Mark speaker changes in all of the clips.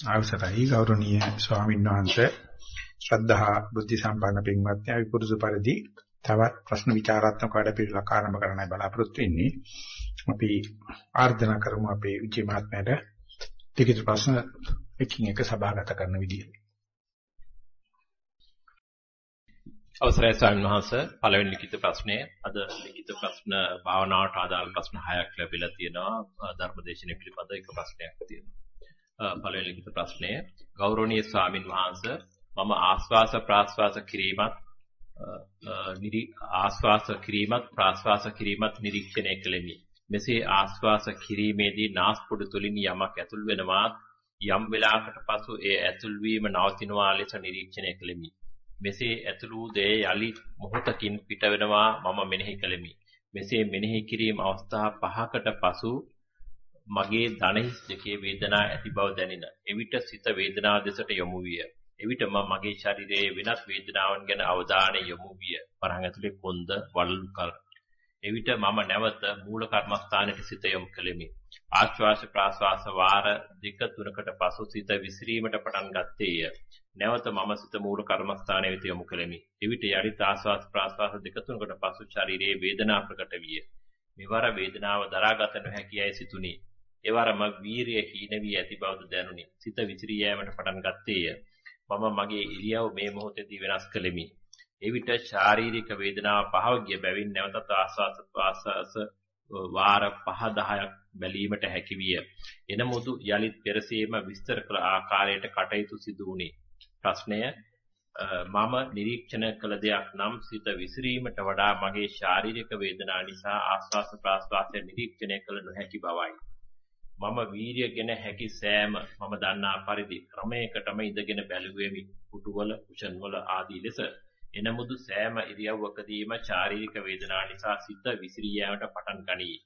Speaker 1: අවසරයි ගෞරවනීය ස්වාමීන් වහන්සේ. ශ්‍රද්ධා බුද්ධ සම්පන්න පින්වත්නි අපි පුරුදු පරිදි තවත් ප්‍රශ්න විචාරාත්මක වැඩ පිළිවෙලක් ආරම්භ කරන්නයි බලාපොරොත්තු වෙන්නේ. අපි ආර්දනා කරමු අපේ විජේ මහත්මයාට ලිඛිත ප්‍රශ්න එකින් එක සභාගත කරන විදිය.
Speaker 2: අවසරයි ස්වාමීන් වහන්සේ. පළවෙනි ලිඛිත ප්‍රශ්නය. අද ලිඛිත ප්‍රශ්න භාවනාවට අදාළ ප්‍රශ්න 6ක් ලැබිලා තියෙනවා. ධර්මදේශනය පිළිබඳ එක ප්‍රශ්නයක් තියෙනවා. පළවෙනි ලිඛිත ප්‍රශ්නය. ගෞරවනීය ස්වාමින් වහන්සේ මම ආස්වාස ප්‍රාස්වාස කිරීමත් ආස්වාස කිරීමත් ප්‍රාස්වාස කිරීමත් නිරීක්ෂණය කළෙමි මෙසේ ආස්වාස කිරීමේදී නාස්පුඩු තුලින් යමක් ඇතුල් වෙනවා. යම් වෙලාවකට පසු ඒ ඇතුල් වීම නවතිනවා ලෙස නිරීක්ෂණය කළෙමි මෙසේ ඇතුළු වූ දේ යලි මොහොතකින් පිට වෙනවා මම මෙනෙහි කළෙමි. මෙසේ මෙනෙහි කිරීම අවස්ථා පහකට පසු මගේ දණහිස් දෙකේ වේදනා ඇති බව දැනින. එවිට සිත වේදනාව දෙසට යොමු විය. එවිට මම මගේ ශරීරයේ වෙනත් වේදනාවන් ගැන අවධානය යොමු විය. වරහන් ඇතුලේ කොන්ද වලලු කර. එවිට මම නැවත මූල කර්මස්ථානයේ සිත යොමු කළෙමි. ආශ්වාස ප්‍රාශ්වාස වාර දෙක තුනකට පසු සිත විසිරීමට පටන් ගත්තේය. නැවත මම සිත මූල කර්මස්ථානයේ වෙත යොමු කළෙමි. එවිට යරිත ආස්වාස් ප්‍රාස්වාස දෙක තුනකට පසු ශරීරයේ වේදනා ප්‍රකට විය. මෙවර වේදනාව දරාගත නොහැකියයි සිතුනි. එවරම වීරිය හීන වී ඇති බවද දැනුනි. සිත විසිරී යෑමට පටන් ගත්තේය. මම මගේ ඉරියව් මේ මොහොතේදී වෙනස් කළෙමි. එවිට ශාරීරික වේදනාව පහව ගිය බැවින් නැවතත් ආස්වාස් ප්‍රාස්වාස වාර 5 10ක් බැලීමට හැකි විය. එනමුදු යලිත් පෙරසීම විස්තර කළ ආකාරයට කටයුතු සිදු වුණේ. ප්‍රශ්නය මම නිරීක්ෂණ කළ දෙයක් නම් සිත විසිරීමට වඩා මගේ ශාරීරික වේදනා නිසා ආස්වාස ප්‍රාස්වාසය නිරීක්ෂණය කළ නොහැකි බවයි. මම වීර්යගෙන හැකි සෑම මම දන්නා පරිදි ක්‍රමයකටම ඉඳගෙන බැලුවෙමි. පුටුවල, කුෂන්වල ආදී ලෙස. එනමුදු සෑම ඉරියව්වකදීම ශාරීරික වේදනා නිසා සිත විසිරී යාමට පටන් ගනී.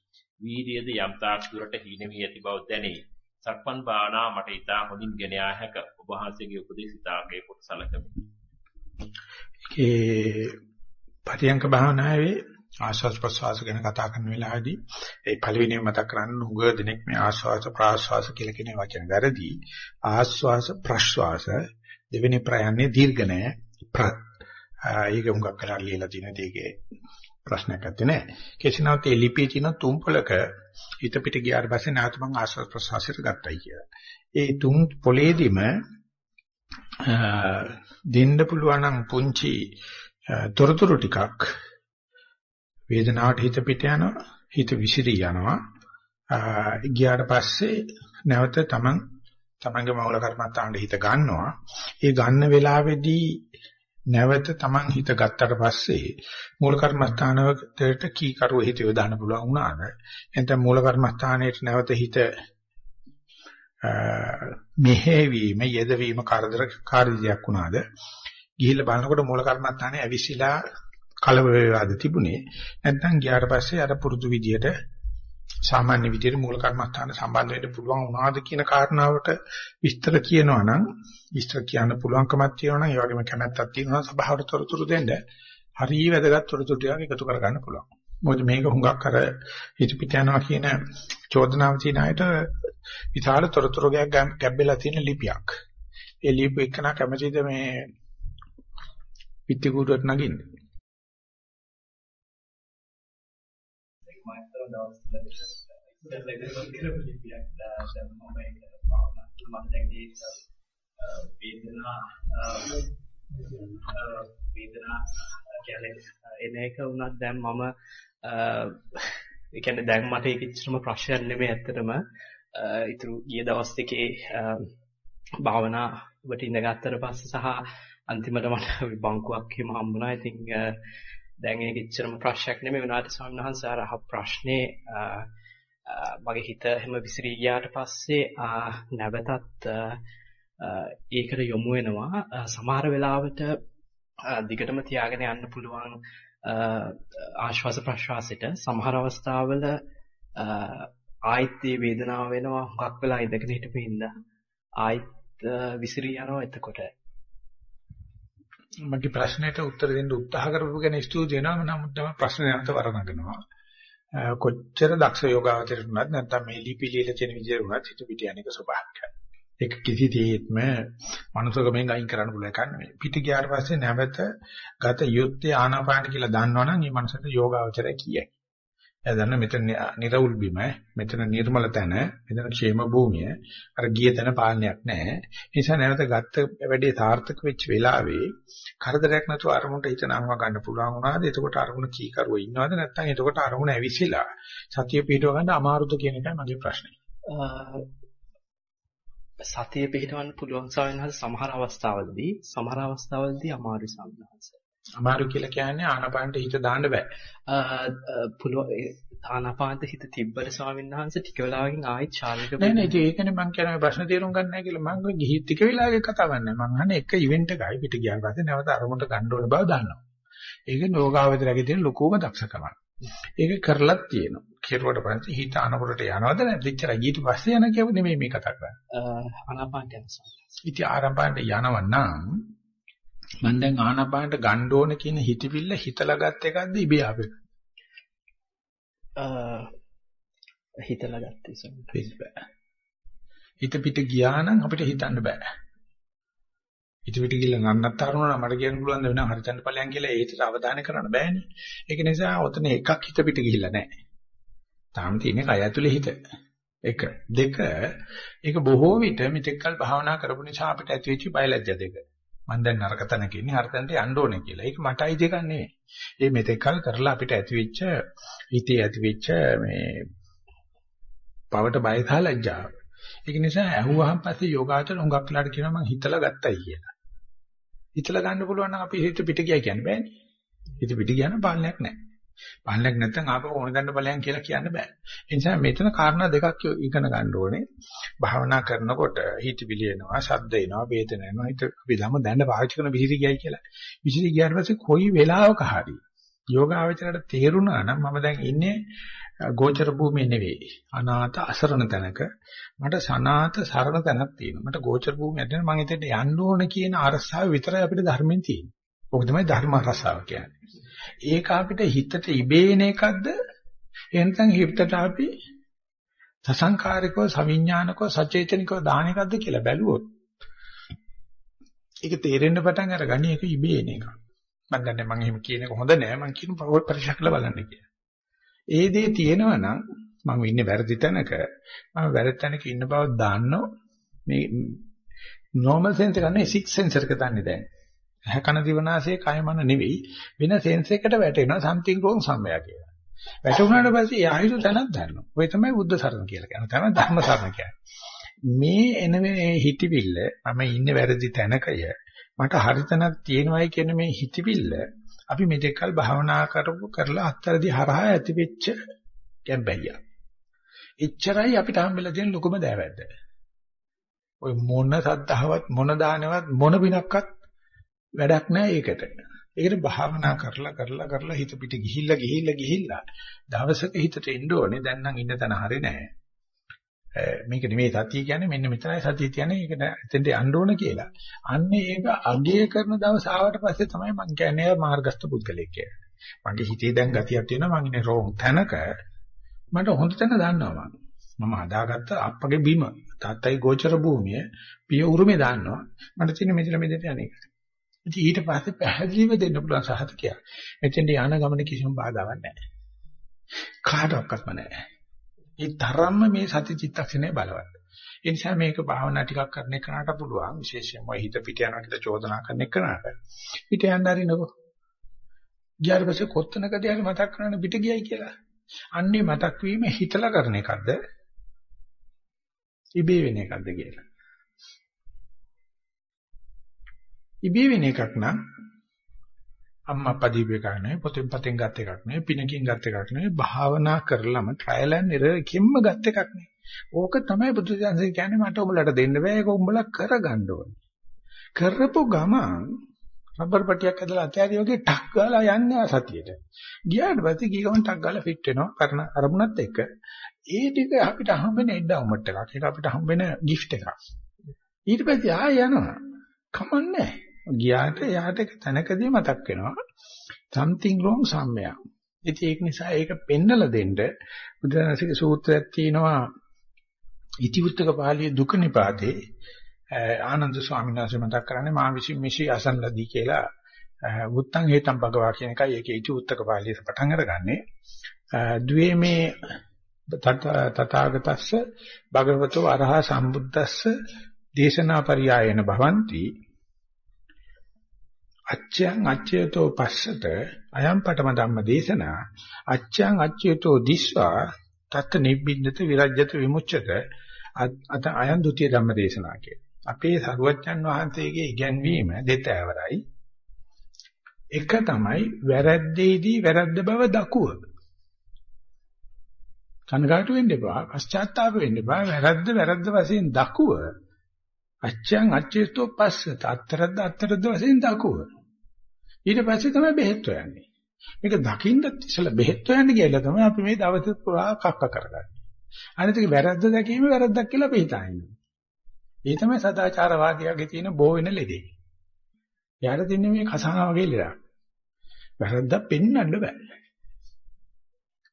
Speaker 2: වීර්යද යම් තාක් දුරට හීන වී ඇති බව දැනේ. සක්මන් භාවනා මට ඉතා හොඳින් ගෙන යා හැක ඔබ වහන්සේගේ උපදේශ ඉතාගේ කොට සලකමි.
Speaker 1: ඒ පරියංක භාවනාවේ ආස්වාද ප්‍රසවාස ගැන කතා කරන වෙලාවේදී ඒ පළවෙනිම මතක් කරගන්න උග දිනෙක මේ ආස්වාද ප්‍රාස්වාස කියලා කියන වචන වැරදි. ආස්වාස ප්‍රශ්වාස දෙවෙනි ප්‍රයන්නේ දීර්ඝ නැහැ. ප්‍ර ඒක උඟක් කරලා ලියලා තියෙන දෙයකේ ප්‍රශ්නයක් නැත්තේ නෑ. කෙසිනවත් ඒ ලිපියේ තියෙන තුන් පොලක හිත පිට ගියාට පස්සේ නැවත මම ආස්වාද ප්‍රසවාසයට ගත්තයි කියලා. ඒ තුන් පොලේදීම දෙන්න පුළුවන් නම් පුංචි තොරතුරු ටිකක් වේදනාවට හිත පිට යනවා හිත විසිරී යනවා. ගියාට පස්සේ නැවත තමන් තමන්ගේ මූල කර්මත්තාන්ට හිත ගන්නවා. ඒ ගන්න වෙලාවේදී නැවත Taman හිත ගත්තට පස්සේ මූල කර්මස්ථානවලට කී කරුව හිත යොදාන්න පුළුවන් වුණාද? එතන මූල කර්මස්ථානයේ නැවත හිත මෙහෙවීම යෙදවීම කරදර කාර්යයක් වුණාද? ගිහිල්ලා බලනකොට මූල කර්මස්ථානේ ඇවිසිලා කලබල වේවාද තිබුණේ නැත්නම් ගියාට පස්සේ අර පුරුදු විදියට සාමාන්‍ය විදියට මූල කර්මස්ථාන සම්බන්ධ වෙන්න පුළුවන් වුණාද කියන කාරණාවට විස්තර කියනවා නම් විස්තර කියන්න පුළුවන්කමක් තියෙනවා නම් ඒ වගේම කැමැත්තක් තියෙනවා නම් සභාවට තොරතුරු දෙන්න හරිය වැදගත් තොරතුරු ටිකක් එකතු කරගන්න පුළුවන්. මොකද මේක හුඟක් අර හිත පිට යනවා කියන චෝදනාව තියෙන අයට විශාල තොරතුරු ගැබ්බෙලා තියෙන ලිපියක්. ඒ ලිපි එක්කන කැමැතිද මේ පිටිකුරුවට නගින්න?
Speaker 3: දවස් ඉස්සෙල්ලා ඉතින් කරපු ලිපියක් දැන් මම ඒක පාවලා මම දැන් ඒ වේදනා වේදනා කියන්නේ එන එක වුණත් දැන් මම ඒ කියන්නේ දැන් මට ඒක ඉච්චරම ප්‍රශ්නයක් නෙමෙයි ඇත්තටම ඉතුරු ගිය දවස් දෙකේ භාවනාවට ඉඳගත්තට පස්සේ සහ අන්තිමට මට බංකුවක් හිම හම්බුණා. ඉතින් දැන් ඒක ඉච්චරම ප්‍රශ්නයක් නෙමෙයි. වුණාට ස්වාමීන් වහන්සේ අර අහ ප්‍රශ්නේ මගේ හිත එහෙම විසිරී ගියාට පස්සේ නැවතත් ඒකට යොමු වෙනවා. සමහර වෙලාවට දිගටම තියාගෙන යන්න පුළුවන් ආශ්වාස ප්‍රශ්වාසයට සමහර අවස්ථාවල ආයිත් මේ වේදනාව වෙනවා. හුඟක් වෙලා ඉඳගෙන හිටපු ඉඳ ආයිත් විසිරී යනවා එතකොට.
Speaker 1: මගේ ප්‍රශ්නෙට උත්තර දෙන්න උත්සාහ කරපු කෙනෙක් ස්තුති වෙනවා නමුත් තමයි ප්‍රශ්නේ නැවත වරනගෙනවා. කොච්චර දක්ෂ යෝගාවචරයක් වුණත් නැත්නම් මේ ලිපි ලියලා තියෙන විදිහට වුණත් හිත පිට යන්නේක ස්වභාවිකයි. ඒක කිසි තේත්ම මනුස්සකමෙන් අයින් කරන්න පුළුවන් එකක් නෙවෙයි. පිට ගියාට පස්සේ නැවත ගත යුත්තේ ආනාපාන කියලා දන්නවනම් මේ මනසට යෝගාවචරය කියයි. එයා දන්න මෙතන නිර්වුල් බිම, මෙතන නිර්මල තැන, මෙතන ക്ഷേම භූමිය, අර ගිය තැන පාලනයක් නැහැ. ඒ නිසා නැවත ගත්ත වැඩේ සාර්ථක වෙච්ච වෙලාවේ කරදරයක් නැතුව අරමුණට හිත නංව ගන්න පුළුවන් වුණාද? එතකොට අරමුණ කීකරුව ඉන්නවද? නැත්නම් එතකොට අරමුණ ඇවිසිලා සතිය පිටව ගන්න අමාරුද කියන එකයි මගේ ප්‍රශ්නේ.
Speaker 3: සතිය පිටවන්න පුළුවන් ස්වාමීන් සමහර අවස්ථාවලදී සමහර අවස්ථාවලදී අමාරු සම්හස.
Speaker 1: අමාරු කියලා කියන්නේ ආනාපානට හිත දාන්න බෑ.
Speaker 3: පුළුවන් ආනාපානට හිත තිබ්බට ස්වාමීන් වහන්සේ ටික වෙලාවකින් ආයෙත් ශාරීරික
Speaker 1: නෑ නෑ ඒකනේ මම කියන්නේ ප්‍රශ්න තේරුම් ගන්න නැහැ කියලා මම ගිහි ටික වෙලාවක කතා කරන්නේ මම අහන්නේ එක ඉවෙන්ට් එකයි පිට ගියාන් පස්සේ නැවත අරමුණට ගන්න ඕන බව දන්නවා. ඒක නෝගාවතරගේ තියෙන ලොකුම දක්ෂකමක්. ඒක කරලත් තියෙනවා. කෙරුවට පස්සේ හිත අනකොරට යනවද නැත්නම් ඉච්චරයි ඊට පස්සේ යන කියව නෙමෙයි මේ කතා කරන්නේ.
Speaker 3: ආනාපානට යන
Speaker 1: ඉතින් ආරම්භයට යනව නම් මම දැන් ආනාපානට ගන්න ඕන කියන හිතවිල්ල හිතලා ගත්ත එකක්ද ඉබේ ආපේක?
Speaker 3: හිතලා ගත්තේ සම්පූර්ණ.
Speaker 1: හිත පිට ගියා නම් අපිට හිතන්න බෑ. හිත පිට ගිහලා නන්නත්තරුණා මට කියන්න පුළුවන් ද වෙන හරිතන්න ඵලයන් කියලා ඒකට අවධානය කරන්න බෑනේ. ඒක නිසා ඔතන එකක් හිත පිට ගිහිල්ලා නැහැ. තාම තියෙන්නේ කය ඇතුලේ හිත. එක දෙක ඒක බොහෝ විට මෙතෙක්කල් භාවනා කරපු නිසා අපිට ඇතිවෙච්ච බයලජ්‍ය දෙක. මම දැන් නරක තැනක ඉන්නේ හරිතන්ට යන්න ඕනේ කියලා. ඒක මටයි දෙක නෙවෙයි. ඒ මෙතෙක්කල් කරලා අපිට ඇතිවෙච්ච හිතේ ඇතිවෙච්ච මේ පවට බය සහ ලැජ්ජාව. ඒක නිසා ඇහුවාන් පස්සේ යෝගාචර හුඟක් වෙලාට කියනවා මං හිතලා ගත්තයි කියලා. හිතලා ගන්න පුළුවන් නම් අපි හිත පිට ගියා කියන්නේ බෑනේ. හිත පිට ගියා නම් පාලනයක් නැහැ. පාලනයක් නැත්නම් ආපහු ඕන ගන්න බලයන් කියලා කියන්න බෑ. ඒ නිසා මෙතන කාරණා දෙකක් ඉගෙන ගන්න ඕනේ. භාවනා කරනකොට හිත පිළිෙනවා, ශබ්ද එනවා, වේදන එනවා. හිත අපි ළම දැන්න පාවිච්චි කරන විසිරි ගියයි කියලා. විසිරි ගියාට පස්සේ කොයි වෙලාවක හරි යෝගාවචරයට තේරුණා නම් මම දැන් ඉන්නේ ගෝචර භූමියේ නෙවෙයි. අනාථ අසරණ තැනක. මට සනාථ සරණ තැනක් තියෙනවා. මට ගෝචර භූමියක් දෙන්න මම එතෙන්ට යන්න ඕන කියන අරසාව විතරයි අපිට ධර්මෙන් තියෙන්නේ. ඕක තමයි ධර්ම රසාව කියන්නේ. ඒක අපිට හිතට ඉබේන එකක්ද? එහෙනම් හිතට අපි සසංකාරිකව, සවිඥානිකව, සචේතනිකව දාන එකක්ද කියලා බැලුවොත් ඒක තේරෙන්න පටන් අරගනි ඒක ඉබේන එකක්. මම දන්නේ මම එහෙම කියන එක හොඳ නෑ මම කියන පරීක්ෂා කරලා බලන්න කියලා. ඒ දේ තියෙනවා නම් මම ඉන්නේ වැරදි තැනක මම වැරදි තැනක ඉන්න බව දන්නෝ මේ normal sense එක නෙවෙයි six sense එක දන්නේ දැන් ඇහ කන දිවනාසය කය මන නෙවෙයි. වෙන sense එකකට වැටෙනවා something wrong somewhere කියලා. වැටුණාට පස්සේ යාහිතු තැනක් දන්නවා. ඔය තමයි බුද්ධ සරණ කියලා කියන්නේ. තමයි ධර්ම සරණ කියන්නේ. මේ එන මේ හිතවිල්ල මම ඉන්නේ වැරදි තැනකය. මට හරි තැනක් තියෙනවයි කියන මේ හිතවිල්ල අපි මෙතෙක්කල් භාවනා කරපු කරලා අත්තරදී හරහා ඇතිවෙච්ච ගැඹැලිය. එච්චරයි අපිට හම්බෙලා තියෙන ලොකුම දෑවැද්ද. ඔය මොන සද්ධාවත් මොන දානවත් මොන පිනක්වත් වැඩක් නැහැ ඒකට. ඒකට භාවනා කරලා කරලා කරලා හිත පිට ගිහිල්ලා ගිහිල්ලා ගිහිල්ලා දවසක හිතට එන්න ඕනේ දැන් නම් ඉන්න තැන හරි නැහැ. මේක නෙමෙයි සතිය කියන්නේ මෙන්න මෙතනයි සතිය කියන්නේ ඒක එතෙන්ට යන්න ඕන කියලා. අන්නේ ඒක අගය කරන දවස් ආවට පස්සේ තමයි මම කියන්නේ මාර්ගස්ත පුද්ගලයෙක් කියලා. මගේ හිතේ දැන් ගතියක් තියෙනවා මම ඉන්නේ රෝන් තැනක මට හොඳ තැන දන්නවා මම. මම හදාගත්ත අප්පගේ බිම තාත්තයි ගෝචර භූමිය පිය උරුමේ දන්නවා. මට තියෙන මෙතන මෙතන යන්නේ. ඉතින් ඊට පස්සේ පැහැදිලිව දෙන්න පුළුවන් සහතිකයක්. මෙතෙන්ට යන ගමන කිසිම බාධාවක් නැහැ. කාටවත්ම නැහැ. ඒ තරම්ම මේ සති චිත්තක්ෂණය බලවත්. ඒ නිසා මේක භාවනා ටිකක් කරන එකට පුළුවන් විශේෂයෙන්ම හිත පිට යනවා කියලා චෝදනා කරන එකට. පිට යන්න හරිනකො. ගියාට පස්සේ කොත්තනකදී හරි මතක් කරන්න පිට ගියයි කියලා. අන්නේ මතක් වීම හිතලා කරන එකක්ද? ඉබේ වෙන එකක්ද කියලා. ඉබේ වෙන එකක් නම් අම්මා පදීප එකක් නෙවෙයි පොතෙන් පතෙන් ගත් එකක් නෙවෙයි පිනකින් ගත් එකක් නෙවෙයි භාවනා කරලම ට්‍රයල් ඇන් එරර් එකකින්ම ගත් එකක් නෙවෙයි. ඕක තමයි බුදුසසුන කියන්නේ මට උඹලට දෙන්න බෑ ඒක උඹලා කරගන්න ඕනේ. කරපු ගමන් රබර් පටියක් ඇදලා අතෑරිය වගේ ටක් ගාලා යන්නේ සතියට. ගියාට පස්සේ ගිය ගමන් ටක් ගාලා ෆිට වෙනවා කරන අරමුණත් එක්ක. ඒ ටික අපිට හම්බෙන එඩවුමට් එකක්. ඒක අපිට හම්බෙන ගිෆ්ට් එකක්. ඊට පස්සේ ආය යනවා. කමන්නේ ගියාට යාට තැනකදී මතක් වෙනවා. something wrong somewhere. ඉතින් ඒක නිසා ඒක පෙන්නලා දෙන්න බුදුරජාණන්සේගේ සූත්‍රයක් තියෙනවා. ඉතිවුත්තක පාළියේ දුක නිපාතේ. ආනන්ද ස්වාමීන් වහන්සේ මතක් කරන්නේ මා විසින් මෙසේ අසන්නදී කියලා. උත්තං හේතම් භගවා කියන එකයි ඒකේ ඉතිවුත්තක පාළියේ පටන් අරගන්නේ. ද්වේමේ තථාගතස්ස භගවතෝ අරහා සම්බුද්දස්ස දේශනා පරියායන භවಂತಿ අච්ඡං අච්ඡයතෝ පස්සත අයම් පඨම ධම්ම දේශනා අච්ඡං අච්ඡයතෝ දිස්වා තත් නිබ්බින්දත විරජ්‍යත විමුච්ඡත අත අයම් ဒ ුතිය ධම්ම දේශනා කිය. අපේ සරුවච්චන් වහන්සේගේ ඉගැන්වීම දෙතෑවරයි. එක තමයි වැරද්දේදී වැරද්ද බව දකුව. කනගාටු වෙන්න එපා, පශ්චාත්තාප වෙන්න එපා. වැරද්ද වැරද්ද වශයෙන් දකුව. අච්ඡං අච්ඡේතෝ පස්සත අත්තරද්ද අත්තරද්ද වශයෙන් දකුව. ඊට පස්සේ තමයි බෙහෙත් හොයන්නේ. මේක දකින්න ඉස්සලා බෙහෙත් හොයන්න කියලා තමයි අපි මේ දවස් පුරා කක්ක කරගන්නේ. අනිත් එක වැරද්ද දැකීම වැරද්දක් කියලා අපි හිතන්නේ. ඒ තමයි සදාචාරවාදියාගේ තියෙන බෝ වෙන ලෙඩේ. යාට තින්නේ මේ කසාන වගේ ලෙඩක්. වැරද්දක් පෙන්වන්න බෑ.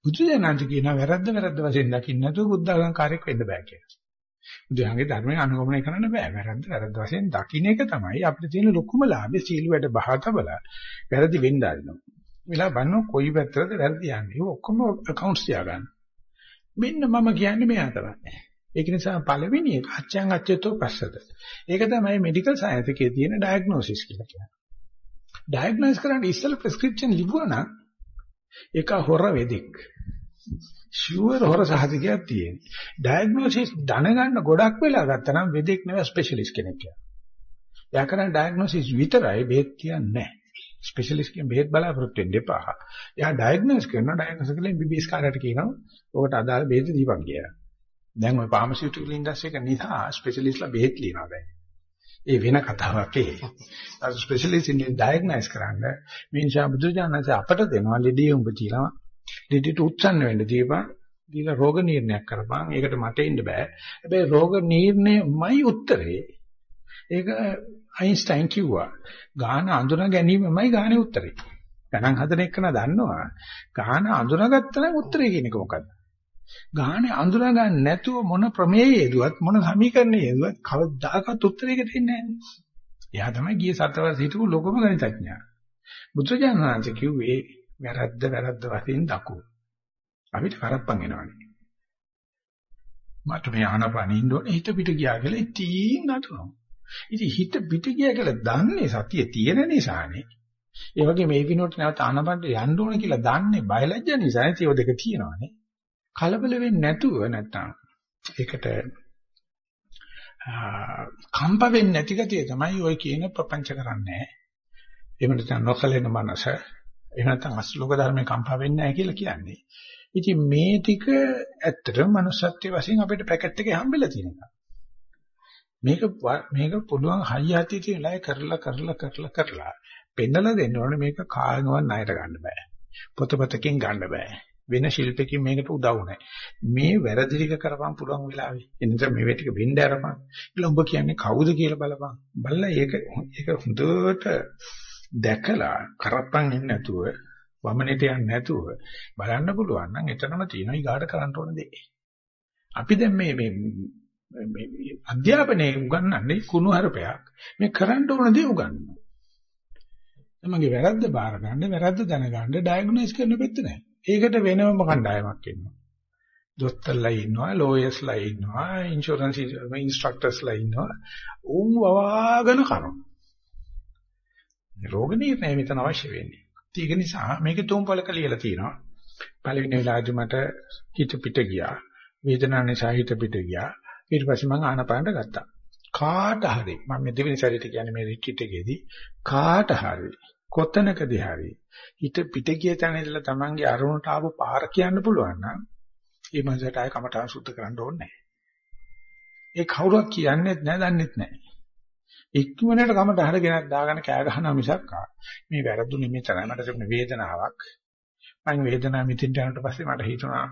Speaker 1: බුදුදහමෙන් කියන වැරද්ද වැරද්ද වශයෙන් දකින්න නැතුව බුද්ධඝම කාර්යයක් වෙන්න බෑ කියලා. බුදුහාමගේ ධර්මයෙන් අනුගමනය කරන්න බෑ. වැරද්ද වැරද්ද වශයෙන් දකින්න එක තමයි අපිට තියෙන ලොකුම ලාභය සීල වැඩ බහතබල වැරදි වෙන්න ආරිනවා. වෙලා බලනවා කොයි පැත්තටද වැරදි යන්නේ. ඒක ඔක්කොම accounts තියාගන්න. මෙන්න මම කියන්නේ මෙයා තමයි. ඒක නිසා පළවෙනි එක අච්ඡං අච්ඡතෝ පස්සද. ඒක තමයි මෙඩිකල් සයන්ස් එකේ තියෙන ඩයග්නොසිස් කියලා කියන්නේ. ඩයග්නොස් කරන්න ඉස්සෙල් ප්‍රෙස්ක්‍රිප්ෂන් ලිවුවා නම් ඒක හොර වෙදෙක්. ෂුවර් හොර සහතිකයක් තියෙනවා. ඩයග්නොසිස් දැනගන්න ගොඩක් වෙලා ගත්තා නම් වෙදෙක් නෙවෙයි ස්පෙෂලිස්ට් කෙනෙක් කියලා. එයා කරන්නේ ඩයග්නොසිස් විතරයි බෙහෙත් කියන්නේ නැහැ. ස්පෙෂලිස්ට් කෙනෙක් බෙහෙත් බලාපොරොත්තු වෙන්න එපා. එයා ඩයග්නොස් කරනවා ඩයග්නොස් කරලා MBBS කාර්යයට කියනවා ඔකට අදාළ බෙහෙත් දීපන් කියලා. දැන් ওই ෆාමසිටිකල් ඉන්ඩස්ට්‍රි එක නිසා ස්පෙෂලිස්ට්ලා බෙහෙත් ලියනවා දැන්. ඒ වෙන කතාවක් ඒ. අර ස්පෙෂලිස්ට් ඉන්නේ ඩයග්නොස් කරන්න මේ නිසා බුදුජානක අපට දෙනවා ලෙඩේ උඹ තියලා ලෙඩට උත්සන්න වෙන්න දීපන්. දීලා රෝග නිర్ణයක් කරපන්. ඒකට මට ඉන්න බෑ. හැබැයි රෝග නිర్ణයමයි උත්තරේ. ඒක අයින්ස්ටයින් කිව්වා. ගාන අඳුන ගැනීමමයි ගානේ උත්තරේ. ගණන් හදන එක දන්නවා. ගාන අඳුනගත්තා නම් උත්තරේ කියන්නේ මොකක්ද? ගානේ අඳුනා ගන්න නැතුව මොන ප්‍රමේයයේදුවත් මොන සමීකරණයේදුවත් කවදාකවත් උත්තරයකට එන්නේ නැහැ. එයා තමයි ගිය සතවස් හිටපු ලොකම ගණිතඥයා. බුදුජානනාංශ කිව්වේ වැරද්ද වැරද්ද වශයෙන් දකු. අපිට කරප්පන් එනවනේ. මට මේ ආනපනින්න ඕනේ හිත පිට ගියා කියලා ඉතින් නටනවා. ඉතින් හිත පිට ගියා කියලා දන්නේ සතිය තියෙන නිසානේ. ඒ වගේ මේ විනෝඩ නැවත ආනපනට යන්න ඕනේ කියලා දන්නේ බයලජ්ජා නිසා නේ ඒව දෙක තියෙනවානේ. කලබල වෙන්නේ නැතුව නැත්තම් ඒකට කම්ප වෙන්නේ නැති ගතිය තමයි ඔය කියන ප්‍රපංච කරන්නේ. එහෙම නැත්නම් නොසලෙන මනස එහෙම නැත්නම් අශ්ලෝක ධර්මේ කම්පා වෙන්නේ නැහැ කියලා කියන්නේ. ඉතින් මේ ටික ඇත්තටම manussත්ත්ව වශයෙන් අපිට පැකට් එකේ හම්බෙලා තියෙන එක. මේක මේක පුළුවන් හයියටි තියලා කරලා කරලා කරලා කරලා පෙන්නලා දෙන්න ඕනේ මේක කාගෙන්වත් ණයට ගන්න බෑ. පොතපතකින් ගන්න බෑ. වෙන ශිල්පකින් මේකට උදව් නැහැ. මේ වැරදි ටික කරපම් පුළුවන් වෙලාවේ. එනිසා මේ ටික වෙන්න ආරපන්. කියලා උඹ කියන්නේ කවුද කියලා බලපන්. බලලා ඒක ඒක හොඳට දැකලා කරප්පන් ඉන්නේ නැතුව වමනෙට යන්නේ නැතුව බලන්න පුළුවන් නම් එතනම තියෙනවා ඊගාට කරන්න ඕන දේ. අපි දැන් මේ මේ මේ අධ්‍යාපනයේ උගන්වන්නේ කුණු හරපයක්. මේ කරන්න ඕන දේ උගන්වනවා. තමන්ගේ වැරද්ද බාර ගන්න, වැරද්ද දැනගන්න, ඩයග්නොස් කරන්න බෙත්ත නැහැ. ඒකට වෙනම කණ්ඩායමක් ඉන්නවා. දොස්තරලා ඉන්නවා, ලෝයර්ස්ලා ඉන්නවා, ඉන්ෂුරන්ස් ඉන්ස්ට්‍රක්ටර්ස්ලා ඉන්නවා. උන් වවාගෙන කරනවා. රෝග නිర్ణය මෙතන අවශ්‍ය වෙන්නේ. ඒක නිසා මේකේ තුම්පලක ලියලා තියෙනවා. පළවෙනි වෙලාවදී මට හිත පිට ගියා. වේදනාව නිසා හිත පිට ගියා. ඊට පස්සේ මම ආනපානට ගත්තා. කාට හරි මම මේ දෙවෙනි සැරේට කියන්නේ මේ රිට්‍රීට් එකේදී කාට හරි කොතනකදී හරි හිත පිට ගිය තැන ඉඳලා Tamange අරමුණට ආපු පාර කියන්න පුළුවන් නම් ඒ මනසට ආය කමටහන් සුද්ධ කරන්න ඕනේ නැහැ. ඒ කවුරුත් කියන්නේත් නැහැ, දන්නේත් නැහැ. ඉක්මනට කමට අරගෙන දාගෙන කෑ ගහනවා මිසක් මේ වැරදුනේ මෙතන මට තිබුණ වේදනාවක්. මම වේදනාව මිතින් යනට පස්සේ මට හිතුණා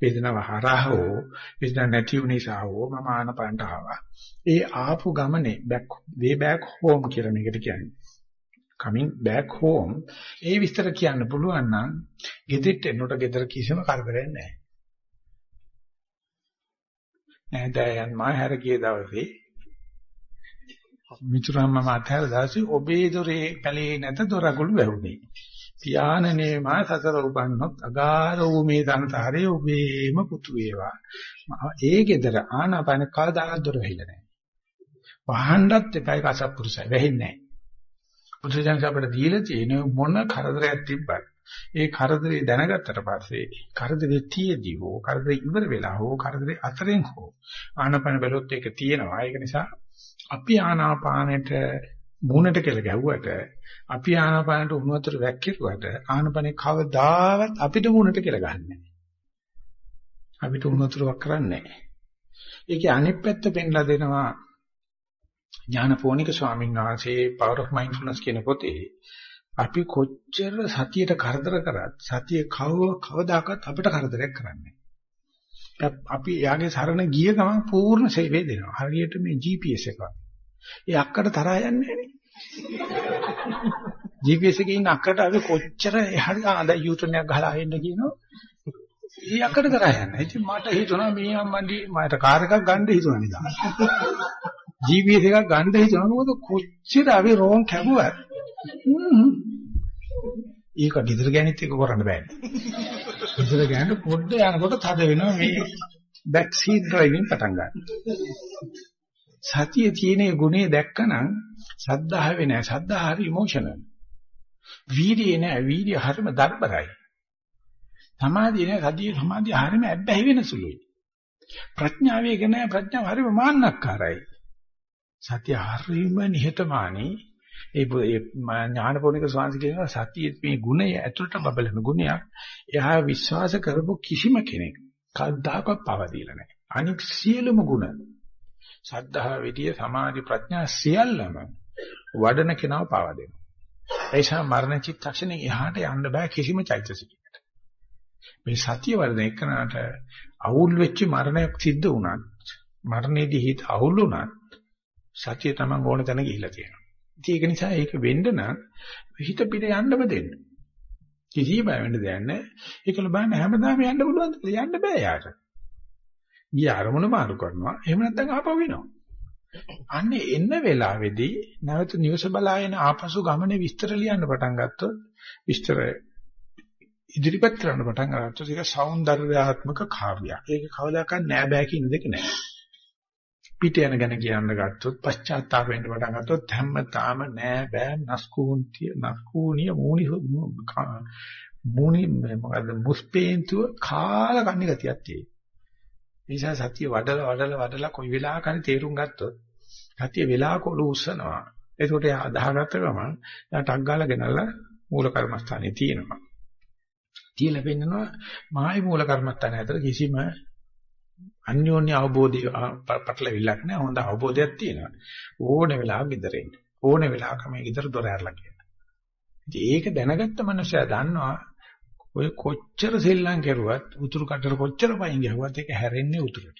Speaker 1: වේදනාව හරහා හෝ වේදනාවක් නැති වුණ නිසා හෝ මම ආනපනට ආවා. ඒ ආපු ගමනේ back way back home කියලා මේකට කියන්නේ. Coming back home. ඒ විස්තර කියන්න පුළුවන් නම් ගෙදෙට්ට එනකොට ගෙදර කිසිම කරදරයක් නැහැ. නෑදෑයන් මා හැර ගිය දවසේ මිතුරන් මම අතහැර දාසි ඔබේ දොරේ පැලේ නැත දොරගුළු වැහුනේ. පියාණනේ මා සසර උපන්නොත් අගාර වූ මේ සංසාරේ ඔබේම පුතු වේවා. ඒ ගෙදර ආනාපාන කවදාවත් දොර වැහිලා නැහැ. වහන්නත් එපයි කසප්පුරුසයි වැහින්නේ නැහැ. බුදුසසුන අපිට දීලා තියෙන මොන කරදරයක් තිබ්බත් ඒ කරදරේ දැනගත්තට පස්සේ කරදරේ තියදී හෝ කරදරේ ඉවර වෙලා හෝ කරදරේ අතරින් හෝ ආනාපාන බැලුවොත් ඒක තියෙනවා. ඒක නිසා අපි ආනාපානෙට මූණට කියලා ගැහුවට අපි ආනාපානට උණු වතුර වැක්කිරුවට ආනාපානේ කවදාවත් අපිට මූණට කියලා ගන්නෑ. අපිට උණු වතුරක් කරන්නේ නැහැ. ඒකේ අනිත් පැත්ත පෙන්ලා දෙනවා ඥානපෝනික ස්වාමීන් වහන්සේ Power of Mindfulness කියන පොතේ අපි කොච්චර සතියට කරදර කරත් සතිය කව කවදාකවත් අපිට කරදරයක් කරන්නේ අපි යාගේ සරණ ගිය ගමන් පූර්ණ සේවය දෙනවා. හරියට මේ GPS එක. ඒ අක්කට තරහා යන්නේ නැහැ GPS එකේ ඉන්න අක්කට අපි කොච්චර එහාට අද යූටර්න් එකක් ගහලා ආයෙන්න කියනවා. ඒ අක්කට තරහා යන්නේ. ඉතින් මට හිතුණා මේ අම්මන්ඩි මට කාර් එකක් ගන්න හිතුණා නිදා. GPS එකක් ගන්න හිතුණා. මොකද කොච්චර අපි රෝන් කැපුවත් ඒක ගෙදර ගෑනිත් එක කරන්න බෑනේ. ගෙදර ගෑනට පොඩ්ඩ යනකොට තද වෙනවා මේ බෑක් සීට් ඩ්‍රයිවිං පටන් ගන්න. සතියේ තියෙන ගුණේ දැක්කනම් සද්ධාවේ නෑ සද්ධා හරි ඉමෝෂනල්. වීර්යය නෑ වීර්ය හරිම දර්බරයි. සමාධිය නෑ සතිය සමාධිය හරිම ඇබ්බැහි වෙන සුළුයි. ප්‍රඥාවේ නෑ ප්‍රඥාව හරිම මාන්නක්කාරයි. සතිය හරිම නිහතමානී ඒ ඥානපෝනික ස්වාමීන් කියනවා සතියේ මේ ගුණය ඇතුළට බබලන ගුණයක් එයා විශ්වාස කරපු කිසිම කෙනෙක් කවදාකවත් පවදීලා නැහැ. අනික් සියලුම ගුණ සද්ධා විදිය සමාධි ප්‍රඥා සියල්ලම වඩන කෙනාව පාවා දෙනවා. ඒ නිසා මරණ චිත්තක්ෂණේ එහාට යන්න බෑ කිසිම චෛතසිකයකට. මේ සතිය වර්ධන එක්කනට අවුල් වෙච්ච මරණයක් සිද්ධ වුණත් මරණයේදී හිත අවුල් වුණත් සතිය තමයි ඕන තැන ගිහිල්ලා තියෙනවා. ඉතින් ඒක නිසා ඒක වෙන්න නම් හිත පිට යන්නම දෙන්න. කිසි බය වෙන්න දෙයක් නැහැ. ඒකල බලන්න හැමදාම යන්න පුළුවන්ද කියලා යන්න බෑ යාට. ගිය අරමුණ මාරු කරනවා. එහෙම නැත්නම් ආපහු වෙනවා. අන්නේ එන්න වෙලාවේදී නැවත නිවස බලාගෙන ආපසු ගමනේ විස්තර ලියන්න පටන් ගත්තොත් විස්තර ඉදිරිපත් කරන්න පටන් අරගත්තොත් ඒක సౌందర్యාත්මක කාව්‍යයක්. ඒක කවදාකවත් නෑ බෑ කියන දෙක නෑ. පිට යන ගැන කියන්න ගත්තොත් පශ්චාත්තාප වෙන්න පටන් ගත්තොත් හැමතාම නෑ බෑ නස්කූන්තිය නස්කූනිය මූණි මූණි මොකද්ද මුස්පේන්තුව කාලා කන්නේ ගතියක් තියෙනවා. නිසා සතිය වඩලා වඩලා වඩලා කොයි වෙලාවක හරි තේරුම් ගත්තොත් සතිය වෙලාවක ඔලු උස්සනවා. ඒකට එයා අදාහගත්ත ගමන් එයා ටක් ගාලා ගෙනල්ලා මූල කර්මස්ථානේ තියෙනවා. තියලා පෙන්නනවා මායි මූල කර්මස්ථාන අතර කිසිම අන්‍යෝන්‍ය අවබෝධය පටලවිල්ලක් නැහැ. හොඳ අවබෝධයක් තියෙනවා. ඕනේ වෙලාවක ගෙදර එන්න. ඕනේ වෙලාවක මේ ගෙදර දොර ඇරලා කියන. ඉතින් ඒක දැනගත්ත මනුස්සයා දන්නවා ඔය කොච්චර සෙල්ලම් කරුවත් උතුරු කටට කොච්චර පයින් ගහුවත් ඒක හැරෙන්නේ උතුරට.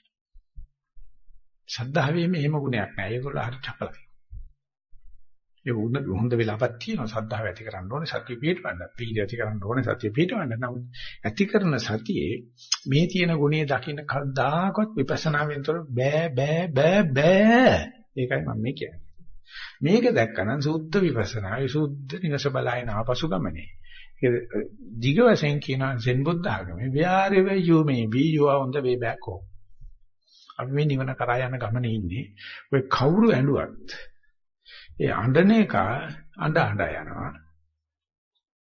Speaker 1: ශද්ධාවේ මෙහෙම ගුණයක් නැහැ. ඒගොල්ලෝ හරි චපලයි. ඒ වුණ හොඳ වෙලාවක් තියෙනවා ශද්ධාව ඇති කරන්න ඕනේ සතිය පිටවන්න. පීඩ ඇති කරන්න ඕනේ සතිය පිටවන්න. නමුත් ඇති කරන සතියේ මේ තියෙන ගුණයේ දකින්න කවදාකවත් විපස්සනාවෙන්තර බෑ බෑ බෑ බෑ. ඒකයි මම මේ කියන්නේ. මේක දැක්කනම් සුද්ධ විපස්සනායි සුද්ධ නිවස බලාගෙන ආපසු ගමනේ. දිග වශයෙන් කියනවා සෙන් බුද්ධ ආගමේ wherever you may be you are on the way back home. අපි මේ නිවන කරා යන ගමනේ ඉන්නේ. ඔය කවුරු ඇඬුවත් ඒ අඬන එක අඬ අඬ යනවා.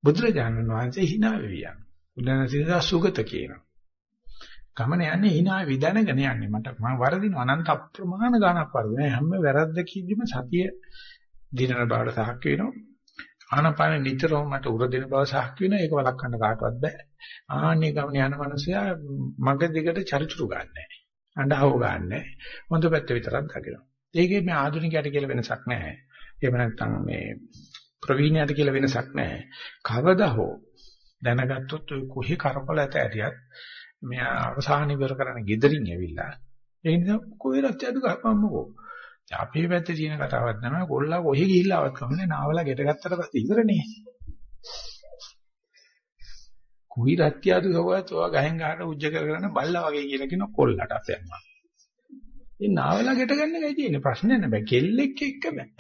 Speaker 1: බුදුරජාණන් වහන්සේ hina වෙවියා. බුදුරජාණන් සුගත කියනවා. ගමන යන්නේ hina විදනගෙන යන්නේ. මට මම වරදින අනන්ත අප්‍රමාණ ගානක් වරදින. හැම වැරද්දකින්ම සතිය දිනන බවට සහක් වෙනවා. ආනපාන නිතරම මට උර දෙන බව සාක්ෂි වෙනවා ඒක වළක්වන්න කාටවත් බෑ ආන්නේ ගමන යන මනුස්සයා මග දිගට චරිචුරු ගන්නෑ අඬහව ගන්නෑ හොඳ පැත්ත විතරක් දකිනවා ඒකේ මේ ආධුනිකයට කියලා වෙනසක් නැහැ එහෙම නැත්නම් මේ ප්‍රවීණයට කියලා වෙනසක් නැහැ කවදා හෝ දැනගත්තොත් ඔය කොහේ කරපල ඇත ඇරියත් මෙයා අවසාන ඉවර කරන්න gederin ඇවිල්ලා ඒ නිසා කොහේ රත් යදු ගහපම්මකෝ අපේ පැත්තේ තියෙන කතාවක් තමයි කොල්ලා කොහෙ ගිහිල්ලාවත් කමන්නේ නාවලා ගෙට ගත්තට පස්සේ ඉවරනේ. කුයි රත්යාදු සවයත් ඔයා ගහෙන් ගහට උජ්ජ කරගෙන බල්ලා වගේ කියලා කියන කොල්ලට අපෙන්මා. ඒ නාවලා ගැට ගන්න එකයි තියෙන්නේ ප්‍රශ්නේ නෑ බෑ කෙල්ලෙක් එක්ක බෑ.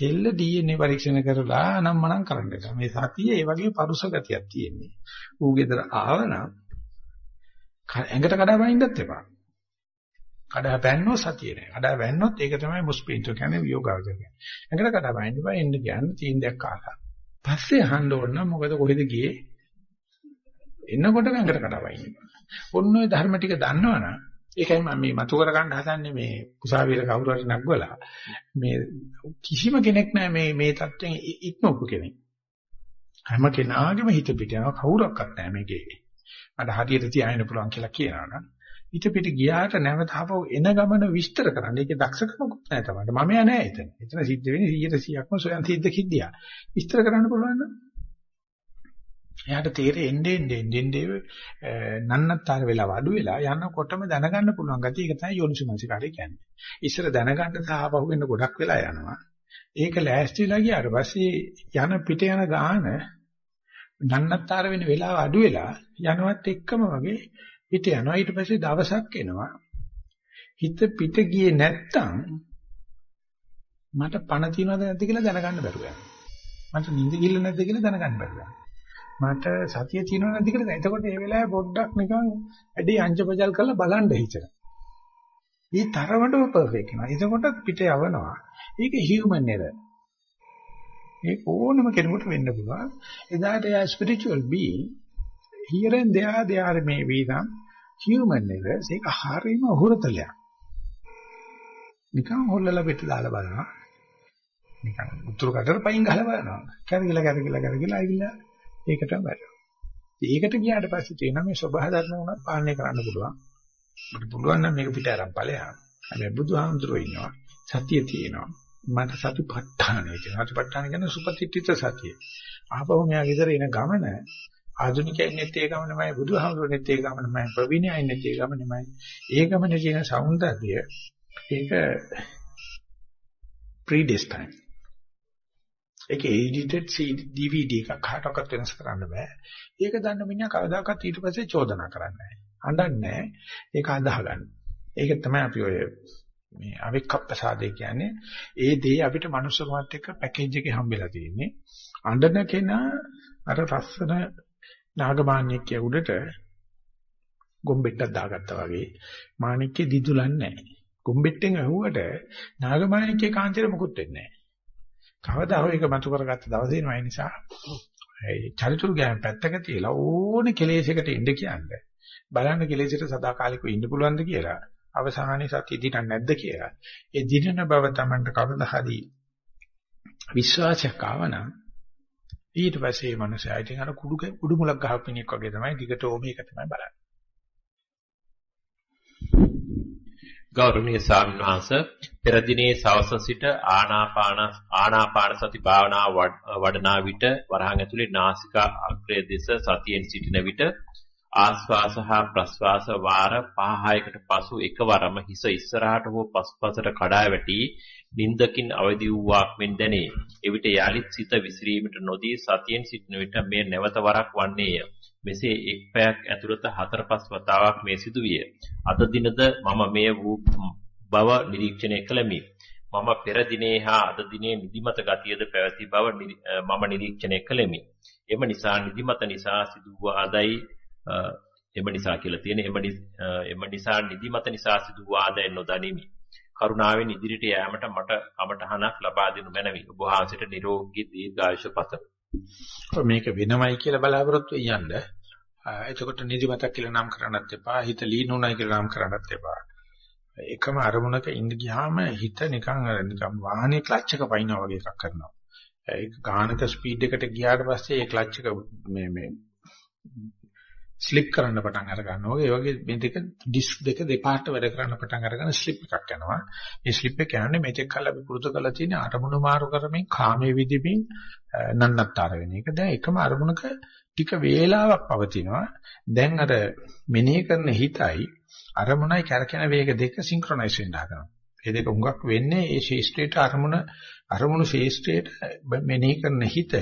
Speaker 1: කෙල්ල DNA පරීක්ෂණ කරලා නම් මනම් කරන්න එපා. මේ සතිය ඒ වගේ පරුස ගතියක් තියෙන්නේ. ඌ ගෙදර ආවනම් ඇඟට කඩා වයින්නත් එපා. කඩා පැන්නෝ සතිය නෑ. කඩා වැන්නොත් ඒක තමයි මුස්පීන්තු කියන්නේ යෝගාවචර කියන්නේ. ඇඟට කඩා වයින්න බෑ එන්න කියන්නේ තීන්දයක් ආලා. පස්සේ අහන්න ඕන නම් මොකද කොහෙද ගියේ? එන්නකොට ඇඟට කඩා වයින්න. ඔන්න ඔය ධර්ම ටික දන්නවනම් ඒකයි මම මේ මතු කර ගන්න හදන්නේ මේ කුසාවිල කවුරු හරි නග්වලා මේ කිසිම කෙනෙක් නැහැ මේ මේ தත්වෙන් ඉක්මවපු කෙනෙක්. හැම කෙනාගේම හිත පිට යනවා කවුරක්වත් නැහැ මේකේ. මට හරියට තියාගෙන පුළුවන් කියලා කියනවනම් හිත පිට ගියාට නැවත ආපහු එන ගමන විස්තර කරන්න. ඒකේ දක්ෂකමකුත් නැහැ තමයි. මම යන්නේ නැහැ එතන. එතන සිද්ධ වෙන්නේ 100%ක්ම සොයන් සිද්ධ කිද්දියා. විස්තර කරන්න පුළුවන් නම් එයාට තේරෙන්නේ එන්නේ එන්නේ නන්නත්තර වෙලා අඩු වෙලා යනකොටම දැනගන්න පුළුවන් ගතිය ඒක තමයි යෝනිසමනසිකාරය කියන්නේ. ඉස්සර දැනගන්න සාහපහු වෙන්න ගොඩක් වෙලා යනවා. ඒක ලෑස්තිලා ගියාට පස්සේ යන පිට යන ගාන නන්නත්තර වෙන වෙලාව අඩු වෙලා යනවත් එක්කම වගේ පිට යනවා. ඊට පස්සේ දවසක් එනවා. හිත පිට ගියේ නැත්තම් මට පණ තියනවද නැද්ද කියලා දැනගන්න බැරුව යනවා. මට නිින්ද ගිල්ල නැද්ද කියලා දැනගන්න බැරුව යනවා. මට සතිය තියෙනව නැද්ද කියලා. එතකොට මේ වෙලාවේ පොඩ්ඩක් නිකන් ඇඩි අංජබජල් කරලා බලන්න හිතෙනවා. මේ තරමටම පර්ෆෙක්ට් නෑ. එතකොට පිට යවනවා. ඒක හියුමන් error. මේ ඕනම කෙනෙකුට වෙන්න පුළුවන්. එදාට එයා spiritual being here and there they are maybe some human errors. ඒක හරීම හුරතලයක්. නිකන් හොල්ලලා පිට දාලා බලනවා. නිකන් උතුරු කටට පයින් ගහලා බලනවා. කැරකිලා කැරකිලා කැරකිලා ආවිලා ඒකටම වැටෙනවා. ඒකට ගියාට පස්සේ තියෙනවා මේ ස්වභාව ධර්ම උනත් පාලනය කරන්න පුළුවන්. අපිට පුළුවන් නම් මේක පිට අරන් ඵලයන්. හැබැයි බුදුහාමුදුරුවෝ ඉන්නවා. සතිය තියෙනවා. මට සතිපට්ඨානය කියනවා. සතිපට්ඨාන කියන්නේ සුපතිත්‍ිත සතිය. ආපහු මෙයා ගෙදර එන ගමන ආධුනිකයින්ෙත් ඒ ගමනමයි බුදුහාමුදුරනෙත් ඒ ගමනමයි ප්‍රවීණයින්ෙත් ඒ ගමනමයි. ඒ ගමනේ තියෙන సౌందර්යය ඒක predestined. ඒක edited DVD එකක් කාටවත් වෙනස් කරන්න බෑ. ඒක දන්න මිනිහා කවදාකවත් ඊට පස්සේ චෝදනා කරන්නේ නැහැ. අඬන්නේ නැහැ. ඒක අදහගන්න. ඒක තමයි අපි ඔය මේ අවික්කප්පසාදේ කියන්නේ. ඒ දේ අපිට මනුස්සකමත් එක්ක පැකේජ් එකේ හම්බෙලා තියෙන්නේ. අඬන කෙනා අර රස්සන නාගමාන්‍යකයේ උඩට ගොම්බෙට්ටක් දාගත්තා වගේ මාණික්කේ දිදුලන්නේ නැහැ. ගොම්බෙට්ටෙන් ඇහුවට නාගමාණික්කේ කාන්තිර මුකුත් වෙන්නේ නැහැ. කවදා හෝ ඒක මතු කරගත්ත දවසේ එනවා ඒ නිසා ඒ චරිචුරු ගෑම පැත්තක තියලා ඕනේ කෙලෙසයකට ඉන්න කියන්නේ. බලන්න කෙලෙසයට සදාකාලිකව ඉන්න පුළුවන්ද කියලා. අවසානයේ සතිය දිනන්නේ නැද්ද කියලා. ඒ දිනන බව Tamanට කවදා හරි විශ්වාසයක් ආවනම් ඊට පස්සේ මේ මනුස්සයා ඉතින් අර කුඩු කුඩු මුලක් ගහපු කෙනෙක් වගේ තමයි දිගටම මේක තමයි බලන්නේ.
Speaker 2: ගෞරවනීය ස්වාමීන් වහන්සේ පෙර දිනේ සවස සිට ආනාපාන ආනාපාන සති භාවනාව වඩනා විට වරහන් ඇතුලේ නාසිකා අග්‍රය දෙස සතියෙන් සිටින විට ආස්වාස හා ප්‍රස්වාස වාර 5-6කට පසු එකවරම හිස ඉස්සරහට හෝ පසුපසට කඩා වැටි නින්දකින් අවදි වූවක් මෙන් දැනේ. එවිට යාලිත් සිත විසිරීමට නොදී සතියෙන් සිටින විට මේ නැවත වරක් වන්නේය. මෙසේ එක් පැයක් ඇතුළත හතර පහ වතාවක් මේ සිදුවිය. අද දිනද මම මේ වූ බව නිරීක්ෂණය කළෙමි. මම පෙර දිනේ හා අද දිනේ නිදිමත ගතියද පැවති බව මම නිරීක්ෂණය කළෙමි. එම නිසා නිදිමත නිසා සිදු වූ ආදයි එම නිසා කියලා තියෙන එම නිසා නිදිමත නිසා සිදු වූ ආදයි නොදනිමි. කරුණාවෙන් ඉදිරියට යෑමට මට කමටහනක් ලබා දෙනු මැනවි. ඔබ වහන්සේට නිරෝගී දීර්ඝායුෂ පතමි.
Speaker 1: මේක වෙනවයි කියලා බලාපොරොත්තු වෙයන්ද එතකොට නිදිමතක් කියලා නම් කරන්නත් එපා හිත ලීනුණයි කියලා නම් කරන්නත් එපා. එකම අරමුණක ඉඳ ගියාම හිත නිකන් නිකන් වාහනේ ක්ලච් එක පයින්නවා වගේ එකක් කරනවා. ඒක ගානක ස්පීඩ් එකට ගියාට පස්සේ ඒ ක්ලච් එක මේ මේ ස්ලිප් කරන්න පටන් අර ගන්නවා. ඒ වගේ මේ දෙක ඩිස්ක් දෙක දෙපාර්ට වැඩ කරන්න පටන් අරගෙන ස්ලිප් එකක් යනවා. මේ ස්ලිප් එක යන්නේ මෙතෙක් කල් අපි පුරුදු කරලා තියෙන අරමුණු මාරු කරමින් කාමයේ විදිමින් නන්නත්තර වෙන එක. දැන් එකම අරමුණක ටික වේලාවක් පවතිනවා. දැන් අර මෙනෙහි කරන හිතයි අරමුණයි කරකින වේග දෙක සින්ක්‍රොනයිස් වෙන්න හදනවා. මේ දෙක හුඟක් වෙන්නේ ඒ ශේෂ්ත්‍රයට අරමුණ අරමුණු ශේෂ්ත්‍රයට මෙනෙහි කරන හිත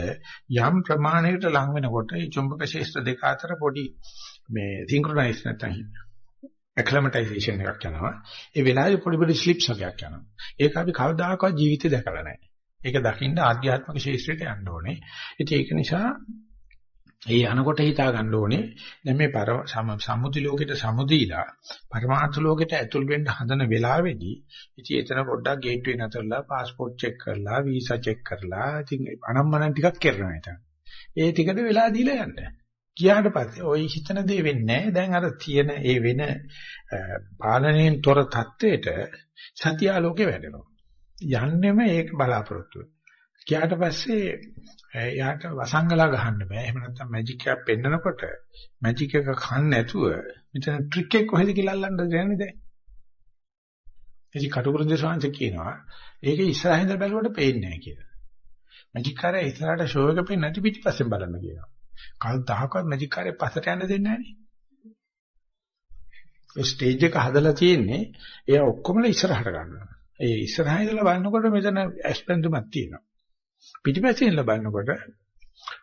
Speaker 1: යම් ප්‍රමාණයකට ලං වෙනකොට ඒ චුම්බක ශේෂ්ත්‍ර දෙක අතර පොඩි මේ සින්ක්‍රොනයිස් නැත්නම් ඇක්ලමටයිසේෂන් එකක් යනවා. ඒ වෙලාවේ පොඩි පොඩි ස්ලිප්ස් වගේක් යනවා. ඒක අපි කවදාකවත් ජීවිතේ දැකලා නැහැ. ඒක දකින්න ආධ්‍යාත්මික ශාස්ත්‍රයට යන්න ඕනේ. ඉතින් ඒක නිසා ඒ අනකොට හිතා ගන්න ඕනේ. දැන් මේ සම්මුති ලෝකෙට සමුදීලා පරමාර්ථ ලෝකෙට ඇතුල් වෙන්න හදන වෙලාවේදී ඉතින් එතන පොඩ්ඩක් ගේට්වේ නැතරලා પાස්පෝර්ට් චෙක් කරලා වීසා චෙක් කරලා ඉතින් අනම්මනම් ටිකක් කරනවා ඉතින් ඒ ටිකට වෙලා දීලා යන්න. ගියාට පස්සේ ওই හිතන දේ වෙන්නේ දැන් අර තියෙන ඒ වෙන පාලනයෙන් තොර தത്വෙට සත්‍යාලෝකේ වැඩෙනවා යන්නෙම ඒක බලාපොරොත්තු වෙනවා ගියාට පස්සේ එයාට වසංගලා ගහන්න බෑ. එහෙම නැත්නම් මැජික් එකක් පෙන්නකොට මැජික් එක කන්න නැතුව මෙතන ට්‍රික් එක කොහෙද කියලා අල්ලන්න දෙන්නේ දැන්. එදි කටුකුරුන්ද ශාන්ත කියනවා ඒක ඉස්සරහින්ද බැලුවට පේන්නේ නැහැ කියලා. මැජික් කාරය ඉස්සරහට ෂෝ එක පෙන්නේ නැති පිටිපස්සෙන් බලන්න කියනවා. කවදාකවත් මැජික් කාරය පස්සට යන්න දෙන්නේ නැහැ නේ. ස්ටේජ් එක හදලා තියෙන්නේ එයා ඔක්කොම ඉස්සරහට ගන්නවා. ඒ ඉස්සරහා ඉඳලා බලනකොට මෙතන ඇස්පෙන්දුමක් තියෙනවා. පිටිපස්සේ ඉඳලා බලනකොට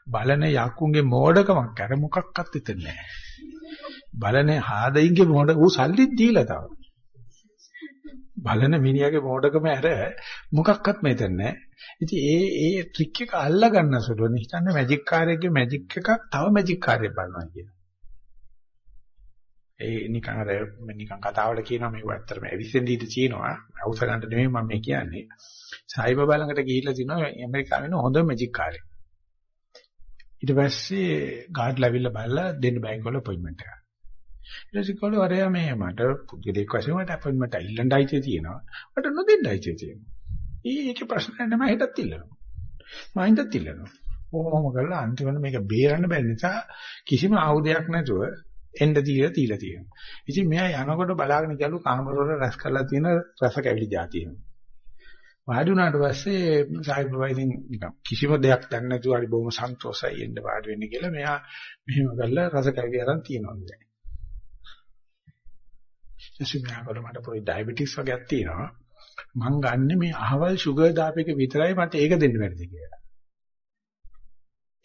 Speaker 1: බලන යකුන්ගේ මෝඩකමක් අර මොකක්වත් හිතෙන්නේ නැහැ. බලන හාදින්ගේ මෝඩ ඌ සල්ලිත් දීලා තව. බලන මිනිහාගේ මෝඩකම ඇර මොකක්වත් මෙතන නැහැ. ඉතින් ඒ ඒ ට්‍රික් එක අල්ලා ගන්න සුළුනේ. හිතන්නේ මැජික් කාර්යයේ මැජික් එකක් තව මැජික් කාර්යයක් බලනවා කියලා. ඒ නිකන් අර නිකන් කතාවට කියනවා මේක ඇත්තටම ඇවිස්සෙන් දීට තියෙනවා. අවුස ගන්න නෙමෙයි මම මේ කියන්නේ. සායිබබා ළඟට ගිහිල්ලා තිනවා ඇමරිකාවේ වෙන හොඳ මැජික් කාර්යය. ඊට පස්සේ ගාඩ් ලැබිලා බලලා දෙන්න බැංකුවල අපොයින්ට්මන්ට් එකක්. ඊට පස්සේ කවුරු වරයා මේ මට පුද්ගලික වශයෙන් මට අපොයින්ට්මන්ට් ඉල්ලන්න අයිතිය තියෙනවා. මට නොදෙන්න අයිතිය තියෙනවා. ඒක ප්‍රශ්න නෑ මම හෙටත් ඉල්ලනවා. මම හිතත් ඉල්ලනවා. ඕමම කරලා අන්තිමට මේක බේරන්න බැරි නිසා කිසිම ආයුධයක් නැතුව එන්න දීලා තියලා තියෙනවා. ඉතින් මෙයා යනකොට බලාගෙන ගලු කාමරවල රැස් කරලා තියෙන රස කැවිලි જાතියම. වාඩි වුණාට පස්සේ සාහිබ් වයින් නිකන් කිසිම දෙයක් දන්නේ නැතුව හරි බොහොම සන්තෝෂයි එන්න වාඩි වෙන්න කියලා මෙයා මෙහෙම කරලා රස කැවිලි අරන් තියනවා දැන්. ඉතින් මට පොඩි ඩයබටික්ස් වගේක් තියෙනවා. මං ගන්න මේ අහවල් ෂුගර් දාපේක විතරයි මට ඒක දෙන්න බැරිද කියලා.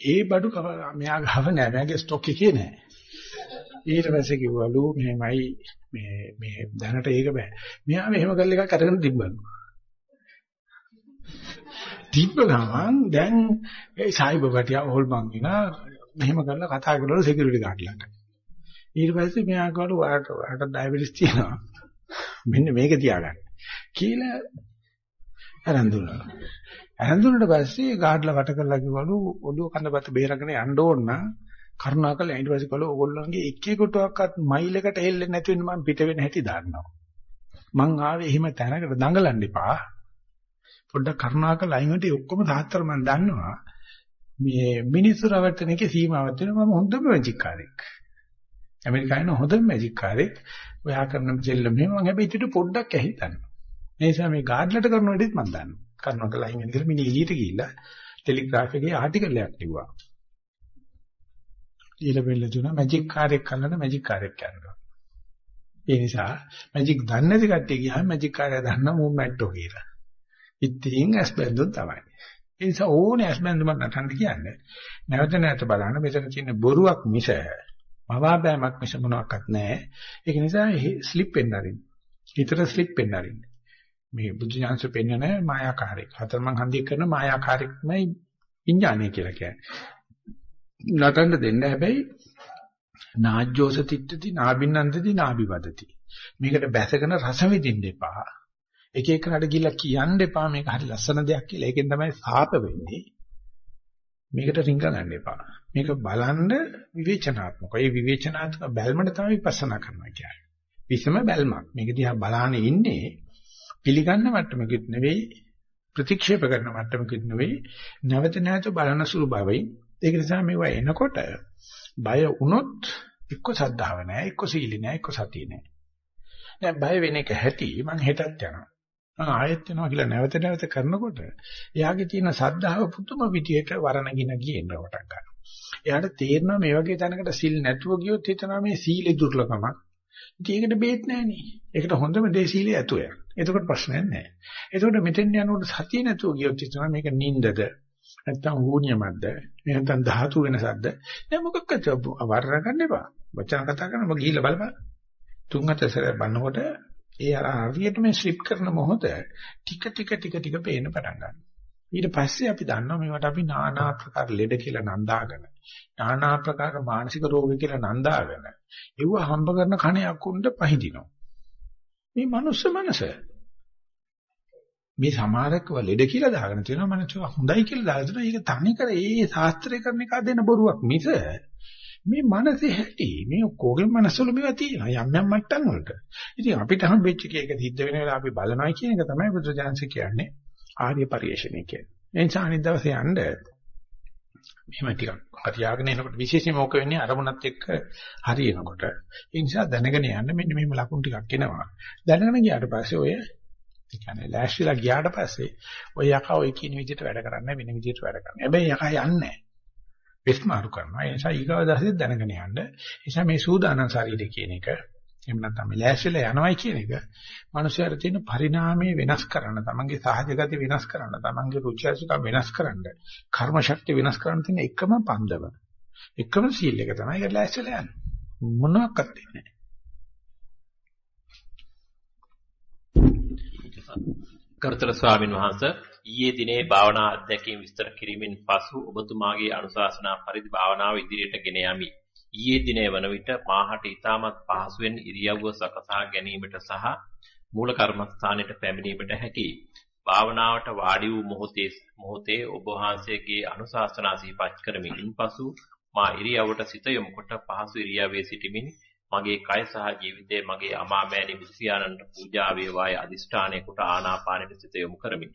Speaker 1: ඒ බඩු මෙයා ගහව නෑ මගේ ස්ටොක් එකේ නෑ. ඊට පස්සේ කිව්වලු මෙහෙමයි මේ මේ දැනට ඒක බෑ. මෙයා මෙහෙම කරලා එකක් අරගෙන තිබ්බලු. තිබ්බ ගමන් දැන් ඒ සායිබබටිය හොල්මන් විනා මෙහෙම කරලා කතා කරලා සිකියුරිටි ගාඩ් ළඟ. ඊට පස්සේ මෙයා කවලු ඔයාට ඔයාට ඩයබටිස් තියෙනවා. මෙන්න මේක තියාගන්න. කියලා අරන් දුන්නා. අරන් දුන්නාට පස්සේ ගාඩ්ලා වට කරලා කිව්වලු ඔළුව කඳපත බේරගෙන යන්න ඕන නම් කරුණාකරලා ඊට පස්සේ කළා ඕගොල්ලන්ගේ එක එකටවත් මයිල් එකට හෙල්ලෙන්නේ නැති වෙන්න මම පිට වෙන හැටි දාන්නවා. මං ආවේ එහෙම තැනකට දඟලන්න එපා. පොඩ්ඩක් කරුණාකරලා අයින් වෙටි ඔක්කොම තාත්තර මං දන්නවා. මේ මිනිස්සු රවට්ටන එකේ සීමාවක් තියෙනවා මම හොඳම මැජික් කාරෙක්. ඇමරිකාවේ හොඳම මැජික් කාරෙක්. ඔයා කරන දෙල්ල මෙහෙම මම හැබැයි ඊට පොඩ්ඩක් ඇහිතනවා. ඒ නිසා මේ ගාඩ්ලට කරන වැඩේත් මම දන්නවා. කරුණාකරලා අයින් වෙන කියලා මිනිහ එළියට ගිහිල්ලා ටෙලිග්‍රාෆ් එකේ ආටිකල් එකක් ලිව්වා. ඊළ බෙල්ල තුන මැජික් කාර්යයක් කරන්න මැජික් කාර්යයක් කරනවා. ඒ නිසා මැජික් දන්නේ නැති කට්ටිය ගියාම මැජික් කාර්යය දන්න මූව්මන්ට්ෝ කියලා. ඉතින් ඇස්බැඳුම් තමයි. ඒ නිසා ඕනේ ඇස්බැඳුමක් නටන්න කියන්නේ. නැවත නැවත බලන්න මෙතන තියෙන බොරුවක් මිස මවාබෑමක් මිස මොනවත් නැහැ. ඒක නිසා ස්ලිප් වෙන්න අරින්න. හිතට ස්ලිප් වෙන්න අරින්න. මේ බුද්ධ ඥානස පෙන්වන මායාකාරයක්. හතරමං හන්දිය කරන මායාකාරයක්මයි විඥානය කියලා කියන්නේ. නටන්න දෙන්න හැබැයි නාජ්ජෝස තිට්ඨති නාබින්නන්තති නාබිවදති. මේකට බැසගෙන රස විඳින්න එපා. එක එකකට ගිහිල්ලා කියන්න එපා මේක හරි ලස්සන දෙයක් කියලා. ඒකෙන් තමයි සාප වෙන්නේ. මේකට රිංග ගන්න එපා. මේක බලන්න විවේචනාත්මක. ඒ විවේචනාත්මක බැල්මට තමයි විපස්සනා කරනවා කියන්නේ. විසම බැල්මක්. මේක දිහා බලාන ඉන්නේ පිළිගන්න මට්ටමකුත් නෙවෙයි ප්‍රතික්ෂේප කරන මට්ටමකුත් නෙවෙයි නැවත නැවත බලන සුළු බවයි ඒක නිසා මේවා එනකොට බය වුණොත් එක්ක සද්ධාව නැහැ එක්ක සීලි නැහැ එක්ක සතිය නැහැ දැන් බය වෙන එක ඇති මං හෙටත් යනවා මං ආයෙත් යනවා කියලා නැවත නැවත කරනකොට එයාගේ තියෙන සද්ධාව පුදුම විදියට වරණගෙන ගියෙන්න පටන් ගන්නවා එයාට තේරෙනවා මේ වගේ තැනකට සිල් නැතුව ගියොත් හිතනවා මේ සීලේ දුර්ලභමක් ඉතින් ඒකට බේත් නැහනේ. ඒකට හොඳම දේ සීලය ඇතුය. එතකොට ප්‍රශ්නයක් නැහැ. එතකොට මෙතෙන් යනකොට සතිය නැතුව ගියොත් හිතනවා මේක නින්දද නැත්තම් ඌණියමත්ද නැත්තම් ධාතු වෙනසක්ද නෑ මොකක්ද වර්ණ ගන්න එපා. වචන කතා කරනම ගිහිල්ලා බලපන්. තුන් හතර බලනකොට ඒ අර හරියට මේ ස්ලිප් කරන මොහොත ටික ටික ටික ටික පේන්න පටන් ගන්නවා. ඊට පස්සේ අපි දන්නවා මේවට අපි নানা ආකාර ලෙඩ කියලා නන්දාගෙන নানা ආකාර මානසික රෝග කියලා නන්දාගෙන ඒව හම්බ කරන කණයක් උණ්ඩ පහදිනවා. මේ මනුස්ස මනස මේ සමහරකව ලෙඩ කියලා දාගෙන තියෙනවා මනස හොඳයි කියලා දාලා තියෙනවා. ඒක තනි කර ඒ ශාස්ත්‍රය කරන එක දෙන බොරුවක් මිස මේ මනසේ හැටි මේ ඔක්කොගේ මනසවල මේවා තියෙනවා යම් යම් මට්ටම් වලට. ඉතින් අපිට හම්බෙච්ච එක සිද්ධ වෙන වෙලාව අපි බලනවා කියන එක තමයි බුදුජානක කියන්නේ ආර්ය පරිශ්‍රණය කියන්නේ. ඒ නිසා අනිත් දවසේ යන්න මෙහෙම ටිකක් හරියාගෙන එනකොට විශේෂයෙන්ම ඕක වෙන්නේ අරමුණත් එක්ක හරියනකොට. ඒ නිසා දැනගෙන යන්න මෙන්න මෙහෙම ලකුණු ටිකක් එනවා. දැනගෙන ගියාට පස්සේ ඔය ඒ කියන්නේ ලෑස්තිලා ගියාට පස්සේ ඔය යකා ඔය කියන විදිහට වැඩ කරන්නේ වෙන විදිහට වැඩ කරන්නේ. හැබැයි යකා යන්නේ නැහැ. විස්මාරු කරනවා. ඒ නිසා ඊගාව දවසේ දැනගෙන යන්න. ඒ නිසා මේ සූදානම් ශරීරය කියන එක එහෙම නැත්නම් මේ ලෑස්තිලා යනවයි කියන එක මනුස්සයර තියෙන පරිණාමය වෙනස් කරන්න, තමන්ගේ සහජ ගති වෙනස් කරන්න, තමන්ගේ රුචි අරුචිකම් වෙනස් කරන්න, කර්ම ශක්තිය වෙනස් කරන්න තියෙන එකම පන්දම. එකම සීල් එක තමයි ඒක ලෑස්තිලා යන්නේ. මොනවාක්වත් නැහැ.
Speaker 2: කර්තල ස්වාමින් වහන්සේ ඊයේ දිනේ භාවනා අධ්‍යක්ීම් විස්තර කිරීමෙන් පසු ඔබතුමාගේ අනුශාසනා පරිදි භාවනාව ඉදිරියට ගෙන යමි. ඊයේ දිනේ වන විට මාහට ඊටමත් පහසුවෙන් ඉරියව්ව සකසා ගැනීමට සහ මූල කර්මස්ථානයට පැමිණීමට හැකියි. භාවනාවට වාඩි වූ මොහොතේ මොහොතේ ඔබ වහන්සේගේ අනුශාසනා සිහිපත් කරමින් ඉන්පසු මා ඉරියව්වට සිත යොමු කොට පහසු ඉරියව්වේ සිටමින් මගේ කය සහ ජීවිතයේ මගේ අමාමෑණි බුද්ධියානන්ට පූජා වේවායි අදිෂ්ඨානයේ කොට ආනාපානෙට සිත යොමු කරමින්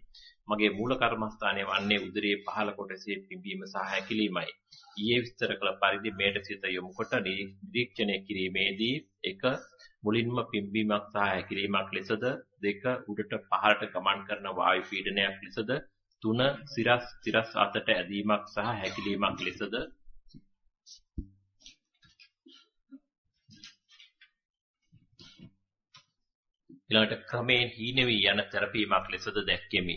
Speaker 2: මගේ මූල කර්මස්ථානයේ වන්නේ උදරයේ පහළ කොටසේ පිම්බීම සහ හැකිලීමයි. ඊයේ විස්තර කළ පරිදි මේට සිත යොමු කොට නිරීක්ෂණය කිරීමේදී එක මුලින්ම පිම්බීමක් සහ හැකිලීමක් ලෙසද දෙක උඩට පහළට ගමන් කරන වායු පීඩනයක් ලෙසද තුන සිරස් සිරස් අතට ඇදීමක් සහ හැකිලීමක් ලෙසද ඊළඟට ක්‍රමයෙන් හීනෙවි යන තෙරපීමක් ලෙසද දැක්කෙමි.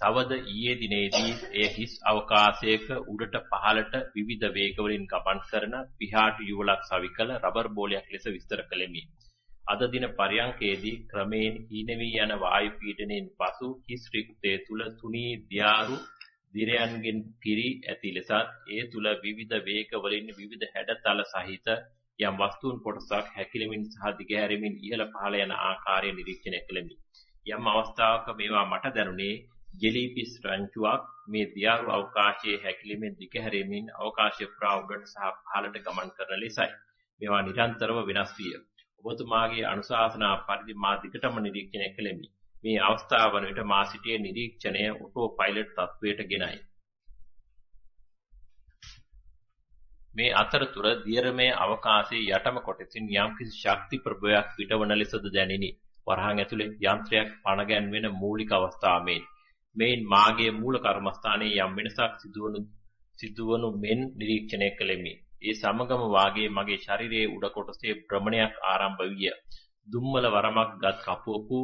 Speaker 2: තවද ඊයේ දිනේදී එය හිස් අවකාශයක උඩට පහළට විවිධ වේගවලින් ගමන් කරන පිහාටු යුවලක් සවිකල රබර් බෝලයක් ලෙස විස්තර කළෙමි. අද දින පරියංකේදී ක්‍රමයෙන් හීනෙවි යන වායු පීඩනයෙන් පසු හිස් රික්තයේ තුල තුනී දියාරු දිරයන්ගෙන් පිරි ඇති ලෙසත් ඒ තුල විවිධ වේගවලින් විවිධ හැඩතල සහිත යම් වස්තුන් කොටසක් හැකිලෙමින් සහ දිගහැරෙමින් ඉහළ පහළ යන ආකාරය නිරීක්ෂණය කළෙමි. යම් අවස්ථාවක මේවා මට දැනුනේ ජෙලිපිස් රංචුවක් මේ දියාරු අවකාශයේ හැකිලෙමින් දිගහැරෙමින් අවකාශය පුරා උඩට සහ පහළට ගමන් කරන ලෙසයි. මේවා නිරන්තරව වෙනස් විය. ඔබතුමාගේ අනුශාසනා පරිදි මා දිගටම නිරීක්ෂණය කළෙමි. මේ අවස්ථාව වන විට මා සිටියේ නිරීක්ෂණය ඔටෝ පයිලට් තත්වයට ගෙනයි. මේ අතරතුර දියරමේ අවකාශයේ යටම කොටසින් යම්කිසි ශක්ති ප්‍රභවයක් පිටවන ලෙසද දැනිනි. වරහන් ඇතුලේ යන්ත්‍රයක් පණ ගැන්වෙන මූලික අවස්ථාවෙන් මේන් මාගේ මූල කර්මස්ථානයේ යම් වෙනසක් සිදුවනු සිදුවනු මෙන් නිරීක්ෂණය කළෙමි. ඒ සමගම වාගේ මගේ ශරීරයේ උඩ කොටසේ භ්‍රමණයක් ආරම්භ විය. දුම්මල වරමක් ගත් කපුවකු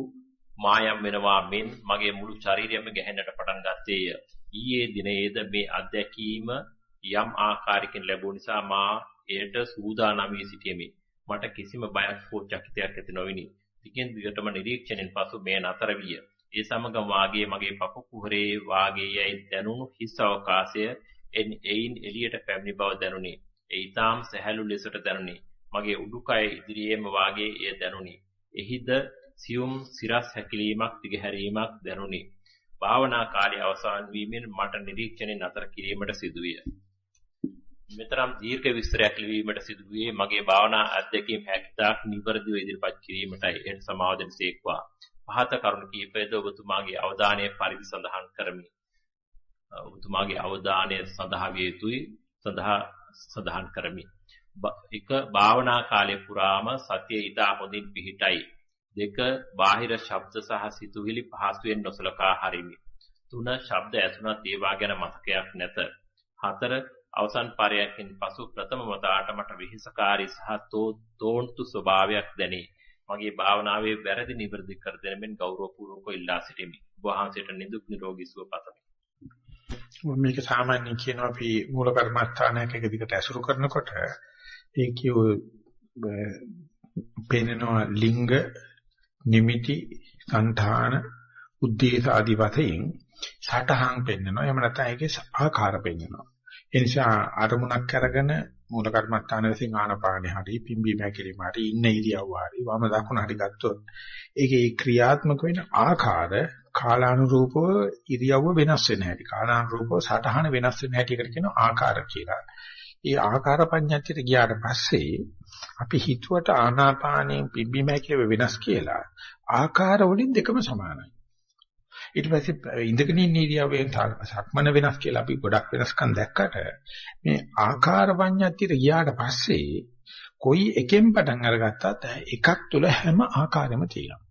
Speaker 2: මායම් වෙනවා මෙන් මගේ මුළු ශරීරයම ගැහෙන්නට පටන් ගත්තේය. ඊයේ දිනයේද මේ අත්දැකීම යම් ආකාරයකින් ලැබුණ නිසා මා එයට සූදානම් වී සිටියෙමි. මට කිසිම බයක් හෝ චකිතයක් ඇති නොවිනි. ටිකෙන් දිගටම නිරීක්ෂණයෙන් පසු මේ නතර විය. ඒ සමග වාගේ මගේ පපු කුහරේ වාගේ යයි දැනුණු හිස් අවකාශය එයින් එළියට පැමිණි බව දැනුනි. ඒ ඊටාම් සැහැල්ලු ලෙසට දැනුනි. මගේ උඩුකය ඉදිරියේම වාගේ එය දැනුනි. එහිද සියුම් සිරස් හැකිලීමක් දිගහැරීමක් දැනුනි. භාවනා කාර්ය අවසන් වීමෙන් මට නිරීක්ෂණය නතර කිරීමට සිදුවිය. මෙතරම් දීර්ඝ විස්තරයක් ලිවීමට සිදුවේ මගේ භාවනා අධ්‍යක්ීම් හැක්දාක් නිවර්දිව ඉදිරිපත් කිරීමටයි එන් සමාව දෙනසේක්වා. පහත කරුණු කීපයද ඔබතුමාගේ අවධානය පරිදි සඳහන් කරමි. ඔබතුමාගේ අවධානය සඳහා විය යුතුයි සඳහා සඳහන් කරමි. එක භාවනා කාලය පුරාම සතිය ඉදා හොඳින් පිහිටයි. දෙක බාහිර ශබ්ද සහ සිතුවිලි පහසුවෙන් නොසලකා හරිමි. තුන ශබ්ද ඇසුණත් ඒවා ගැන මතකයක් නැත. හතර අවසන් පරයන්කින් පසු ප්‍රථම වතාවට මට විහිසකාරී සහ තෝන්තු ස්වභාවයක් දැනේ. මගේ භාවනාවේ වැරදි නිවැරදි කර දෙනෙමින් ගෞරවපූර්වකව ඉල්ලා සිටිමි. ඔබ වහන්සේට නිදුක් නිරෝගී සුව පතමි.
Speaker 1: මේක සාමාන්‍යයෙන් කියනවා අපි මූල කර්මස්ථානයක එක දිගට ඇසුරු කරනකොට ඒ කියෝ පෙනෙනවා ලිංග නිමිති සංධාන උද්දේශ ආදී වශයෙන් සටහන් පෙන්වනවා. එහෙම නැත්නම් ඒකේ ආකාර පෙන්වනවා. ඒ නිසා අරමුණක් අරගෙන මූල කර්මස්ථාන විසින් ආනපානෙ හරි පිම්බීම හැකිලිම හරි ඉන්න ඉරියව්ව හරි වම දකුණ හරි ගත්තොත් ඒකේ ක්‍රියාත්මක වෙන ආකාර කාලානුරූපව ඉරියව්ව වෙනස් වෙන හැටි කාලානුරූපව සටහන වෙනස් වෙන හැටි එකට කියනවා ආකාර කියලා. ඒ ආකාර පඤ්ඤාතියට ගියාට පස්සේ අපි හිතුවට ආනාපානෙ පිම්බීම හැකිලිම වෙනස් කියලා ආකාර වලින් දෙකම සමානයි. ඊට පස්සේ ඉඳගෙන ඉන්න ඉරියව්වෙන් සක්මන වෙනස් කියලා අපි ගොඩක් වෙනස්කම් දැක්කට මේ ආකාර පඤ්ඤාතියට ගියාට පස්සේ කොයි එකෙන් පටන් අරගත්තත් එකක් තුල හැම ආකාරෙම තියෙනවා.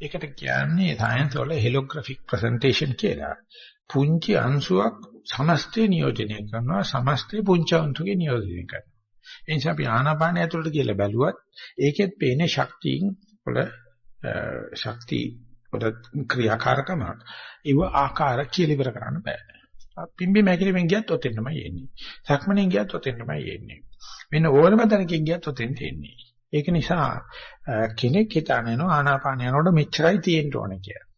Speaker 1: ඒකට කියන්නේ සයන්ස් වල හෙලෝග්‍රැෆික් ප්‍රසන්ටේෂන් කියලා. පුංචි අංශුවක් සමස්තය නියෝජනය කරනවා සමස්තය පුංචි අංශුකේ නියෝජනය කරනවා. ඒ නිසා අපි ආනාපානය ඇතුළට කියලා බැලුවත් ඒකෙත් පේන්නේ ශක්තියින් වල ශක්ති වල ක්‍රියාකාරකමක් ඒව ආකාර කියලා ඉවර කරන්න බෑ. පිම්බි මැකිලිමෙන් ගියත් ඔතෙන්මයි එන්නේ. සක්මණෙන් ගියත් ඔතෙන්මයි එන්නේ. වෙන ඕනම තැනකින් ගියත් ඔතෙන් එන්නේ. ඒක නිසා කෙනෙක් හිතන යනවා ආනාපාන යනකොට මෙච්චරයි තියෙන්න ඕනේ කියලා.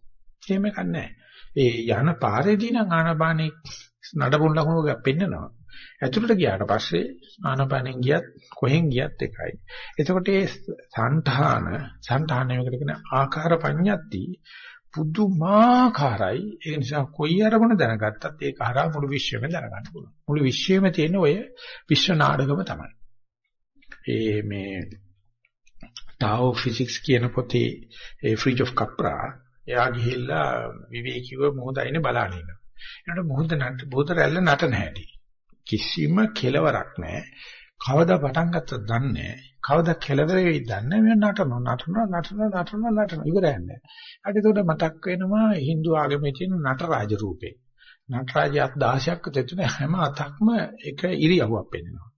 Speaker 1: එහෙම කන්නේ ඒ යන පාරේදී නම් ආනාපානේ නඩපුන් ලකුණු පෙන්නනවා. ඇතුළට ගියාට පස්සේ ආනාපානෙන් ගියත් කොහෙන් ගියත් එකයි. එතකොට මේ සංඨාන සංඨානයකට කියන ආකාර පඤ්ඤත්ති පුදුමාකාරයි. ඒ නිසා කොයි අරමුණ දැනගත්තත් ඒක හරහා මුළු විශ්වෙම දැනගන්න පුළුවන්. මුළු විශ්වෙම තියෙන ඔය විශ්ව නාඩගම තමයි. ඒ මේ ටාෝ ෆිසික්ස් කියන පොතේ ඒ ෆ්‍රිජ් ඔෆ් කප්රා එයා ගිහිල්ලා විවේකීව මොහොතයිනේ බලන ඉන්නවා. ඒකට මොහොත නට බෝත රැල්ල නටන හැටි. කිසිම කෙලවරක් නැහැ. කවදා පටන් ගත්තද දන්නේ නැහැ. කවදා කෙලවර වෙයිද දන්නේ නැහැ. නටනවා නටනවා නටනවා නටනවා නටනවා ඉවරයක් නැහැ. අද ඒකට මතක් වෙනවා Hindu ආගමේ තියෙන නටරාජ රූපේ. නටරාජයක් 16ක් දෙතුන හැම අතක්ම එක ඉරියව්වක් පෙන්වනවා.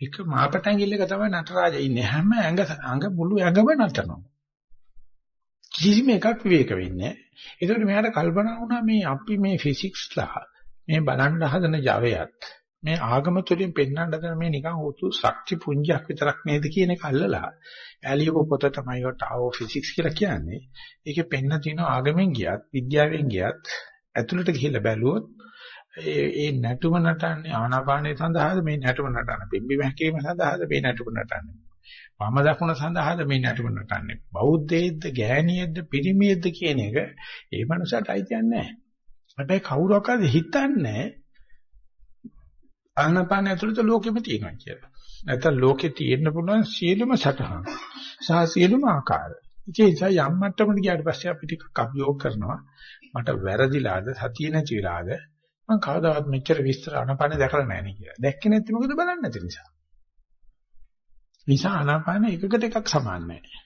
Speaker 1: එක මාපටැඟිල්ලක තමයි නටරාජ ඉන්නේ. හැම ඇඟ අඟ මුළු ඇඟම නටනවා. කිසිම එකක් විවේක වෙන්නේ නැහැ. ඒකට මෙයාට කල්පනා වුණා මේ අපි මේ ෆිසික්ස්ලා මේ බලන්න හදන Javaයත් මේ ආගම තුලින් පෙන්වන්න හදන මේ නිකන් හොතු ශක්ති පුංජයක් විතරක් නේද කියන එක අල්ලලා ඇලියප පොත තමයි වට ආවෝ ෆිසික්ස් කියලා කියන්නේ. ඒකේ පෙන්න තියෙන ආගමෙන් ගියත් විද්‍යාවෙන් ගියත් ඇතුළට ගිහිල්ලා බැලුවොත් ඒ ඒ නැටුම නටන්නේ ආනාපානයේ සඳහාද මේ නැටුම නටන්නේ? පිම්බි මහකීම සඳහාද මේ නැටුම නටන්නේ? වම දකුණ සඳහාද මේ නැටුම නටන්නේ? බෞද්ධයේද්ද ගෑණියෙක්ද පිරිමියෙක්ද කියන එක ඒ මනුස්සයට අයිතියක් නැහැ. හැබැයි කවුරක්වත් හිතන්නේ ආනාපාන ඇතුළත ලෝකෙම තියෙනවා කියලා නැත්නම් ලෝකේ තියෙන්න පුළුවන් සියලුම සටහන් සහ සියලුම ආකාර ඒ නිසා යම් මට්ටමකට ගියාට පස්සේ අපි ටිකක් අභියෝග කරනවා මට වැරදිලාද සතිය නැති වෙලාද මම කවදාවත් මෙච්චර විස්තර ආනාපාන දැකලා නැහැ නේ කියලා. දැක්කේ නැත්නම් මොකද බලන්නේ නැති නිසා. නිසා ආනාපාන එකකට එකක් සමාන නැහැ.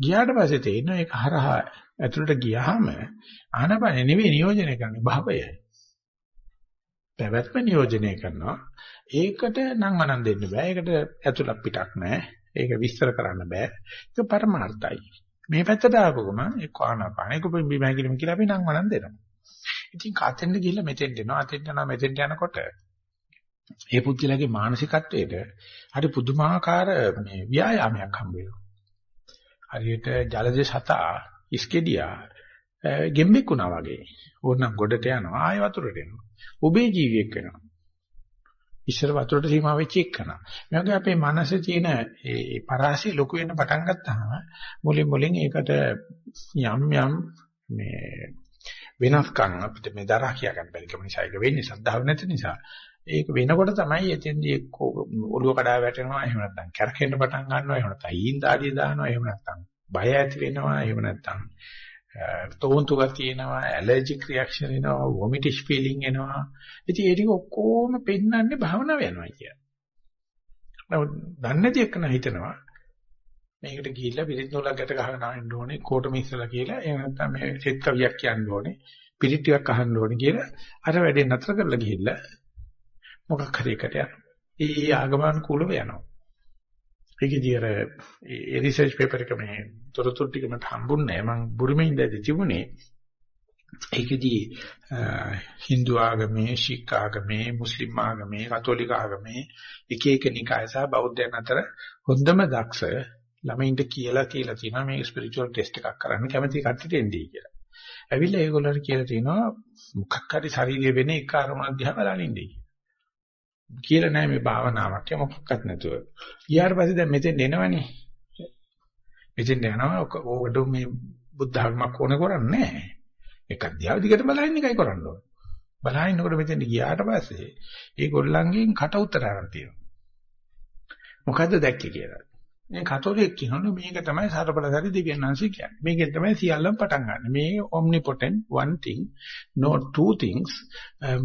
Speaker 1: ගියාට පස්සේ තේරෙනවා ඒක හරහා ඇතුළට ගියාම ආනාපාන නෙවෙයි නියෝජනය කරන්නේ භවය. පැවැත්ම නියෝජනය කරනවා. ඒකට නම් අනන් දෙන්න බෑ. ඒකට ඇතුළක් පිටක් නැහැ. ඒක විස්තර කරන්න බෑ. ඒක පරමාර්ථයි. මේ පැත්තට ආවම එක්ක ආනාපාන එක්ක බිම හැකිලිම කියලා අපි නම් අනන් දෙනවා. ඉතින් කතෙන්ද ගිහිල්ලා මෙතෙන්ට එනවා. අතෙන්ට යනවා මෙතෙන්ට යනකොට ඒ පුද්ගලයාගේ මානසිකත්වයට හරි පුදුමාකාර මේ ව්‍යායාමයක් හම්බ වෙනවා. හරියට ජලජ සතා ඉස්කෙඩියා ගෙම්බෙක් වුණා වගේ. ඕනනම් ගොඩට යනවා ආය වතුරට එනවා. ඔබේ ජීවියෙක් වෙනවා. ඉස්සර වතුරට සීමා වෙච්ච එකන. මේ වගේ අපේ මනසේ තියෙන ඒ පරාසය ලොකු වෙන්න පටන් ගත්තාම මුලින් මුලින් ඒකට යම් යම් මේ වෙනස්කම් අපිට මේ දරා කියා ගන්න බැරි කම නිසා ඒක වෙන්නේ සද්ධාව නැති නිසා. ඒක වෙනකොට තමයි එතෙන්දී ඔළුව කඩා වැටෙනවා එහෙම නැත්නම් කැරකෙන්න පටන් ගන්නවා එහෙම නැත්නම් ඊන් දාඩිය දානවා එහෙම නැත්නම් බය ඇති වෙනවා එහෙම නැත්නම් තෝන්තු ගතියනවා ඇලර්ජික් රියැක්ෂන් එනවා වොමිටිෂ් ෆීලිං එනවා ඉතින් ඒ ටික ඔක්කොම පෙන්වන්නේ භාවනාව යනවා කියන. නමුත් දන්නේ නැති එකන හිතනවා මේකට ගිහිල්ලා පිරිත් නූලක් ගැට ගහගෙන ආන්න ඕනේ කෝට මිස්සලා කියලා එහෙම නැත්නම් මේ සෙත් කවියක් කියන්න ඕනේ පිරිත් ටිකක් අහන්න ඕනේ කියලා අර වැඩේ නතර කරලා ගිහිල්ලා මොකක් හරි එකට යනවා. ඒ ඒ ආගමනුකූලව යනවා. ඒකදී අර ඒ රිසර්ච් පේපර් එක මේ තොරතුරු ටික මට හම්බුන්නේ නැහැ. මම බුරුමේ ඉඳලා තිබුණේ. ඒකදී Hindu ආගමේ, ශික් ආගමේ, මුස්ලිම් ආගමේ, කතෝලික ආගමේ එක එක නිකාය සහ බෞද්ධයන් අතර හොඳම දක්ෂ ළමයින්ට කියලා කියලා තියෙනවා මේ ස්පිරිචුවල් ටෙස්ට් එකක් කරන්න කැමති කට්ටියට එන්නේ කියලා. ඇවිල්ලා ඒගොල්ලන්ට කියලා තියෙනවා මොකක් හරි ශරීරයේ වෙන එක අරමුණක් දිහා බලන් ඉන්නේ කියලා. කියලා නෑ මේ භාවනාවක් ය මොකක්වත් නැතුව. ඊයාට පස්සේ දැන් මෙතෙන් එනවනේ. මෙතෙන් යනවා ඔකට මේ බුද්ධ ධර්මයක් ඕන කරන්නේ නෑ. එකක් දිහා දිගට බලන්න එකයි කරන්න ඕනේ. බලහින්නකොට මෙතෙන් ගියාට පස්සේ ඒගොල්ලන්ගෙන් කට උතර ගන්න තියෙනවා. මොකද්ද දැක්කේ කියලා. මේ කතෝලික කියනවනේ මේක තමයි සතරපලසරි දිව්‍යඥාන්සි කියන්නේ. මේකෙන් තමයි සියල්ලම පටන් ගන්න. මේ omnipotent one thing not two things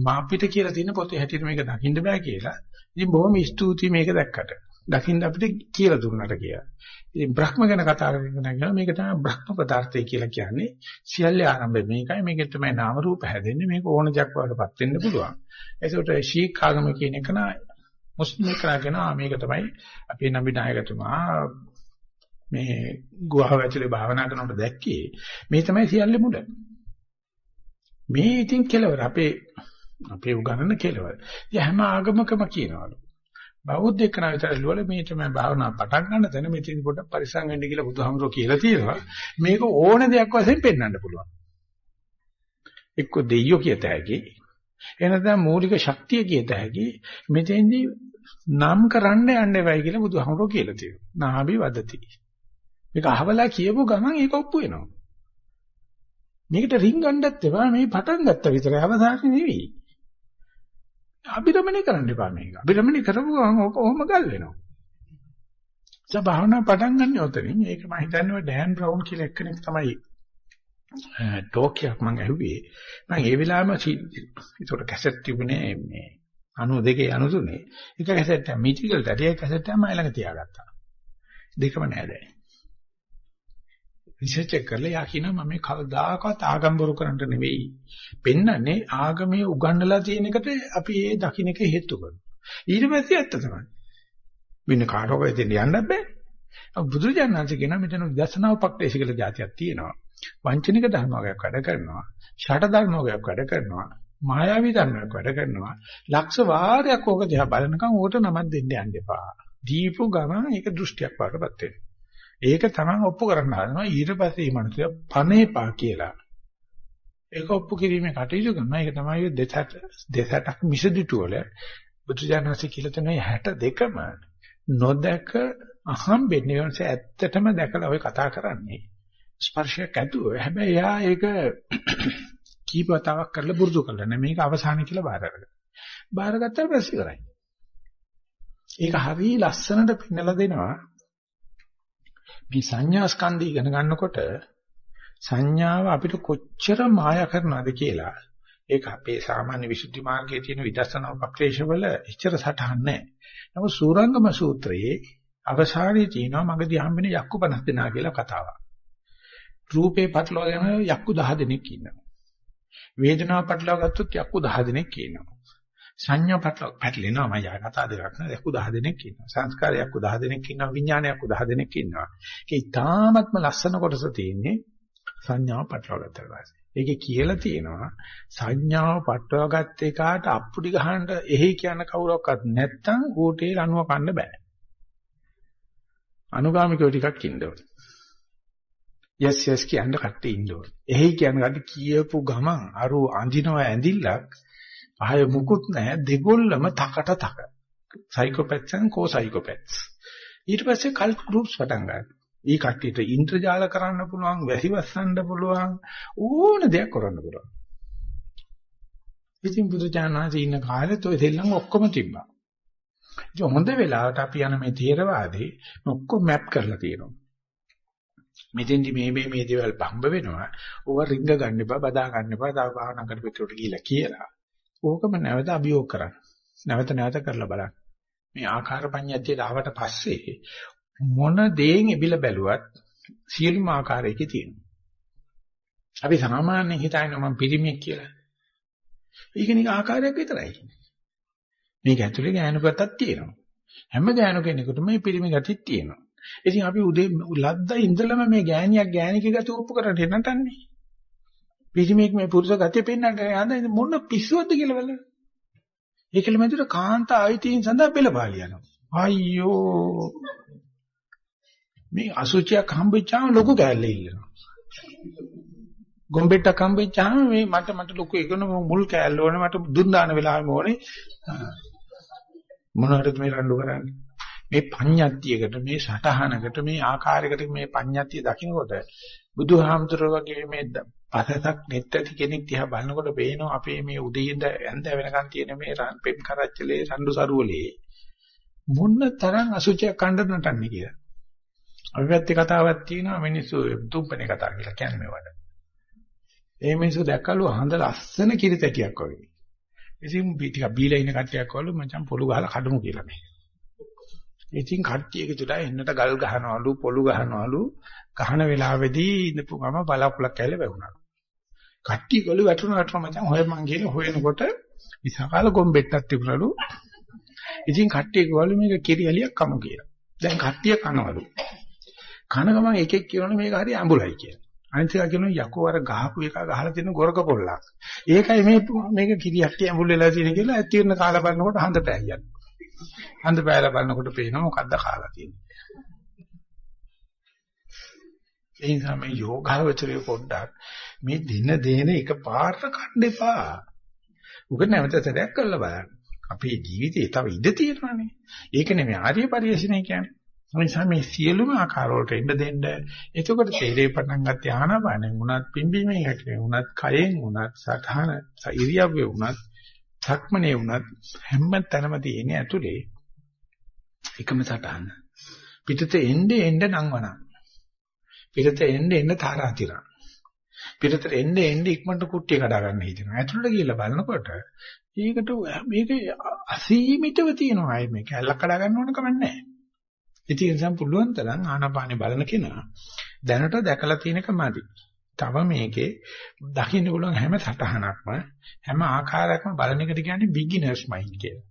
Speaker 1: මාපිට කියලා තියෙන පොතේ හැටියට මේක දකින්න බෑ කියලා. ඉතින් බොහොම ස්තුතියි මේක දැක්කට. දකින්න අපිට කියලා දුන්නට කියලා. ඉතින් බ්‍රහ්ම ගැන කතා කරගෙන මේක තමයි බ්‍රහ්ම පදාර්ථය කියලා කියන්නේ. සියල්ලේ ආරම්භය මේකයි. මේකෙන් තමයි නාම රූප හැදෙන්නේ. මේක ඕන ජක් වලටපත් වෙන්න පුළුවන්. ඒකට ශීක් ආගම කියන එක නා මුස්ලිම් කරගෙන මේක තමයි අපේ නබි නායකතුමා මේ ගුහාව ඇතුලේ භාවනා කරනකොට දැක්කේ මේ තමයි සියල්ල මුල. මේ ඉතින් කෙලවර අපේ අපේ උගන්නන කෙලවර. ඉතින් හැම ආගමකම කියනවලු. බෞද්ධ එක්කන විතර ලුවල මේ තමයි භාවනා පටන් ගන්න තැන මෙතන පොඩ්ඩක් පරිස්සම් වෙන්න කියලා බුදුහාමුදුරුවෝ කියලා තියෙනවා. මේක ඕන දෙයක් වශයෙන් පෙන්වන්න පුළුවන්. එක්ක දෙයියෝ කියත හැකි. එනදා මූලික ශක්තිය කියත හැකි. මෙතෙන්දී නම් කරන්න යන්න එපයි කියලා බුදුහාමුදුරුවෝ කියලා තියෙනවා. නාභි වදති. මේක අහවලා කියපු ගමන් ඒක ඔප්පු වෙනවා. මේකට රින් ගන්නත් එපා මේ පටන් ගත්ත විතරයි අවසානේ නෙවෙයි. අභිරමණය කරන්න එපා මේක. අභිරමණය කරපු ගමන් ඕක ඔහොම ගල් වෙනවා. සබහාවනා පටන් ගන්න උතරින් ඒක මම හිතන්නේ ඩෑන් බ්‍රවුන් කියලා එක්කෙනෙක් තමයි ටෝකියක් මම ඇහුවේ. මම ඒ වෙලාවෙම ඒකට කැසට් තිබුණේ මේ 92 93 එක කැසට් එක මිටිකල් දඩිය කැසට් එක මම ළඟ තියාගත්තා. දෙකම නෑ දැන්. රිසර්ච් එක කරලා යා කියනවා මම මේ කවදාකවත් ආගම් බොරු කරන්න නෙවෙයි. පෙන්නන්නේ ආගමේ උගන්වලා තියෙන එකට අපි ඒ දකින්න එක හේතු කරනවා. ඊට පස්සේ ඇත්ත තමයි. වෙන කාටවත් දෙන්න යන්න බෑ. බුදුරජාණන්සේ කියන මෙතන විදර්ශනා උපක්ලේශ කියලා જાතියක් තියෙනවා. වංචනික ධර්ම වර්ගයක් වැඩ කරනවා. ෂට ධර්ම වර්ගයක් වැඩ කරනවා. මායාවී ධර්මයක් වැඩ කරනවා. ලක්ෂ වාරයක් ඕක දිහා බලනකම් ඕකට නමක් දෙන්න යන්න එපා. දීපු ගමන් ඒක දෘෂ්ටියක් වඩපත් වෙනවා. ඒක තමයි ඔප්පු කරන්න හදනවා ඊට පස්සේ මේ මනුස්සයා පනේපා කියලා. ඒක ඔප්පු කිරීමේ කටයුතු කරනවා. ඒක තමයි දෙසට දෙසටක් මිසදිටු වල බුදුජානනාංශ කියලා තියෙන 62ම නොදක අහම්බෙන්නේ වෙනස ඇත්තටම දැකලා ඔය කතා කරන්නේ. ස්පර්ශයක් ඇතුව. හැබැයි යා ඒක කීප වතාවක් කරලා පුරුදු කරලා නැහැ. මේක අවසානයි කියලා බාර අරගෙන. බාරගත්තාට පස්සේ ඉවරයි. ඒක හරිය ලස්සනට පෙන්නලා දෙනවා. මේ සංඥා ස්කන්ධය ඉගෙන ගන්නකොට සංඥාව අපිට කොච්චර මායා කරනවද කියලා ඒක අපේ සාමාන්‍ය විසුද්ධි මාර්ගයේ තියෙන විදර්ශනා උපක්‍රේෂවල එච්චර සටහන් නැහැ. නමුත් සූරංගම සූත්‍රයේ අවසානයේ තියෙනවා මගදී හම්බෙන යක්කු 50 දෙනා කියලා කතාවක්. රූපේ පටලවාගෙන යක්කු 10 දෙනෙක් ඉන්නවා. වේදනාව පටලවා ගත්තොත් යක්කු 10 දෙනෙක් ඉන්නවා. සංඥා පටල පැටලෙනවා. මම යා කතා දෙකක් නේද? යක්කු 10 දෙනෙක් ඉන්නවා. සංස්කාරය යක්කු 10 දෙනෙක් ඉන්නවා. විඥානය යක්කු 10 දෙනෙක් ඉන්නවා. ඒක ඉතාමත්ම ලස්සන කොටස තියෙන්නේ සංඥාව පටලවා ගත්තා පස්සේ. ඒකේ කියලා තියෙනවා සංඥාව පටලවා ගත්ත එකාට අප්පුඩි ගහන්න එහෙයි කියන කවුරක්වත් නැත්තම් ඌටේ ලනුව කන්න බෑ. අනුගාමිකව ටිකක් ඉන්න ඕනේ. යස් යස් කියන කට්ටිය ඉන්න ඕනේ එහෙයි කියන කට්ටිය කියපු ගමන් අරු අඳිනව ඇඳිල්ලක් ආය මුකුත් නැහැ දෙගොල්ලම තකට තක. Psychopaths and කෝ-සයිකෝපැත්ස්. ඊට පස්සේ කල්ට් ගෲප්ස් පටන් ගන්නවා. ඊ කට්ටියට ඉන්ද්‍රජාල කරන්න පුළුවන්, වැසිවස්සන්න පුළුවන්, ඕන දෙයක් කරන්න පුළුවන්. ඉතින් බුදුචානන්සේ ඉන්න කාලෙත් ඔය දෙල්ලන් ඔක්කොම තිබ්බා. ඒ හොඳ වෙලාවට අපි යන මේ තේරවාදී ඔක්කොම මැප් කරලා තියෙනවා. මෙතෙන්දි මේ මේ මේ දේවල් බම්බ වෙනවා. ඕව රිංග ගන්න එපා, බදා ගන්න එපා, තව භාවනා කරපෙකට ගිහිලා කියලා. ඕකම නැවත අභියෝග කරන්න. නැවත නැවත කරලා බලන්න. මේ ආකාර පඤ්ඤාතියට ආවට පස්සේ මොන දේෙන් එබිල බැලුවත් සියලුම ආකාරයකේ තියෙනවා. අපි සාමාන්‍යයෙන් හිතන්නේ මම පිරිමියෙක් කියලා. ඒක නික ආකාරයක් විතරයි. මේක ඇතුලේ ගෑනු පැත්තක් තියෙනවා. හැම ගෑනු කෙනෙකුටම මේ පිරිමි ගතියක් තියෙනවා. ඉතින් අපි උදේ ලද්දා ඉඳලම මේ ගෑණියක් ගෑණික ගතිය ඔප්පු කරගෙන නටන්නේ. පිරිමියෙක් මේ පුරුෂ ගතිය පෙන්වන්න යන මොන පිස්සුවක්ද කියලා බලන්න. ඒකල මැදට කාන්ත ආයිතීන් සඳහා පෙළපාලි යනවා. අයියෝ. මේ අසුචියක් හම්බෙච්චාම ලොකු කෑල්ල ඉල්ලනවා. ගොම්බෙට්ටක් හම්බෙච්චාම මේ මට මට ලොකු එකන මුල් කෑල්ල ඕනේ මට දුන් දාන වෙලාවෙම ඕනේ. මොනවටද මේ රණ්ඩු කරන්නේ? මේ පඤ්ඤාත්තියකට මේ සටහනකට මේ ආකාරයකට මේ පඤ්ඤාත්තිය දකින්නකොට බුදුහාමුදුරුවෝ වගේ මේ පසසක් නෙත් ඇති කෙනෙක් දිහා බලනකොට පේනවා අපේ මේ උදේින්ද ඇඳ වෙනකන් තියෙන මේ පෙම් කරච්චලේ සම්ඩු සරුවලේ මොන්න තරම් අසුචියක් කණ්ඩ නටන්නේ කියලා. අපි පැත්තේ කතාවක් තියෙනවා මිනිස්සු තුම්පනේ කතා කියලා කියන්නේ මේවට. ඒ මිනිස්සු දැක්කලු හඳ ලස්සන කිරිතැටියක් වගේ. ඉතින් ටිකක් බීලා ඉන්න කට්ටියක් වළු මචං පොළු ගහලා කඩමු කියලා මේ. ඉතින් කට්ටිය එකතුලා එන්නට ගල් ගහනවලු පොළු ගහනවලු ගහන වෙලාවේදී ඉඳපු ගම බලාකුලක් කැලේ වැහුණා. කට්ටිය ගලු වැටුණා වැටුණා මචං හොය මං කියලා හොයනකොට විසකාල ගොම්බෙට්ටක් තිබුණලු. ඉතින් කට්ටිය ගවලු මේක කිරියලියක් කමු කියලා. දැන් කට්ටිය කනවලු. කන ගමන් එකෙක් කියනවනේ මේක හරි අඹුලයි කියලා. අනිත් එක කියනවා යකෝ අර ගහපු එක ගහලා තියෙන ගොරක පොල්ලක්. ඒකයි මේ මේක කිරියක්ටි ඇඹුල් වෙලා තියෙන කියලා ඇතිරන කාලා බලනකොට හඳ පෑයන්නේ. හඳ පෑලා බලනකොට පේනවා මොකද්ද කාලා තියෙන්නේ. ඒ නිසා මේ යෝගාවචරය පොඩ්ඩක් මේ දින දේන එක පාර කන්න එපා. උග නැවත සැරයක් කරලා බලන්න. අපේ ජීවිතේ තව ඉඩ තියෙනවානේ. ඒක නෙමෙයි ආර්ය පරිශ්‍රණය කියන්නේ. නිසා මේ සියලුම ආකාර වලට එන්න දෙන්න. එතකොට තේරේ පටන් ගත්ත ආනාපානෙන් උනත් පිම්බීමේ හැකේ උනත් කයෙන් උනත් සඨාන ඉරියව්වේ උනත් සක්මනේ උනත් හැම තැනම තියෙන ඇතුලේ එකම සටහන. පිටතේ එන්නේ එන්න නංවන. පිටතේ එන්නේ එන්න තාරාතිරා. පිටතට එන්නේ එන්නේ ඉක්මනට කුට්ටිය කඩා ගන්න හිතෙනවා. ඇතුළට ගිහිල්ලා බලනකොට මේකට මේක අසීමිතව තියෙනවා. මේක ඇල්ලක් කඩා ගන්න ඕන කමක් නැහැ. ඉතින් ඒ නිසා පුළුවන් තරම් ආනාපානේ බලන කෙනා දැනට දැකලා තියෙන කමදි. තව මේකේ දකින්න පුළුවන් හැම සටහනක්ම හැම ආකාරයක්ම බලන එකට කියන්නේ බිග්ිනර්ස් මයින්ඩ් කියලා.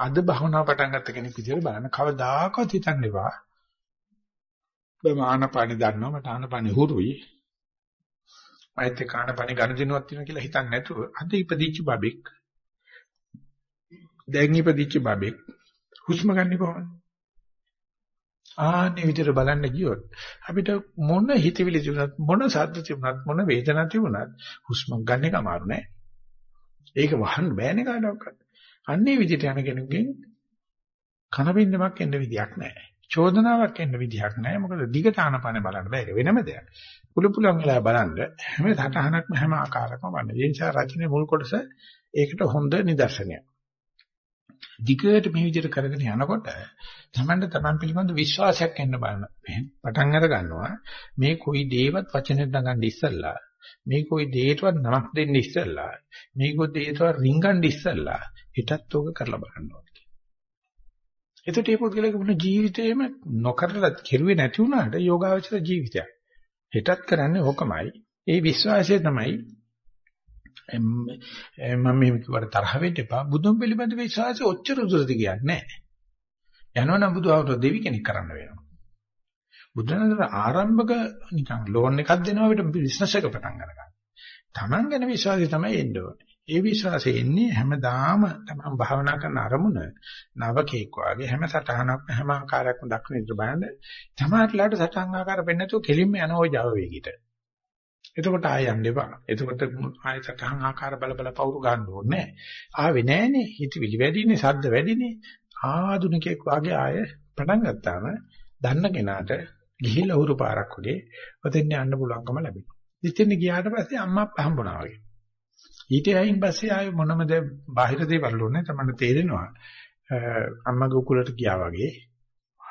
Speaker 1: අද භවනා පටන් ගත්ත කෙනෙක් විදිහට බලන්න කවදාකවත් හිතන්න එපා. මම ආනාපානේ දන්නවා මට ආනාපානේ හුරුයි. මයිත් කාණපානේ ගණදිනුවක් තියෙනවා කියලා හිතන්නේ නැතුව අද ඉපදිච්ච බබෙක් දැන් ඉපදිච්ච බබෙක් හුස්ම ගන්න කොහොමද? ආන්නේ විදිහට බලන්න ගියොත් අපිට මොන හිතවිලි තිබුණත් මොන සද්ද තිබුණත් මොන වේදනාවක් තිබුණත් හුස්මක් ගන්න එක අමාරු නෑ. ඒක වහන්න බෑනේ කාටවත්. අන්නේ විදිහට යන කෙනෙකුගෙන් කනබින්දමක් එන්න විදියක් නෑ. චෝදනාවක් එන්න විදියක් නෑ. මොකද දිගට ආනපන බලන්න බෑ. ඒක වෙනම දෙයක්. පුළු පුළුවන් වෙලා බලන්න හැම සටහනක්ම හැම ආකාරයක්ම බලන්න. ඒ නිසා රචනයේ මුල් කොටස ඒකට හොඳ නිදර්ශනයක්. දිගට මේ විදිහට කරගෙන යනකොට තමන්ට තමන් පිළිබඳ විශ්වාසයක් එන්න බලන. පටන් අර ගන්නවා මේ කොයි දේවත් වචනෙන් නගන්න ඉස්සල්ලා මේ කොයි දෙයකටවත් නමක් දෙන්න ඉස්සල්ලා මේ කොයි දෙයකටවත් රිංගන්න ඉස්සල්ලා හිතත් ඕක කරලා බලන්න ඕනේ. එතකොට මේ පුද්ගලයාගේ මොන ජීවිතේම නොකරලා කෙරුවේ නැති වුණාට යෝගාවචර ජීවිතයක්. හිතත් කරන්නේ ඕකමයි. ඒ විශ්වාසය තමයි මම මේ කිව්වට තරහ වෙන්න එපා. බුදුන් පිළිබඳ විශ්වාසය ඔච්චර දුරදි කියන්නේ නැහැ. යනවනම් බුදුහාමුදුර දෙවි කෙනෙක් කරන්න වෙනවා. බුදුහාමුදුර ආරම්භක නිකන් ලෝන් එකක් දෙනවා විතර බිස්නස් එක පටන් ගන්නවා. Taman ගැන විශ්වාසය තමයි එන්න ඕනේ. ඒ විශ්වාසය එන්නේ හැමදාම තමන් භාවනා කරන අරමුණ නවකේක් වගේ හැම සටහනක්ම හැම ආකාරයක්ම දක්වන විදිහ බලන්න. තමාටලාට සටහන් ආකාර වෙන්නේ නැතුව කෙලින්ම යන ওই Java වේගිට. එතකොට ආය යන්න එපා. එතකොට ආය සටහන් ආකාර බල බල පවුරු ගන්න ඕනේ නැහැ. ආවේ නැහනේ. හිතවිලි වැඩිනේ, ශබ්ද වැඩිනේ. ආදුනිකෙක් වාගේ ආය පටන් ගත්තාම දන්න කෙනාට ගිහිල්ලා උරු පාරක් වගේ ඔතෙන් යන්න පුළුවන්කම ලැබෙනවා. ඉතින් ගියාට පස්සේ අම්මා හම්බුණා වගේ. ඊට ඇයින් පස්සේ ආය මොනම දේ බාහිර දේවල් ඕනේ තමයි තේරෙනවා. අම්මගේ උකුලට ගියා වගේ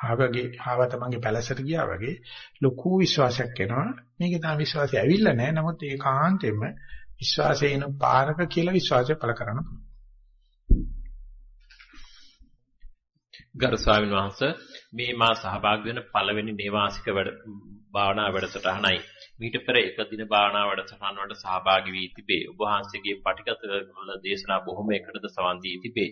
Speaker 1: ආවගේ ආව තමන්ගේ පැලසට ගියා වගේ ලොකු විශ්වාසයක් එනවා. මේකේ තාම විශ්වාසය ඇවිල්ලා නැහැ. නමුත් ඒකාන්තයෙන්ම විශ්වාසය එන පාරක කියලා විශ්වාසය පළ කරන්න පුළුවන්.
Speaker 2: ගරු ස්වාමීන් වහන්සේ මේ මා සහභාගී වෙන පළවෙනි නේවාසික වැඩ භාවනා වැඩසටහනයි. මීට පෙර එක දින භාවනා වැඩසටහන වලට සහභාගී වී තිබේ. ඔබ වහන්සේගේ පටිගත වල දේශනා බොහොම එකටද සවන් දී තිබේ.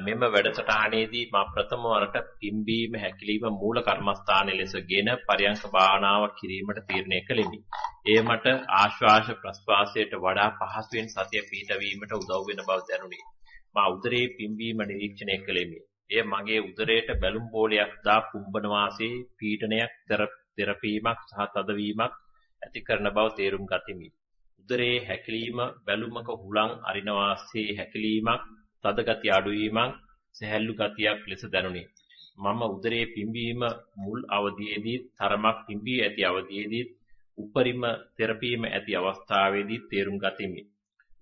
Speaker 2: මෙම වැඩසටහනේදී මා ප්‍රථම වරට පිම්බීම හැකිලිම මූල කර්මස්ථානයේ ලෙසගෙන පරියංක භාවනාව කිරීමට තීරණය කළෙමි. එය මට ආශ්වාස ප්‍රශ්වාසයට වඩා පහසුවෙන් සතිය පිහිටවීමට උදව් වෙන බව දැනුනි. මා උදරයේ පිම්බීම නිරීක්ෂණය කළෙමි. එය මගේ උදරයට බැලුම් බෝලයක් දා පුම්බන වාසේ පීඩනයක් තෙරපීමක් සහ තදවීමක් ඇති කරන බව තේරුම් ගතිමි. උදරයේ හැකිලිම බැලුමක හුලං අරින වාසේ හැකිලීමක් තද ගතිය අඩුවීමක් සැහැල්ලු ගතියක් ලෙස දැනුනි. මම උදරයේ පිම්බීම මුල් අවධියේදී තරමක් පිම්බී ඇති අවධියේදී උපරිම තෙරපීම ඇති අවස්ථාවේදී තේරුම් ගතිමි.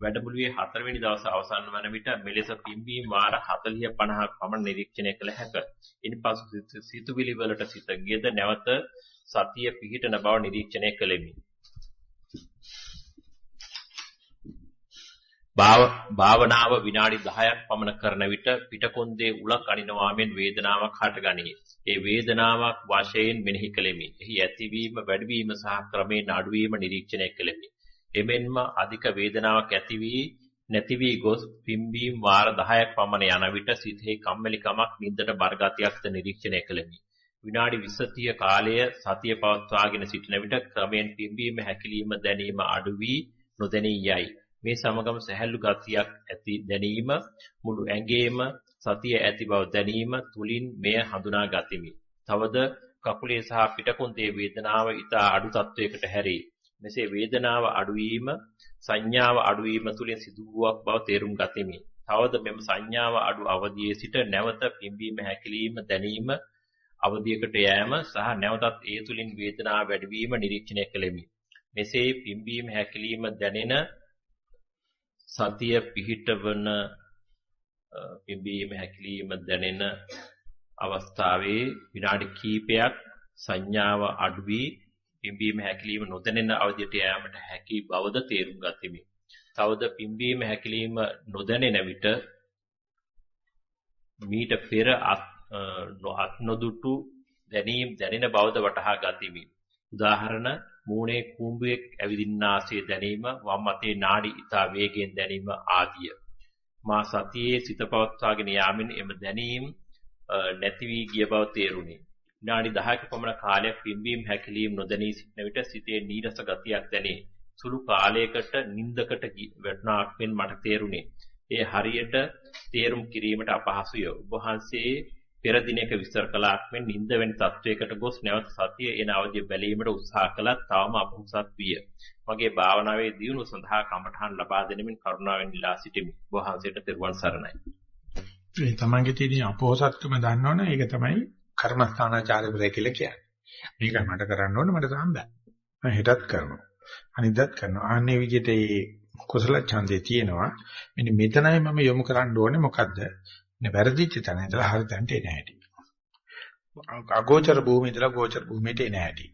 Speaker 2: වැඩමුළුවේ 4 වෙනි දවස අවසන් වන විට මෙලෙස පිම්බීම වාර 40 50ක් පමණ නිරීක්ෂණය කළ හැක. ඉන්පසු සිතුවිලි වලට සිත ගෙද නැවත සතිය පිහිටන බව නිරීක්ෂණය කළෙමි. භාවනාව විනාඩි 10ක් පමණ කරන විට පිටකොන්දේ උලක් අනිනවා මෙන් වේදනාවක් හටගනී. ඒ වේදනාවක් වශයෙන් මෙනෙහි කෙලෙමි. එහි ඇතිවීම, වැඩිවීම සහ ක්‍රමයෙන් අඩුවීම නිරීක්ෂණය කෙලෙමි. එමෙන්ම අධික වේදනාවක් ඇති වී නැති වී ගොස් පිම්බීම් වාර 10ක් පමණ යන විට සිතෙහි කම්මැලිකමක් නින්දට බරගතියක්ද නිරීක්ෂණය කෙලෙමි. විනාඩි 20 කාලය සතිය පවත්වාගෙන සිටින විට ක්‍රමයෙන් පිම්බීම හැකිලිම දැනීම අඩු වී නොදැනී යයි. මේ සමගම සැහැල්ලු ගතියක් ඇති දැනීම මුළු ඇඟේම සතිය ඇති බව දැනීම තුලින් මෙය හඳුනා ගතිමි. තවද කකුලේ සහ පිටකොන්දේ වේදනාව ඉතා අඩු තත්වයකට හැරේ. මෙසේ වේදනාව අඩුවීම සංඥාව අඩුවීම තුලින් සිදුවුවක් බව තේරුම් ගතිමි. තවද මෙම සංඥාව අඩු අවධියේ සිට නැවත පිම්බීම හැකිලිම දැනීම අවධියකට යෑම සහ නැවතත් ඒ තුලින් වේදනාව වැඩිවීම නිරීක්ෂණය කළෙමි. මෙසේ පිම්බීම හැකිලිම දැනෙන සතිය පිහිටවන පිම්බීම හැකිලිම දැනෙන අවස්ථාවේ විනාඩි කිහිපයක් සංඥාව අඩු වී පිම්බීම හැකිලිම නොදැනෙන අවධියට යෑමට හැකි බවද තේරුම් ගතිමි. තවද පිම්බීම හැකිලිම නොදැනෙන විට මීට පෙර අත් නොදුටු දැනීම් දැනෙන බවද වටහා ගතිමි. උදාහරණ මූණේ කුඹුවෙක් ඇවිදින්නාසේ දැනීම වම් අතේ නාඩි ඉතා වේගයෙන් දැනීම ආදිය. මා සතියේ සිත පවත්වාගෙන යාමෙන් එම දැනීම් නැති වී ගිය බව තේරුණි. විනාඩි 10ක පමණ කාලයක් පිම්බීම් හැකිලීම් නොදැනී සිටින විට සිතේ නීරස ගතියක් දැනේ. සුළු කාලයකට නිින්දකට වැටුණාක් මෙන් මට තේරුණේ. ඒ හරියට තේරුම් කිරීමට අපහසුය. ඔබ වහන්සේ පෙර දිනක විස්තර කළාක් මෙන් නිින්ද වෙන තත්වයකට ගොස් නැවත සතිය එන අවධිය බැලීමට උත්සාහ කළත් තවම අපහසුත් විය. මගේ භාවනාවේ දියුණුව සඳහා කමඨහන් ලබා දෙනමින් කරුණාවෙන් ඉල්ලා සිටිමි. ඔබ වහන්සේට තෙරුවන් සරණයි.
Speaker 1: ඒ තමන්ගේ තියෙන අපෝසත්කම දන්නවනේ ඒක තමයි කර්මස්ථානාචාර්යවරය කියලා කියන්නේ. මේක මට කරන්න ඕනේ මට තාම බෑ. මම හෙටත් කරනවා. අනිද්දාත් කරනවා. ආන්නේ විදිහට මේ කුසල ඡන්දේ තියෙනවා. මෙන්න මෙතනයි මම යොමු කරන්න ඕනේ මොකද්ද? නේ වැරදිච්ච තැන ඉඳලා හරි තැනට එන හැටි. අගෝචර භූමියේ ඉඳලා ගෝචර භූමියට එන හැටි.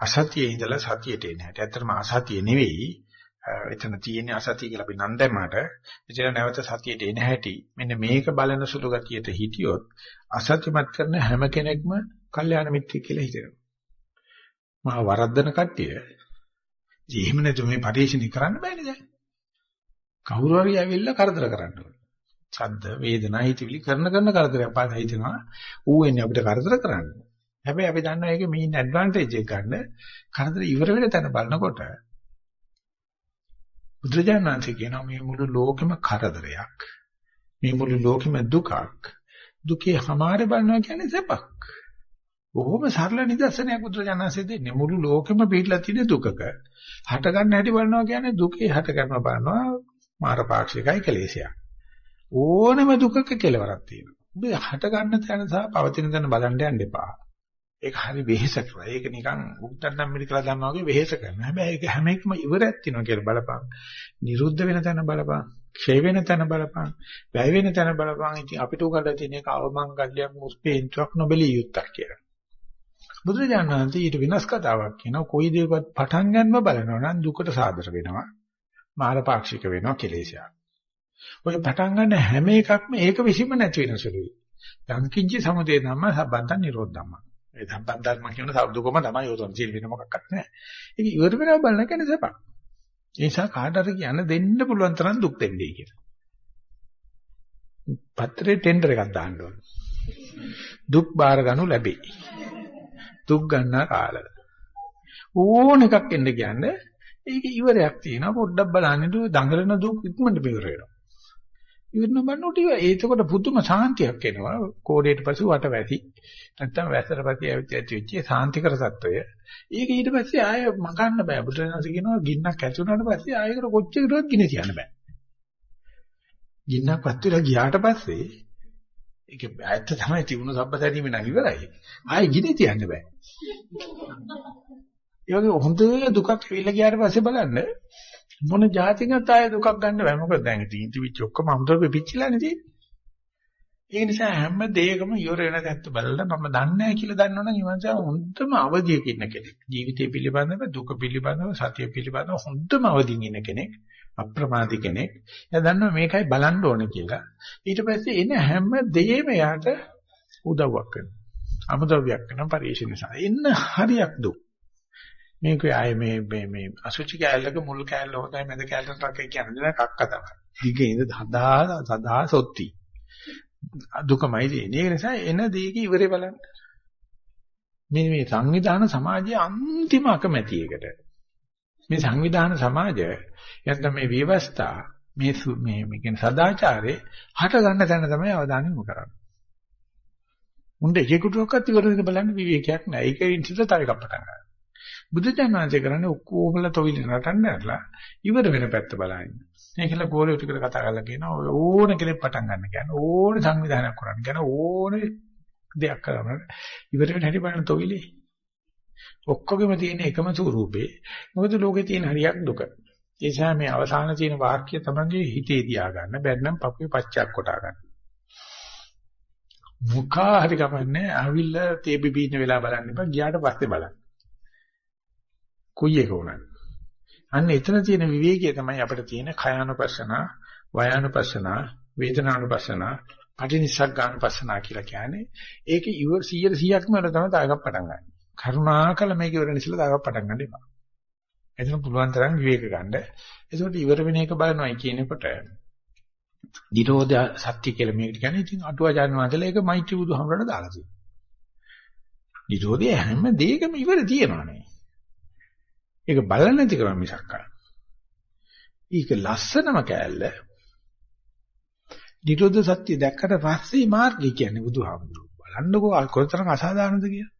Speaker 1: අසතියේ ඉඳලා සතියට එන හැටි. ඇත්තටම අසතිය නෙවෙයි එතන තියෙන අසතිය කියලා අපි නම් දැම්මට එතන නැවත සතියට එන හැටි මෙන්න මේක බලන සුළු ගතියට හිටියොත් අසත්‍යමත් කරන හැම කෙනෙක්ම කල්යාණ මිත්‍රයෙක් කියලා හිතෙනවා. මහා වරද්දන කට්ටිය එහෙම නැතු මේ පරිශීලනය කරන්න බෑනේ දැන්. කවුරු හරි ඇවිල්ලා කරදර කරන්න ඕනේ. ඡද්ද වේදනා හිතවිලි කරන කරන කරදරයක් පාද හිතෙනවා. ඌ එන්නේ අපිට කරදර කරන්න. හැබැයි අපි දන්නවා ඒකේ මේන් ඇඩ්වාන්ටේජ් එක ගන්න කරදර ඉවර වෙන තැන බලනකොට බුදුරජාණන්සේ කියනවා මේ මුළු ලෝකෙම කරදරයක්. මේ මුළු ලෝකෙම දුකක්. දුකේ හැමාරේ බලනවා කියන්නේ සැපක්. බොහොම සරල නිදර්ශනයක් බුදුරජාණන්සේ දෙන්නේ. මුළු ලෝකෙම පිටලා තියෙන දුකක. හට ගන්න හැටි බලනවා කියන්නේ දුකේ හට ගන්න බලනවා මාරපාක්ෂිකයි කෙලෙසයක්. ඕනම දුකක කෙලවරක් තියෙනවා. ඔබ හට ගන්න තැන සහ පවතින තැන බලන්න යන්න එපා. ඒක හරි වෙහෙස කරලා. ඒක නිකන් උත්තර මෙඩිකල් ගන්නවා වගේ වෙහෙස කරනවා. හැබැයි ඒක හැම එකම ඉවරයක් තියෙනවා කියලා බලපං. නිරුද්ධ වෙන තැන බලපං. ක්ෂය වෙන තැන බලපං. වැය වෙන තැන බලපං. ඉතින් අපිට උගල තියෙන එක අවමංගල්‍යයක් මුස්පේන්තුවක් නොබලිය යුත්තක් කියලා. බුදුරජාණන් වහන්සේ ඊට වෙනස් කතාවක් කියනවා. කොයි දෙයකවත් පටන් ගන්නව බලනවා නම් දුකට සාදර වෙනවා. මාරපාක්ෂික වෙනවා කෙලෙසයක්. ඔය පටන් ගන්න හැම එකක්ම ඒක විසීම නැති වෙන සුළුයි. යංකින්ච සමුදේ ධම්ම සම්බන්තන් නිරෝධ ධම්ම. ඒ සම්බන්ත ධර්ම කියන සබ්දුකම තමයි යොදන ජීල් වෙන මොකක්වත් නැහැ. ඒක ඉවර වෙනවා බලන කෙනේ සපක්. ඒ නිසා කාට හරි කියන්න දෙන්න පුළුවන් තරම් දුක් දෙන්නේ කියලා. පත්‍රේ ටෙන්ඩර් එකක් දාන්න ඕන. දුක් බාර ගනු ලැබේ. දුක් ගන්නා කාලය. ඕන එකක් එන්න කියන්නේ ඒක ඉවරයක් තියෙනවා පොඩ්ඩක් බලන්න දඟලන දුක් ඉක්මනට ඉවර වෙනවා. ඉවරන බන්නෝට ඒකකොට පුදුම සාන්තියක් එනවා. කෝඩේට පස්සේ වට වැසි. නැත්තම් වැසට පස්සේ ඇවිත් ඇති වෙච්ච සාන්තිකර තත්වය. ඒක ඊට පස්සේ ආය මකන්න බෑ. බුදුරජාණන් කියනවා ගින්නක් ඇති වුණාට පස්සේ ආයෙකට කොච්චරකටවත් ගිනි තියන්න බෑ. ගින්නක් වත් වෙලා ගියාට පස්සේ ඒක ඇත්ත තමයි තිබුණු සබ්බතරීම නම් ඉවරයි. ආයෙ ගිනි තියන්න බෑ. ඒ වගේ හොඳ දුකක් ඇවිල්ලා ගියාට පස්සේ බලන්න මොන જાතිකත් ආයෙ දුකක් ගන්න බෑ. මොකද දැන් ඉතින් තිබිච්ච ඔක්කොම අමුතෝ පිච්චිලානේ තියෙන්නේ. ඒ නිසා හැම දෙයකම ඉවර වෙන තත්ත්ව බලලා මම දන්නේ නැහැ කියලා දන්නවනම් ඊමණසා හොඳම අවදියක ඉන්න කෙනෙක්. ජීවිතය පිළිබඳව, දුක පිළිබඳව, සතිය පිළිබඳව හොඳම අවදිින් ඉන්න කෙනෙක්. අප්‍රමාදී කෙනෙක්. එයා දන්නවා මේකයි බලන්න ඕනේ කියලා. ඊට පස්සේ එන හැම දෙයක්ම යාට උදව්වක් කරනවා. අමුද්‍රව්‍යයක් කරන පරිශීලන නිසා. එන්න හරියක් දුක්. මේක ආයේ මේ මේ මේ අසුචි කැලලක මුල් කැලල හොතයි මැද කැලලට රක කියන්නේ කක්ක තමයි. දිගේ ඉඳ සදා සදා සොත්ති. දුකමයි තියෙන්නේ. ඒ නිසා එන දෙයක ඉවරේ බලන්න. මේ මේ සංවිධාන සමාජයේ අන්තිම අකමැති එකට. මේ සංවිධාන සමාජය නැත්නම් මේ විවස්ථා මේ මේ මේ කියන සදාචාරේ හට ගන්න තැන තමයි අවධානය යොමු කරන්නේ. උණ්ඩ එකෙකුටවත් ඉවර වෙන බලන්න විවේකයක් නැහැ. ඒකෙන් සිට තව එකක් පටන් ගන්නවා. බුදුචානන්සේ කරන්නේ ඔක්කොමලා තොවිල නටන්න ඇරලා ඉවර වෙන පැත්ත බලන්න. ඒකල ගෝලියෝ ටිකට කතා කරලා කියනවා ඕන කෙනෙක් පටන් ගන්න කියන්නේ ඕන සංවිධානයක් කරන්න කියන ඕන දෙයක් කරන්න ඉවර වෙන හැටි බලන්න තොවිලේ. ඔක්කොගෙම තියෙන එකම ස්වරූපේ. මොකද ලෝකේ තියෙන හරියක් දුක. ඒ නිසා මේ අවසාන තියෙන වාක්‍ය තමයි හිතේ තියාගන්න. බැන්නම් පපුවේ පච්චක් කොටා ගන්න. මුඛා හරි කමන්නේ අවිල්ල තේ බිබින්න වෙලා බලන්න එපා. ගියාට පස්සේ බලන්න. කුයි එක උනත්. අන්න එතන තියෙන විවේකයේ තමයි අපිට තියෙන කයානුපස්සන, වයානුපස්සන, වේදනානුපස්සන, පටිනිස්සග්ගානුපස්සන කියලා කියන්නේ. ඒක ඉවර 100 100ක්ම වල තමයි තාගක් පටන් ගන්න. කරුණාකල මේක ඉවර නිසලා තාගක් පටන් ගන්න එපා. එතන පුළුවන් තරම් විවේක ගන්න. ඒකට ඉවර වෙන එක බලනවායි කියනකොට නිරෝධ සත්‍ය කියලා මේකට කියන්නේ ඉතින් අටුවාචාර්ය වහන්සේලා ඒක මෛත්‍රී බුදුහමරට දාලා තියෙනවා. නිරෝධය හැම දෙයකම ඉවර තියෙනවානේ. ඒක බලන්න නැති කරා මිසක් ඒක ලස්සනම කෑල්ල. නිරෝධ සත්‍ය දැක්කට පස්සේ මාර්ගය කියන්නේ බුදුහාමුදුරුවෝ. බලන්නකෝ කොතරම් අසාධාරණද කියලා.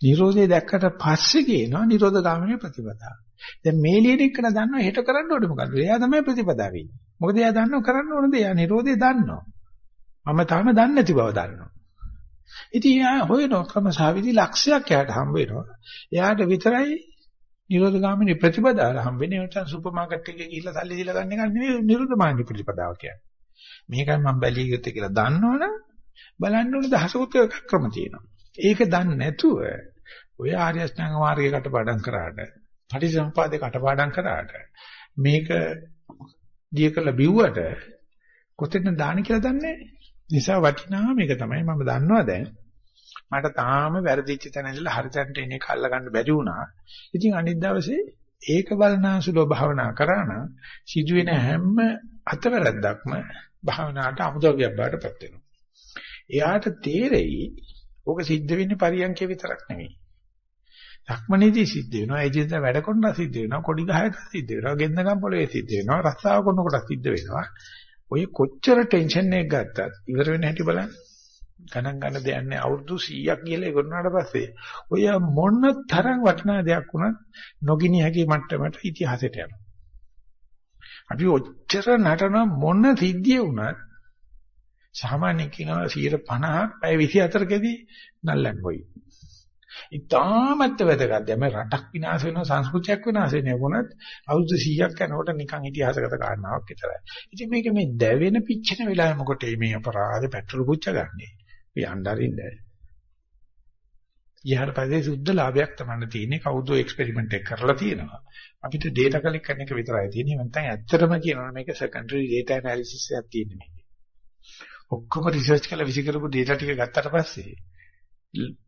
Speaker 1: නිරෝධය දැක්කට පස්සේ කියනවා නිරෝධ ගාමිනී ප්‍රතිපදාව. දැන් මේ ලියන එක දන්නවා හෙට කරන්න ඕනේ මොකද්ද? එයා තමයි ප්‍රතිපදාව වෙන්නේ. මොකද එයා දන්නව කරන්න ඕනද? එයා නිරෝධය දන්නවා. මම තාම දන්නේ නැති බව දන්නවා. ඉතින් එයා හොයන ක්‍රමසාවිදි ලක්ෂයක් එයාට හම්බ වෙනවා. එයාට විතරයි නිරෝධගාමිනී ප්‍රතිපදාව හම්බ වෙන්නේ. නැත්නම් සුපර් මාකට් එකේ ගිහිල්ලා සල්ලි දීලා ගන්න එක නෙවෙයි නිරෝධමානී ප්‍රතිපදාව කියන්නේ. මේකයි මම බැලිය යුත්තේ කියලා දන්නවනම් බලන්න ඕනේ දහසකුත් ක්‍රම තියෙනවා. ඒක දන්නේ නැතුව ඔය ආර්ය අෂ්ටාංග මාර්ගයේ කටපාඩම් කරාට, පටිසම්පාදේ කටපාඩම් කරාට මේක දිය කළ බිව්වට කොතෙන්ද දාන්නේ කියලා දන්නේ නැහැ. නිසා වටිනා මේක තමයි මම දන්නවා දැන්. මට තාම වැරදිච්ච තැන ඉඳලා හරි තැනට එන්නේ කල්ල ගන්න බැරි වුණා. ඉතින් අනිත් දවසේ ඒක බලනාසුලෝ භාවනා කරා නම් සිදුවෙන හැම අතවැරද්දක්ම භාවනාවට අමුද්‍රව්‍යයක් බාටපත් වෙනවා. එයාට තේරෙයි ඕක සිද්ධ වෙන්නේ පරියන්කේ විතරක් නෙමෙයි. ධක්මනේදී සිද්ධ වෙනවා, ඒජෙන්ද වැඩ කරනවා සිද්ධ වෙනවා, කොඩි ගහයක සිද්ධ වෙනවා, ගෙන්දගම් පොළවේ සිද්ධ වෙනවා, රස්සාව කරනකොට සිද්ධ වෙනවා. ඔය කොච්චර ටෙන්ෂන් එකක් ගත්තත් ඉවර වෙන හැටි බලන්න. ගණන් ගන්න දෙයක් නැහැ. අවුරුදු 100ක් ගිහලා ඉවරනාට පස්සේ ඔය මොන තරම් වටිනා දෙයක් වුණත් නොගිනි හැකි මට්ටමට ඉතිහාසයට යනවා. අපි ඔච්චර නටන මොන සිද්ධිය වුණත් සාමාන්‍ය කියනවා 150ක් පැය 24කදී නල්ලන් වෙයි. ඉතාමත් වැදගත්. දැන් මේ රටක් විනාශ වෙනවා සංස්කෘතියක් විනාශ වෙනවා වුණත් අවුරුදු 100ක් යනකොට නිකන් ඉතිහාසගත කාරණාවක් විතරයි. ඉතින් මේක මේ දැවෙන පිච්චෙන වෙලාවෙ මොකටද මේ අපරාධ පෙට්‍රල් පුච්ච ගන්නෙ? යන්නරින්ද. ඊහර පස්සේ සුද්ධ ලාභයක් තමයි තියෙන්නේ කවුද එක්ස්පෙරිමන්ට් එක කරලා තියෙනවා. අපිට data collect කරන එක විතරයි තියෙන්නේ. නැත්නම් ඇත්තටම කියනවා මේක secondary data analysis එකක් තියෙන්නේ මේකේ. ඔක්කොම රිසර්ච් කරලා විසි කරපු data ටික ගත්තට පස්සේ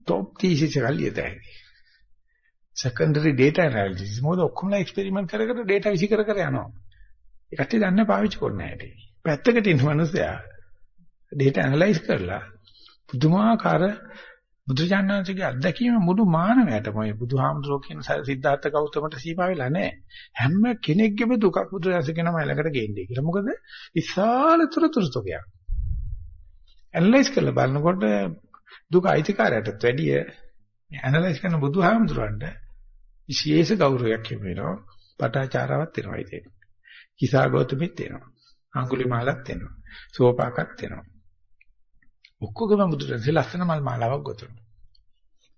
Speaker 1: top thesis එක ලියතයි. secondary data analysis මොකද ඔක්කොම එක්ස්පෙරිමන්ට් කර කර data විසි කර කර යනවා. ඒකට දන්නේ පාවිච්චි කරන්නේ නැහැ. පැත්තකට ඉන්න මිනිස්සයා data analyze කරලා පුදුමාකාර බුදුජානනාංශගේ අත්දැකීම මුළු මානවයටම ඔය බුදුහාමුදුරුවෝ කියන සිද්ධාර්ථ ගෞතමට සීමා වෙලා නැහැ. හැම කෙනෙක්ගේම දුකක් බුදුරජාණන් කියනවා ළඟට ගේන්නේ කියලා. මොකද විශාල තුරතුරුතෝගයක්. ඇනලයිස් කරලා බලනකොට දුක අයිතිකාරයටත් වැඩිය ඇනලයිස් කරන බුදුහාමුදුරන්ට විශේෂ ගෞරවයක් වෙනවා. පටාචාරාවක් වෙනවා ඉතින්. කිසා ගෞතමෙත් වෙනවා. අඟුලිමාලත් වෙනවා. සෝපාකත් වෙනවා. ඔක්කොගම බුදුරජාණන් ලස්සන මල් මාලාවක් ගොතනවා.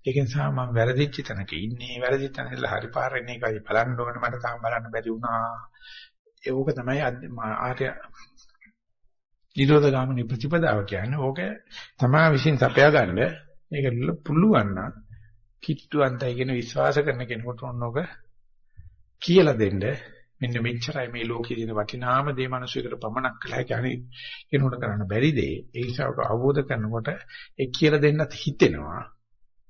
Speaker 1: ඒක නිසා මම වැරදිච්ච තැනක ඉන්නේ වැරදි තැනilla හරි පාර එන්නේ එකයි බලන්න ඕන මට තාම බලන්න බැරි වුණා. ඒක තමයි ආර්ය නිරෝධ ගාමිනී ප්‍රතිපදාව කියන්නේ. ඕක තමා විශ්ින් සපයා ගන්න මේක පුළුවන් නම් කිට්ටුවන්තයි කියන විශ්වාස කරන කෙනෙකුට ඕනෝක කියලා දෙන්න මෙන්න මෙච්චරයි මේ ලෝකයේ තියෙන වටිනාම දේ මිනිසෙකුට පමණක් කළා කියන්නේ කෙනෙකුට කරන්න බැරි දේ. ඒ නිසා අවබෝධ කරනකොට ඒ කියලා දෙන්නත් හිතෙනවා.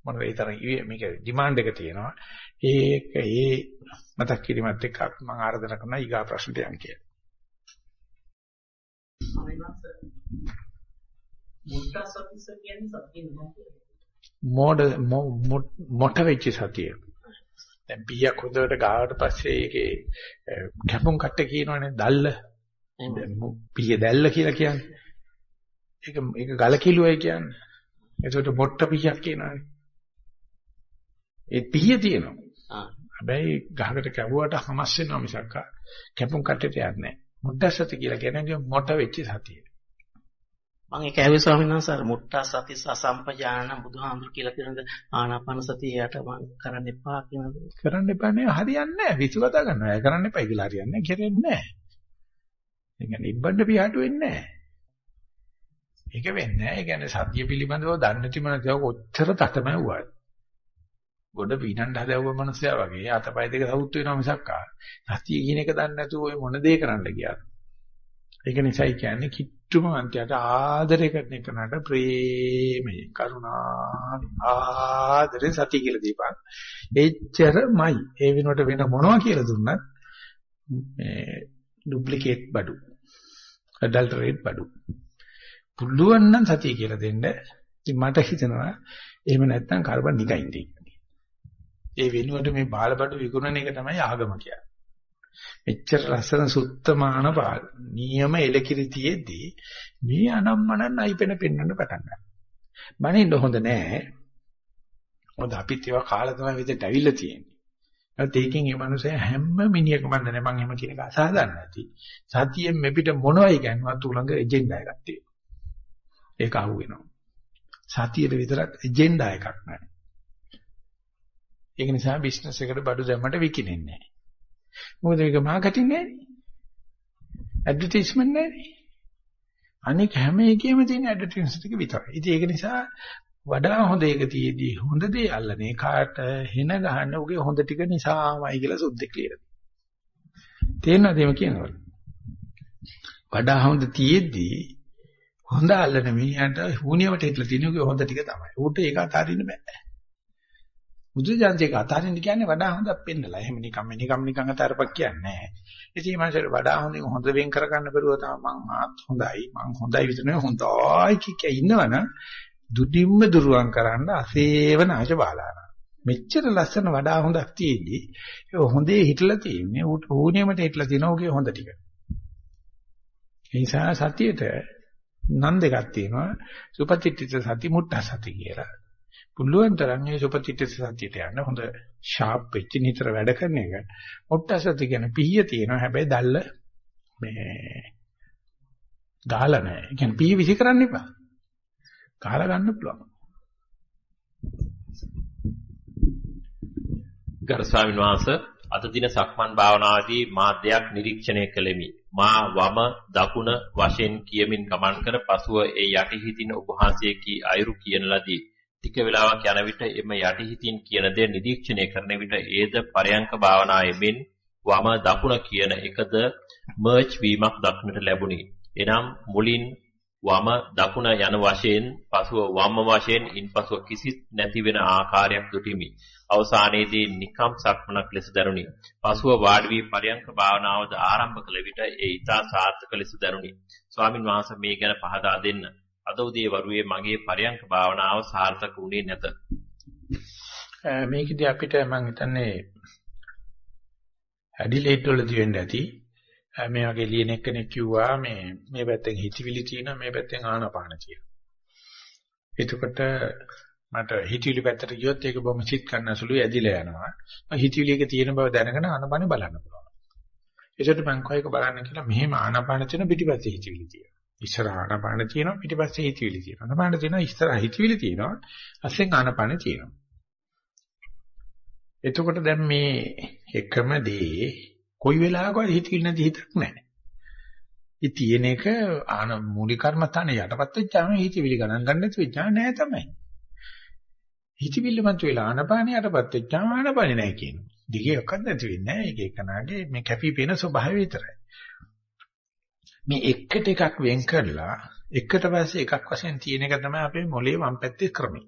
Speaker 1: මොනවද ඒ තරම් මේක ඩිමාන්ඩ් එක තියෙනවා. ඒක ඒ මතක් කිරීමත් එක්ක මම ආරාධනා කරනවා ඊගා ප්‍රශ්නට යන්න කියලා. මොඩ මොට වෙච්ච සතිය. දැන් පීයක් හොඳට ගාවට පස්සේ ඒකේ කැපුම් කට්ට කියනවනේ දැල්ල. පීය දැල්ල කියලා කියන්නේ. ඒක ඒක ගල කිලුවයි කියන්නේ. එතකොට මොට්ට පීයක් කියනවනේ. ඒ පීය තියෙනවා. හැබැයි ගහකට කැවුවට හමස් වෙනවා මිසක් කැපුම් කට්ටට යන්නේ නැහැ. මුඩ්ඩසති කියලා කියන්නේ මොට වෙච්ච සතිය.
Speaker 4: මම ඒක ඇහුවේ ස්වාමීන් වහන්සේ අර මුට්ටා සති සසම්පජාන බුදුහාමුදුර කියලා කියනද ආනාපාන සතියට මම කරන්න එපා කියනද
Speaker 1: කරන්න එපා නේ හරියන්නේ නැහැ. විසුවදා ගන්නවා. ඒ කරන්න එපා. කියලා හරියන්නේ නැහැ. කෙරෙන්නේ නැහැ. ඒ කියන්නේ ඉබ්බන්ඩ පියාට වෙන්නේ නැහැ. ඒක වෙන්නේ නැහැ. ඒ කියන්නේ සතිය පිළිබඳව දන්නේ නැති මනසව කොච්චර තටමැ වුණාද ගොඩ පීනන්න හදවව මනුස්සයා වගේ අතපය දෙක සවුත් වෙනවා මිසක් ආ. සතිය කියන එක දන්නේ නැතුව ඔය මොන දේ කරන්න ගියාද? ඒක නිසායි කියන්නේ කිට්ටුම අන්තයට ආදරය කරන එකනට ප්‍රේමය කරුණා ආදරේ සතිය කියලා දීපන්. එච්චරමයි. ඒ වෙනුවට වෙන මොනවා කියලා දුන්නත් මේ ඩුප්ලිකේට් බඩු ඇඩල්ටරේට් බඩු. පුළුවන් නම් සතිය කියලා දෙන්න. ඉතින් මට හිතෙනවා එහෙම නැත්නම් කාබන් නිකයින්ද ඒ වෙනුවට මේ බාලබඩු විකුණන එක තමයි ආගම කියන්නේ මෙච්චර ලස්සන සුත්තමාන පාල් නියම එලකිරි තියේදී මේ අනම්මනන් අයිපෙන පෙන්වන්න පටන් ගන්නවා. බනින්න හොඳ නෑ. මොකද අපිත් ඒවා කාලා තමයි විදිහට ඇවිල්ලා තියෙන්නේ. ඒත් ඒකෙන් මේ මනුස්සයා හැම මිනිහකම මන්ද නෑ මං එහෙම කියන එක අසහදන්න නැති. සතියෙන් මෙපිට මොනවයි ගන්නවත් උලඟ එජෙන්ඩා එකක් තියෙනවා. ඒක අහු වෙනවා. සතියේ විතරක් එජෙන්ඩා එකක් නෑ. ඒක නිසා බිස්නස් එකට බඩු දැම්මට විකිනෙන්නේ නෑ. මොකද මේක මාකටිං නෑනේ. ඇඩ්වර්ටයිස්මන්ට් නෑනේ. අනික හැම එකෙම තියෙන ඇඩ්වර්ටයිස්මන්ට් ටික විතරයි. ඉතින් ඒක නිසා වඩා හොඳ එක තියේදී හොඳ දේ අල්ලන්නේ කාට හෙන ගහන්න උගේ හොඳ ටික නිසාමයි කියලා සුද්ධ කියලා. තේරෙනවද මේ කියනවල? වඩා හොඳ තියේදී හොඳ අල්ලන මිනිහට හුනියමට හිටලා තියෙන උගේ හොඳ ටික තමයි. ඌට ඒක අතාරින්න බෑ. බුදුජානකේ අතාරින්න කියන්නේ වඩා හොඳක් පෙන්නලා. එහෙම නිකම් නිකම් නිකම් අතාරපක් කියන්නේ නැහැ. ඉතින් මම වඩා හොඳින් හොඳ වෙන් කරගන්න බැරුව තමයි මං ආත් හොඳයි. මං හොඳයි විතර නෙවෙයි හොඳයි කිය ඉන්නවනම් දුඩින්ම දුරුවන් කරන්න අසේවනාච බාලාන. මෙච්චර ලස්සන වඩා හොඳක් තියෙද්දි ඒ හොඳේ හිටලා තියෙන්නේ ඌට ඕනියමට හිටලා තියෙන ඔගේ හොඳ ටික. ඒ නිසා සතියේට නම් දෙකක් තියෙනවා. සුපතිත්‍ත්‍ය සති මුට්ට සති කියලා. පුළුවන් තරම් මේ සුපතිත්‍ත්‍ය සතියට යන්න හොඳ ෂාප් වෙච්ච නිතර වැඩ කරන එක. මුට්ට සති කියන පිහිය තියෙනවා. හැබැයි දැල්ල මේ ගාලා නැහැ. ඒ කියන්නේ පිහිය විසි කරන්න එපා. ගාලා ගන්න පුළුවන්.
Speaker 2: ගරු ස්වාමීන් වහන්සේ අද දින සක්මන් භාවනාවේදී මා දෙයක් නිරීක්ෂණය කළෙමි. මා වම දකුණ වශයෙන් කියමින් ගමන් කර පසුව ඒ යටිහිතින් උපහාසයේ කී අයුරු කියන ලදී. ටික වේලාවක් යන විට එම යටිහිතින් කියන දේ නිරීක්ෂණය කරන විට ඒද පරයන්ක භාවනාවෙන් වම දකුණ කියන එකද මර්ජ් වීමක් දක්නට ලැබුණි. එනම් මුලින් වම දකුණ යන වශයෙන් පසුව වම් වශයෙන් ඉන්පසුව කිසිත් නැති වෙන ආකාරයක් දුටිමි. අවසානයේදී නිකම් සක්මනක් ලෙස දරුණි. පසුව වාඩි වී පරයන්ක භාවනාවද ආරම්භ කළ විට ඒ ඊතා සාර්ථක ලෙස දරුණි. ස්වාමින් වහන්සේ මේ ගැන පහදා දෙන්න. අද උදේ වරුවේ මගේ පරයන්ක භාවනාව සාර්ථක වුණේ නැත.
Speaker 1: මේකදී අපිට මම හිතන්නේ ඇඩිලේඩ් වලදී වෙන්න ඇති. මේ වගේ ලියන එක්කෙනෙක් කිව්වා මේ මේ පැත්තෙන් හිතවිලි තියෙනවා මේ පැත්තෙන් ආනාපාන තියෙනවා. එතකොට මට හිතවිලි පැත්තට ගියොත් ඒක බොහොම සිත් ගන්න සුළු ඇදිලා යනවා. හිතවිලි එක තියෙන බව දැනගෙන ආනාපානෙ බලන්න පුළුවන්. ඒකට මම කොයික බලන්න කියලා මෙහෙම ආනාපාන තියෙන පිටිපස්සේ හිතවිලි තියෙනවා. ඉස්සර ආනාපාන තියෙනවා පිටිපස්සේ හිතවිලි තියෙනවා. ආනාපාන තියෙනවා ඉස්සර හිතවිලි තියෙනවා. අස්සෙන් ආනාපාන තියෙනවා. එතකොට දැන් මේ එකම දේ කොයි වෙලාවකවත් හිතවිලි නැති හිතක් නැහැ. ඒ තියෙන එක ආන මූලික කර්මස්ථානේ යටපත් වෙච්චාම හිතවිලි ගණන් ගන්න නැති වෙච්චා නෑ තමයි. හිතවිල්ල මත වෙලා ආනපානිය යටපත් වෙච්චාම ආනපානිය නෑ කියනවා. දිගේ එකක් නැති වෙන්නේ නෑ. ඒක එකනාගේ මේ කැපී පෙනෙන ස්වභාවය විතරයි. මේ එකට එකක් වෙන් කරලා එකට පස්සේ එකක් වශයෙන් තියෙන එක තමයි අපේ මොලේ වම් පැත්තේ ක්‍රමය.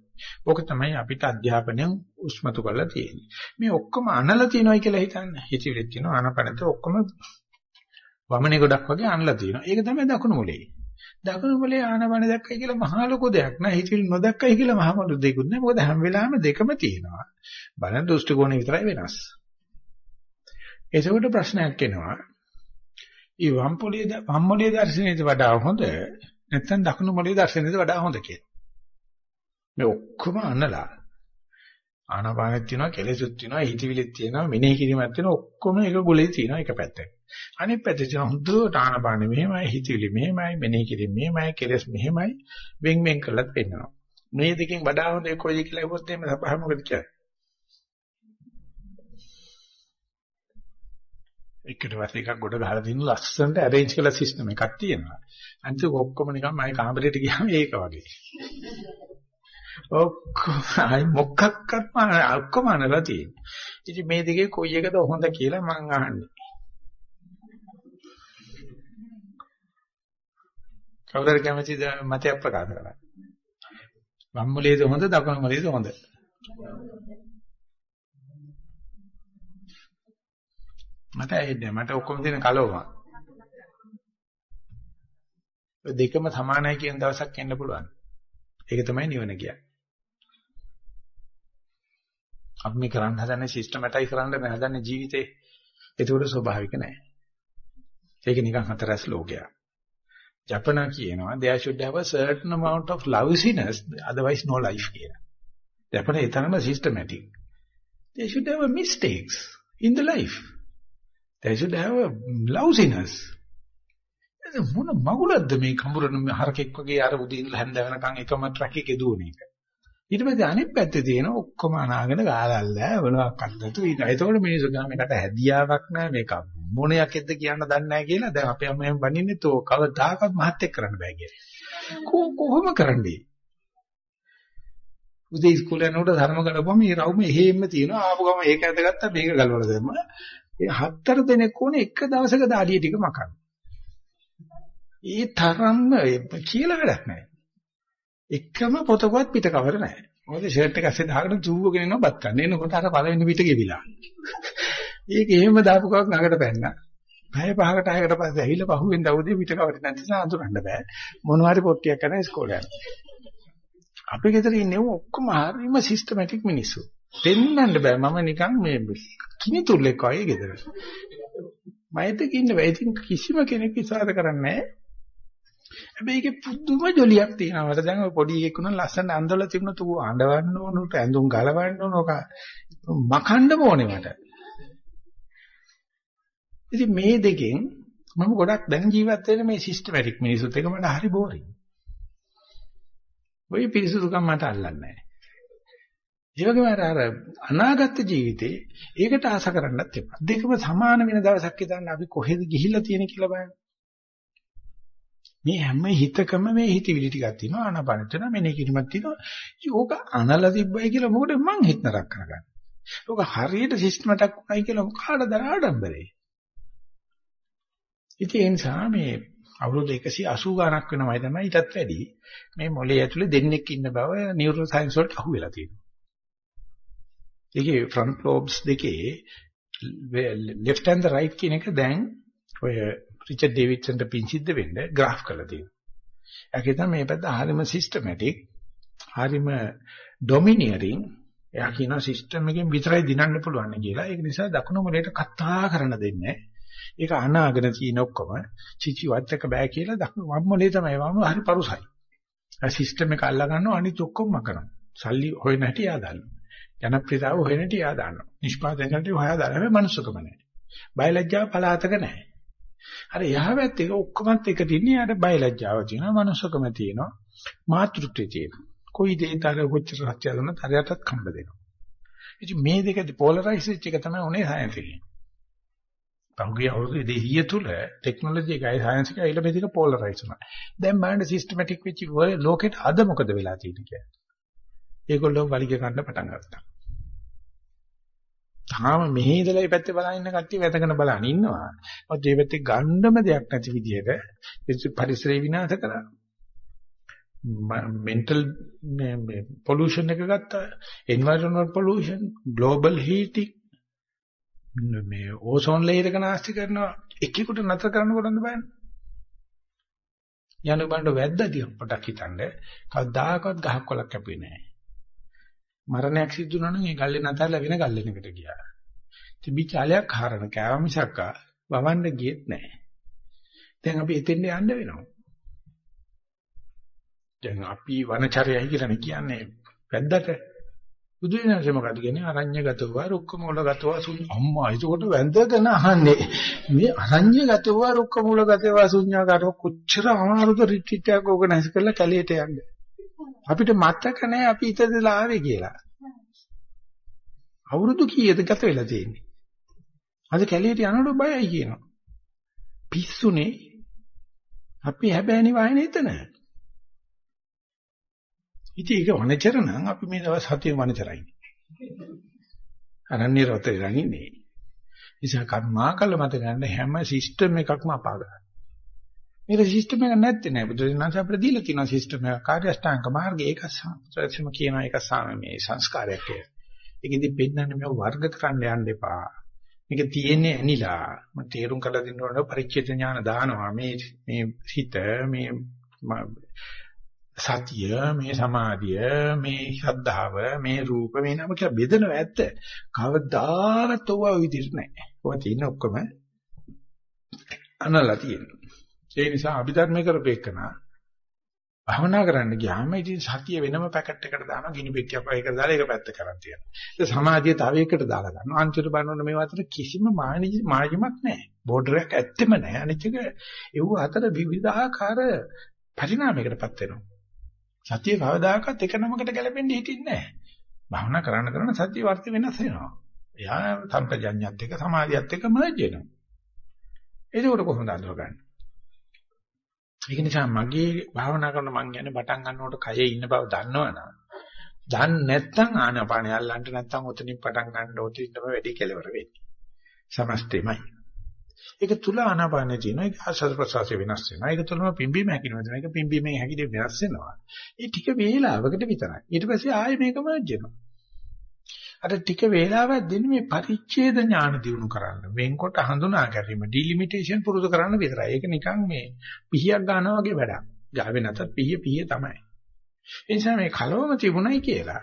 Speaker 1: ඕක තමයි අපිට අධ්‍යාපනයෙන් උස්මතු කරලා තියෙන්නේ. මේ ඔක්කොම අනලා තියෙනවා කියලා හිතන්න. හිතවිලිත් තියෙනවා ආනපනත ඔක්කොම වමනේ ගොඩක් වගේ අනලා තියෙනවා. ඒක තමයි දකුණු මොලේ. දකුණු මොලේ ආනපන දැක්කයි කියලා මහා ලොකු දෙයක් නෑ. හිතවිලි නොදැක්කයි කියලා මහා මොළු දෙකුත් නෑ. මොකද හැම වෙලාවෙම දෙකම තියෙනවා. බලන දෘෂ්ටි කෝණය විතරයි වෙනස්. ඒසකට ප්‍රශ්නයක් එනවා. ඊ වම් පොලේ වම් මොලේ දර්ශනයට වඩා හොඳ නැත්නම් දකුණු මොලේ දර්ශනයට වඩා හොඳ කියලා. මේ ඔක්කොම අනලා ආනාපානෙත් තියෙනවා කෙලෙසුත් තියෙනවා හිතවිලිත් තියෙනවා මෙනෙහි කිරීමක් තියෙනවා ඔක්කොම එක ගොලේ තියෙනවා එක පැත්තක. අනිත් පැත්තේ තියෙන හොඳට ආනාපානෙ මෙහෙමයි හිතවිලි මෙහෙමයි මෙනෙහි කිරීම මෙහෙමයි කෙලෙස් මෙහෙමයි වෙන් වෙන් කරලා පෙන්නනවා. මේ දෙකෙන් වඩා හොඳ කොයිද කියලා ඉවොත් එimhe සපහ මොකද කියන්නේ? එකට වශයෙන් එකක් ගොඩ ගහලා දිනු ලස්සනට arrange කළ සිස්ටම් එකක් තියෙනවා. අනිත් ඔක්කොම නිකන් මගේ කාමරේට ගියාම ඒක වගේ. ඔක්කොම අයි මොකක්වත් ඔක්කොම අනලා තියෙනවා. ඉතින් මේ දෙකේ කොයි එකද හොඳ කියලා මම අහන්නේ. කවුරුහරි කැමතිද මතයක් ප්‍රකාශ කරන්න? වම් මොලේද හොඳ දකුණු මොලේද හොඳ? මට ඇහෙන්නේ මට ඔක්කොම තියෙන කලවම. දෙකම සමානයි කියන දවසක් එන්න පුළුවන්. ඒක තමයි නිවන කියන්නේ. අපි මේ කරන්න හදන්නේ සිස්ටමැටයිස් කරන්න මේ හදන්නේ ජීවිතේ. ඒක ස්වභාවික නෑ. ඒක නිකන් හතරස් ලෝකයක්. ජපන කියනවා there should have a certain amount of lousiness otherwise no life කියලා. ජපන ඒ තරම systematic. They should have a mistakes in the life. They should have a lousiness. මොන මගුලක්ද මේ කඹරන හරකෙක් වගේ අර උදේ ඉඳලා හැන්ද වෙනකන් එකම ට්‍රක් එකේ දුවන එක. ඊට පස්සේ අනිත් පැත්තේ තියෙන ඔක්කොම අනාගෙන ගාලල්ල මොනවක් අල්ලතු ඊට. ඒතකොට මිනිස්සු ගාම එකට හැදියාවක් නැහැ මේක මොණයක්ද කියන්න දන්නේ නැහැ කියලා දැන් අපේ අම්මෙන් බනින්නේ තෝ කවදාකවත් මහත් එක්ක කරන්න බෑ කියලා. කොහොම කරන්නේ? උදේ ඉස්කෝලේ යනකොට ධර්ම ගලපුවම මේ රවුම එහෙම්ම තියෙනවා ආපු ගම ඒක ඇදගත්තා මේක ගලවලා දැම්මා. ඒ හතර දෙනෙක් ඕනේ එක දවසක දාඩිය ටික මකන්න. ඒ තරම්ම කියලා වැඩක් නැහැ. එකම පොතකවත් පිට කවර නැහැ. මොකද ෂර්ට් එක ඇස්සේ දාගෙන චූවගෙන යනවා බත් ගන්න. එනකොට අර පළවෙනි පිට ගෙවිලා. ඒක එහෙම දාපු කවක් නගට පැන්නා. පැය පහකට ආයකට පස්සේ ඇවිල්ලා පහුවෙන් දවුදේ පිට කවර නැති නිසා අඳුරන්න බෑ. මොනවාරි පොට්ටියක් කරන ඉස්කෝලේ යනවා. අපේ ගෙදර ඉන්නේ ඔක්කොම හරිම සිස්ටමැටික් මිනිස්සු. දෙන්නන්න බෑ මම නිකන් මේ කිනිතුල්ලෙක් වගේ ගෙදර. මයිත් ඉන්න බෑ. ඉතින් කිසිම කෙනෙක් විශ්වාස කරන්නේ නැහැ. හැබැයි ඒකේ පුදුම ජොලියක් තියෙනවා. මට දැන් ඔය පොඩි එකෙක් උනන ලස්සන අඳවලා තිබුණා තු අඬවන්න ඕන උට ඇඳුම් ගලවන්න ඕන ඔක මකන්න ඕනේ මට. ඉතින් මේ දෙකෙන් මම ගොඩක් දැන් ජීවත් වෙන මේ සිස්ටමැටික් මිනිස්සුත් එක මට හරි බෝරින්. ඔය පිරිසුදුකම් මට අල්ලන්නේ නැහැ. ඒ වගේම අර අනාගත ජීවිතේ ඒකට ආස කරන්නත් එපා. දෙකම සමාන වෙන දවසක් හිතන්න අපි කොහෙද ගිහිල්ලා තියෙන කියලා බලන්න. මේ හැම හිතකම මේ හිතවිලි ටිකක් තියෙනවා ආනාපානෙ තියෙනවා මෙනේ කිරීමක් තියෙනවා. ඕක අනලා තිබ්බයි කියලා මොකද මං හිත නරක කරගන්නේ. ඕක හරියට සිස්ටමටක් වයි කියලා කාටද ආඩම්බරේ. ඉතින් ඒ නිසා මේ අවුරුදු 180 ගණක් වෙනවයි තමයි ඊටත් වැඩි මේ මොලේ ඇතුලේ දෙන්නෙක් ඉන්න බව නියුරෝ සයන්ස් වලට අහුවෙලා තියෙනවා. ඒකේ ෆ්‍රන්ට් ලෝබ්ස් දෙකේ left and right කියන එක දැන් ඔය රිචඩ් ඩේවිඩ්සන්ට පින් සිද්ධ වෙන්න graph කරලා තියෙනවා. ඒකේ තමයි මේ පැත්ත හරිම සිස්ටමැටික්, හරිම ඩොමිනියරින්. එයා කියනවා සිස්ටම් එකෙන් විතරයි දිනන්න පුළුවන් කියලා. ඒක නිසා දකුණු මොලේට කතා කරන්න දෙන්නේ ඒක අනාගෙන තියෙන ඔක්කොම චිචිවත් එක බෑ කියලා දකුණු වම් මොලේ තමයි වම් හරි පරුසයි. ඒ සිස්ටම් එක අල්ලා ගන්නවා අනිත් ඔක්කොම කරනවා. සල්ලි හොයන හැටි යා දානවා. ජනප්‍රියතාව හොයන හැටි යා දානවා. නිෂ්පාදනය කරන හැටි හොයා දානවා. හැබැයි මනුස්සකම නැහැ. බයලජ්ජාව පලාතක නැහැ. අර යහවැත් එක ඔක්කොමත් එක තින්නේ යාට බයලජ්ජාව තියෙනවා. මනුස්සකම තියෙනවා. මාතෘත්වය තියෙනවා. කොයි දෙයකට කොච්චර සත්‍යද උනත් හරියටත් කම්බ දෙනවා. ඉතින් මේ දෙක පොලරයිස් වෙච්ච එක තමයි උනේ සයන්ස් එකේ. පහුගිය අවුරුදු 200 තුල ටෙක්නොලොජි එකයි සයන්ස් එකයි ඊළ මේ දෙක පොලරයිස් වුණා. දැන් බලන්න සිස්ටමැටික් වෙච්ච ලෝකෙට අද මොකද වෙලා තියෙන්නේ කියලා. ඒගොල්ලෝ වලිග ගන්න පටන් ගත්තා. තාම මෙහි ඉඳලා මේ පැත්තේ බලන ඉන්න කට්ටිය වැදගෙන බලන ඉන්නවා. මොකද මේ පැත්තේ ගන්නම දෙයක් නැති විදිහට පරිසරය විනාශ කරා. mental pollution එක ගත්තා. environmental pollution global heating මේ ඕසෝන් ලේයර් එක නාස්ති කරනවා. එකෙකුට නතර කරන්න බලන්න බෑනේ. යන බණ්ඩ වැද්දාදී පොඩක් හිතන්නේ. කවදාකවත් ගහක් කොලක් කැපුවේ නැහැ. මරණයක් සිදු වුණා නම් ඒ ගල්ලේ නතරලා වෙන ගල්ලෙනකට ගියා. තිබිච්ච අලයක් හරන කෑව මිසක් වවන්න ගියෙත් නැහැ. දැන් අපි එතෙන්ට යන්න වෙනවා. දැන් අපි වනචරයයි කියලා කියන්නේ. වැද්දට බුදු වෙනසේ මොකද කියන්නේ? අරඤ්‍යගතව රුක්කමූලගතව අම්මා ඒකට වැඳගෙන අහන්නේ. මේ අරඤ්‍යගතව රුක්කමූලගතව ශුන්‍යාකාරව කොච්චර අමාරුද රිට්‍රීට් එකක් ඕගනයිස් කරලා කැලියට යන්න. අපිට මතක නැහැ අපි ඉතදලා ආවේ කියලා අවුරුදු කීයද ගත වෙලා තියෙන්නේ අද කැලියට යනකොට බයයි කියනවා පිස්සුනේ අපි හැබෑනි වහිනේ එතන ඉතින් ඒක වනචර නම් අපි මේ දවස් හතේ වනචරයි. අනන්‍ය රතේ රණින්නේ. නිසා කර්මාකල මත ගන්න හැම සිස්ටම් එකක්ම අපාගත. මේක සිස්ටම් එකක් නැත්තේ නෑ බුදුරජාණන් අපිට දීලා තියෙන සිස්ටම් එක කාර්යෂ්ටාංග මාර්ගය ඒක සත්‍යම කියන එක සාම මේ සංස්කාරයක් කියලා. ඒකෙදි පෙන්නන්නේ මේ වර්ග කරන්න යන්න එපා. මේක තියෙන්නේ ඇනිලා. මම තේරුම් කරලා දෙන්න ඕන පරිච්ඡේද ඥාන දානවා. මේ මේ හිත මේ සතිය මේ සමාධිය මේ ශ්‍රද්ධාව මේ රූප මේ නම කියලා බෙදනව ඇත්ත කවදාවත් ඔව විදිහට නැහැ. ඔය තියෙන ඔක්කොම අනලා තියෙනවා. ඒ නිසා අභිධර්ම කරපේකන භවනා කරන්න ගියාම ඉතින් සතිය වෙනම පැකට් එකකට දානවා ගිනි පෙට්ටියක් වගේ එකකට දාලා ඒක පැත්ත කරන් තියෙනවා. ඒ සමාධිය තව එකකට දාලා ගන්නවා. අන්තිමට බලනකොට මේ අතර කිසිම මායිමක් නැහැ. බෝඩරයක් ඇත්තෙම නැහැ. අනිත් එක ඒව අතර විවිධාකාර පරිණාමයකටපත් වෙනවා. සතිය කවදාකවත් එක නමකට ගැලපෙන්නේ හිටින්නේ නැහැ. භාවනා කරන්න කරන සතිය වර්ථ වෙනස් වෙනවා. එයා සම්පජඤ්ඤයත් එක්ක සමාධියත් එක්ක මර්ජ් වෙනවා. ඒක කොහොමද අඳුරගන්නේ? ඒක නිසා මගේ භාවනා කරන මං කියන්නේ බටන් ගන්නකොට කයේ ඉන්න බව දන්නවනම් දන්නේ නැත්නම් ආනපානය අල්ලන්න නැත්නම් උතනින් පටන් ගන්න ඕතින් තමයි වැඩි කෙලවර වෙන්නේ. සමස්තෙමයි. ඒක තුල ආනාපානෙ තියෙනවා. ඒක ආශ්වාස ප්‍රශ්වාසය වෙනස් වෙනවා. ඒක තුලම පිම්බීම හැකිනවා. ඒක පිම්බීමෙන් හැකිලි වෙනස් වෙනවා. ඒ ටික වේලාවකට විතරයි. ඊට පස්සේ ආයෙ මේක මර්ජ් වෙනවා. අර ටික වේලාවක් දෙන්නේ මේ පරිච්ඡේද ඥාන දිනු කරන්න. වෙන්කොට හඳුනා ගැනීම ඩිලිමිටේෂන් පුරුදු කරන්න විතරයි. ඒක නිකන් මේ පිහියක් ගන්නවා වගේ වැඩක්. ගාවේ නැතත් පිහිය පිහිය තමයි. ඒ නිසා මේ කලවම තිබුණයි කියලා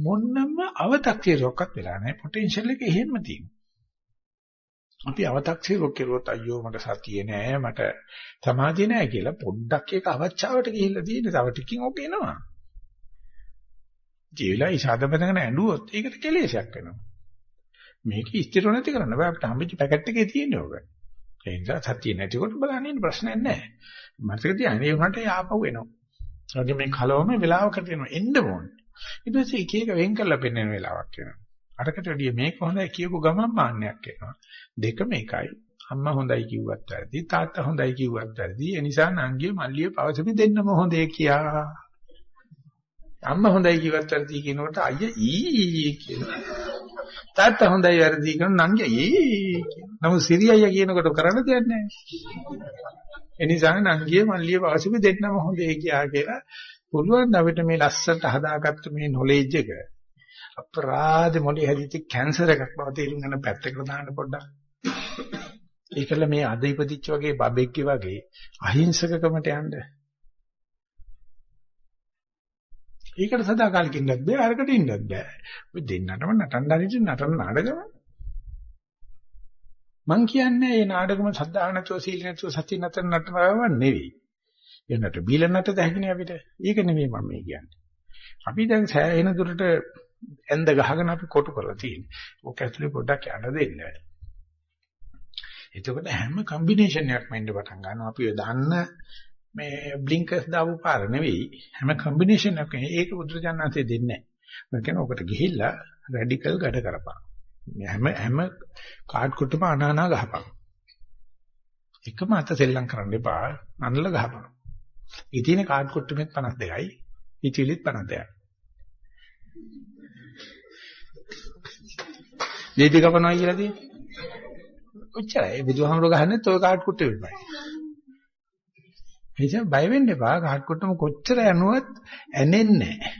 Speaker 1: මොන්නම අව탁සියරක්වත් වෙලා නැහැ. පොටෙන්ෂල් එක එහෙම තියෙනවා. අපි අව탁සිරුවක් කෙරුවොත් අයියෝ මට සතිය නෑ මට සමාධිය නෑ කියලා පොඩ්ඩක් ඒක අවචාවට ගිහිල්ලා තියෙන තව ටිකකින් ඔක එනවා. ජීවිලා ඉසాదපදගෙන ඇඬුවොත් ඒකට කෙලෙසයක් වෙනවා. මේක ඉස්තිර නැති කරන්න බෑ අපිට හම්බෙච්ච පැකට් එකේ තියෙන ඕක. ඒ නිසා සතිය නැතිකොට බලන්න ඉන්න ප්‍රශ්නයක් නෑ. මතක තියාගන්න ඒ උනට යාපහුව එනවා. ඒ මේ කලවම වෙලාවකට එනවා එන්න ඕනේ. ඊට පස්සේ එක එක වෙන් කරලා පෙන්වන වෙලාවක් වෙනවා. අරකට වැඩිය මේක හොඳයි කියපු ගමන් මාන්නයක් එනවා. දෙකම එකයි. අම්මා හොඳයි කිව්වත් වැරදි, තාත්තා හොඳයි කිව්වත් වැරදි. ඒ නිසා නංගිය මල්ලිය පවසපි දෙන්නම හොඳේ කියා. අම්මා හොඳයි කිව්වත් වැරදි කියනකොට අයියා ඊ කියනවා. තාත්තා හොඳයි වැරදි කියන නංගිය ඊ කියනවා. නමුත් සිරියయ్య කියනකොට කරන්න දෙයක් නැහැ. ඒ නිසා නංගිය මල්ලිය පවසපි දෙන්නම හොඳේ කියා කියලා පුළුවන් අපිට මේ ලස්සනට හදාගත්ත මේ නොලෙජ් එක අපරාධ මොලේ හැදිච්ච කැන්සර් එකක් බව තේරුම් ගන්න පැත්තකට දාන්න පොඩ්ඩක්. ඒකල මේ අද ඉපදිච්ච වගේ බබෙක්ගේ වගේ අහිංසකකමට යන්න. ඒකට සදාකාලික ඉන්නත් බෑ අරකට ඉන්නත් බෑ. ඔය දෙන්නටම නටන්න හරිට නටන නාටකම. මං කියන්නේ මේ නාටකම සද්ධා නැතුව සීල නැතුව සත්‍ය නැතර නටනව නෙවෙයි. එන්නට බීල නට දැහිනේ අපිට. ඒක නෙවෙයි මම මේ කියන්නේ. අපි දැන් සෑහෙන දුරට ඇඳ ගහගෙන අපි කොටු කරලා තියෙන්නේ. ඕක ඇතුලේ පොඩ්ඩක් යන්න දෙන්න. එතකොට හැම කම්බිනේෂන් එකක්ම එන්න පටන් ගන්නවා. අපි දන්න මේ බ්ලින්කර්ස් දාපු පාර නෙවෙයි හැම කම්බිනේෂන් එකක්ම ඒක බුදුරජාණන්සේ දෙන්නේ නැහැ. මම කියන ඔකට ගිහිල්ලා රැඩිකල් ගැට කරපන්. හැම හැම කාඩ් කුට්ටම අනානා ගහපන්. එකම අත සෙල්ලම් කරන්න එපා. අනල ගහපන්. ඉතින් කාඩ් කුට්ටමෙත් 52යි. ඉතිලිත් 52යි. දීපි කපනවා කියලා තියෙන්නේ. ඔච්චරයි. බුදුහාමුදුරුවෝ ගහන්නේ toy කාඩ් කුට්ටෙ විතරයි. එනිසා බය වෙන්න එපා. කාඩ් කුට්ටම කොච්චර යනුවත් ඇනෙන්නේ නැහැ.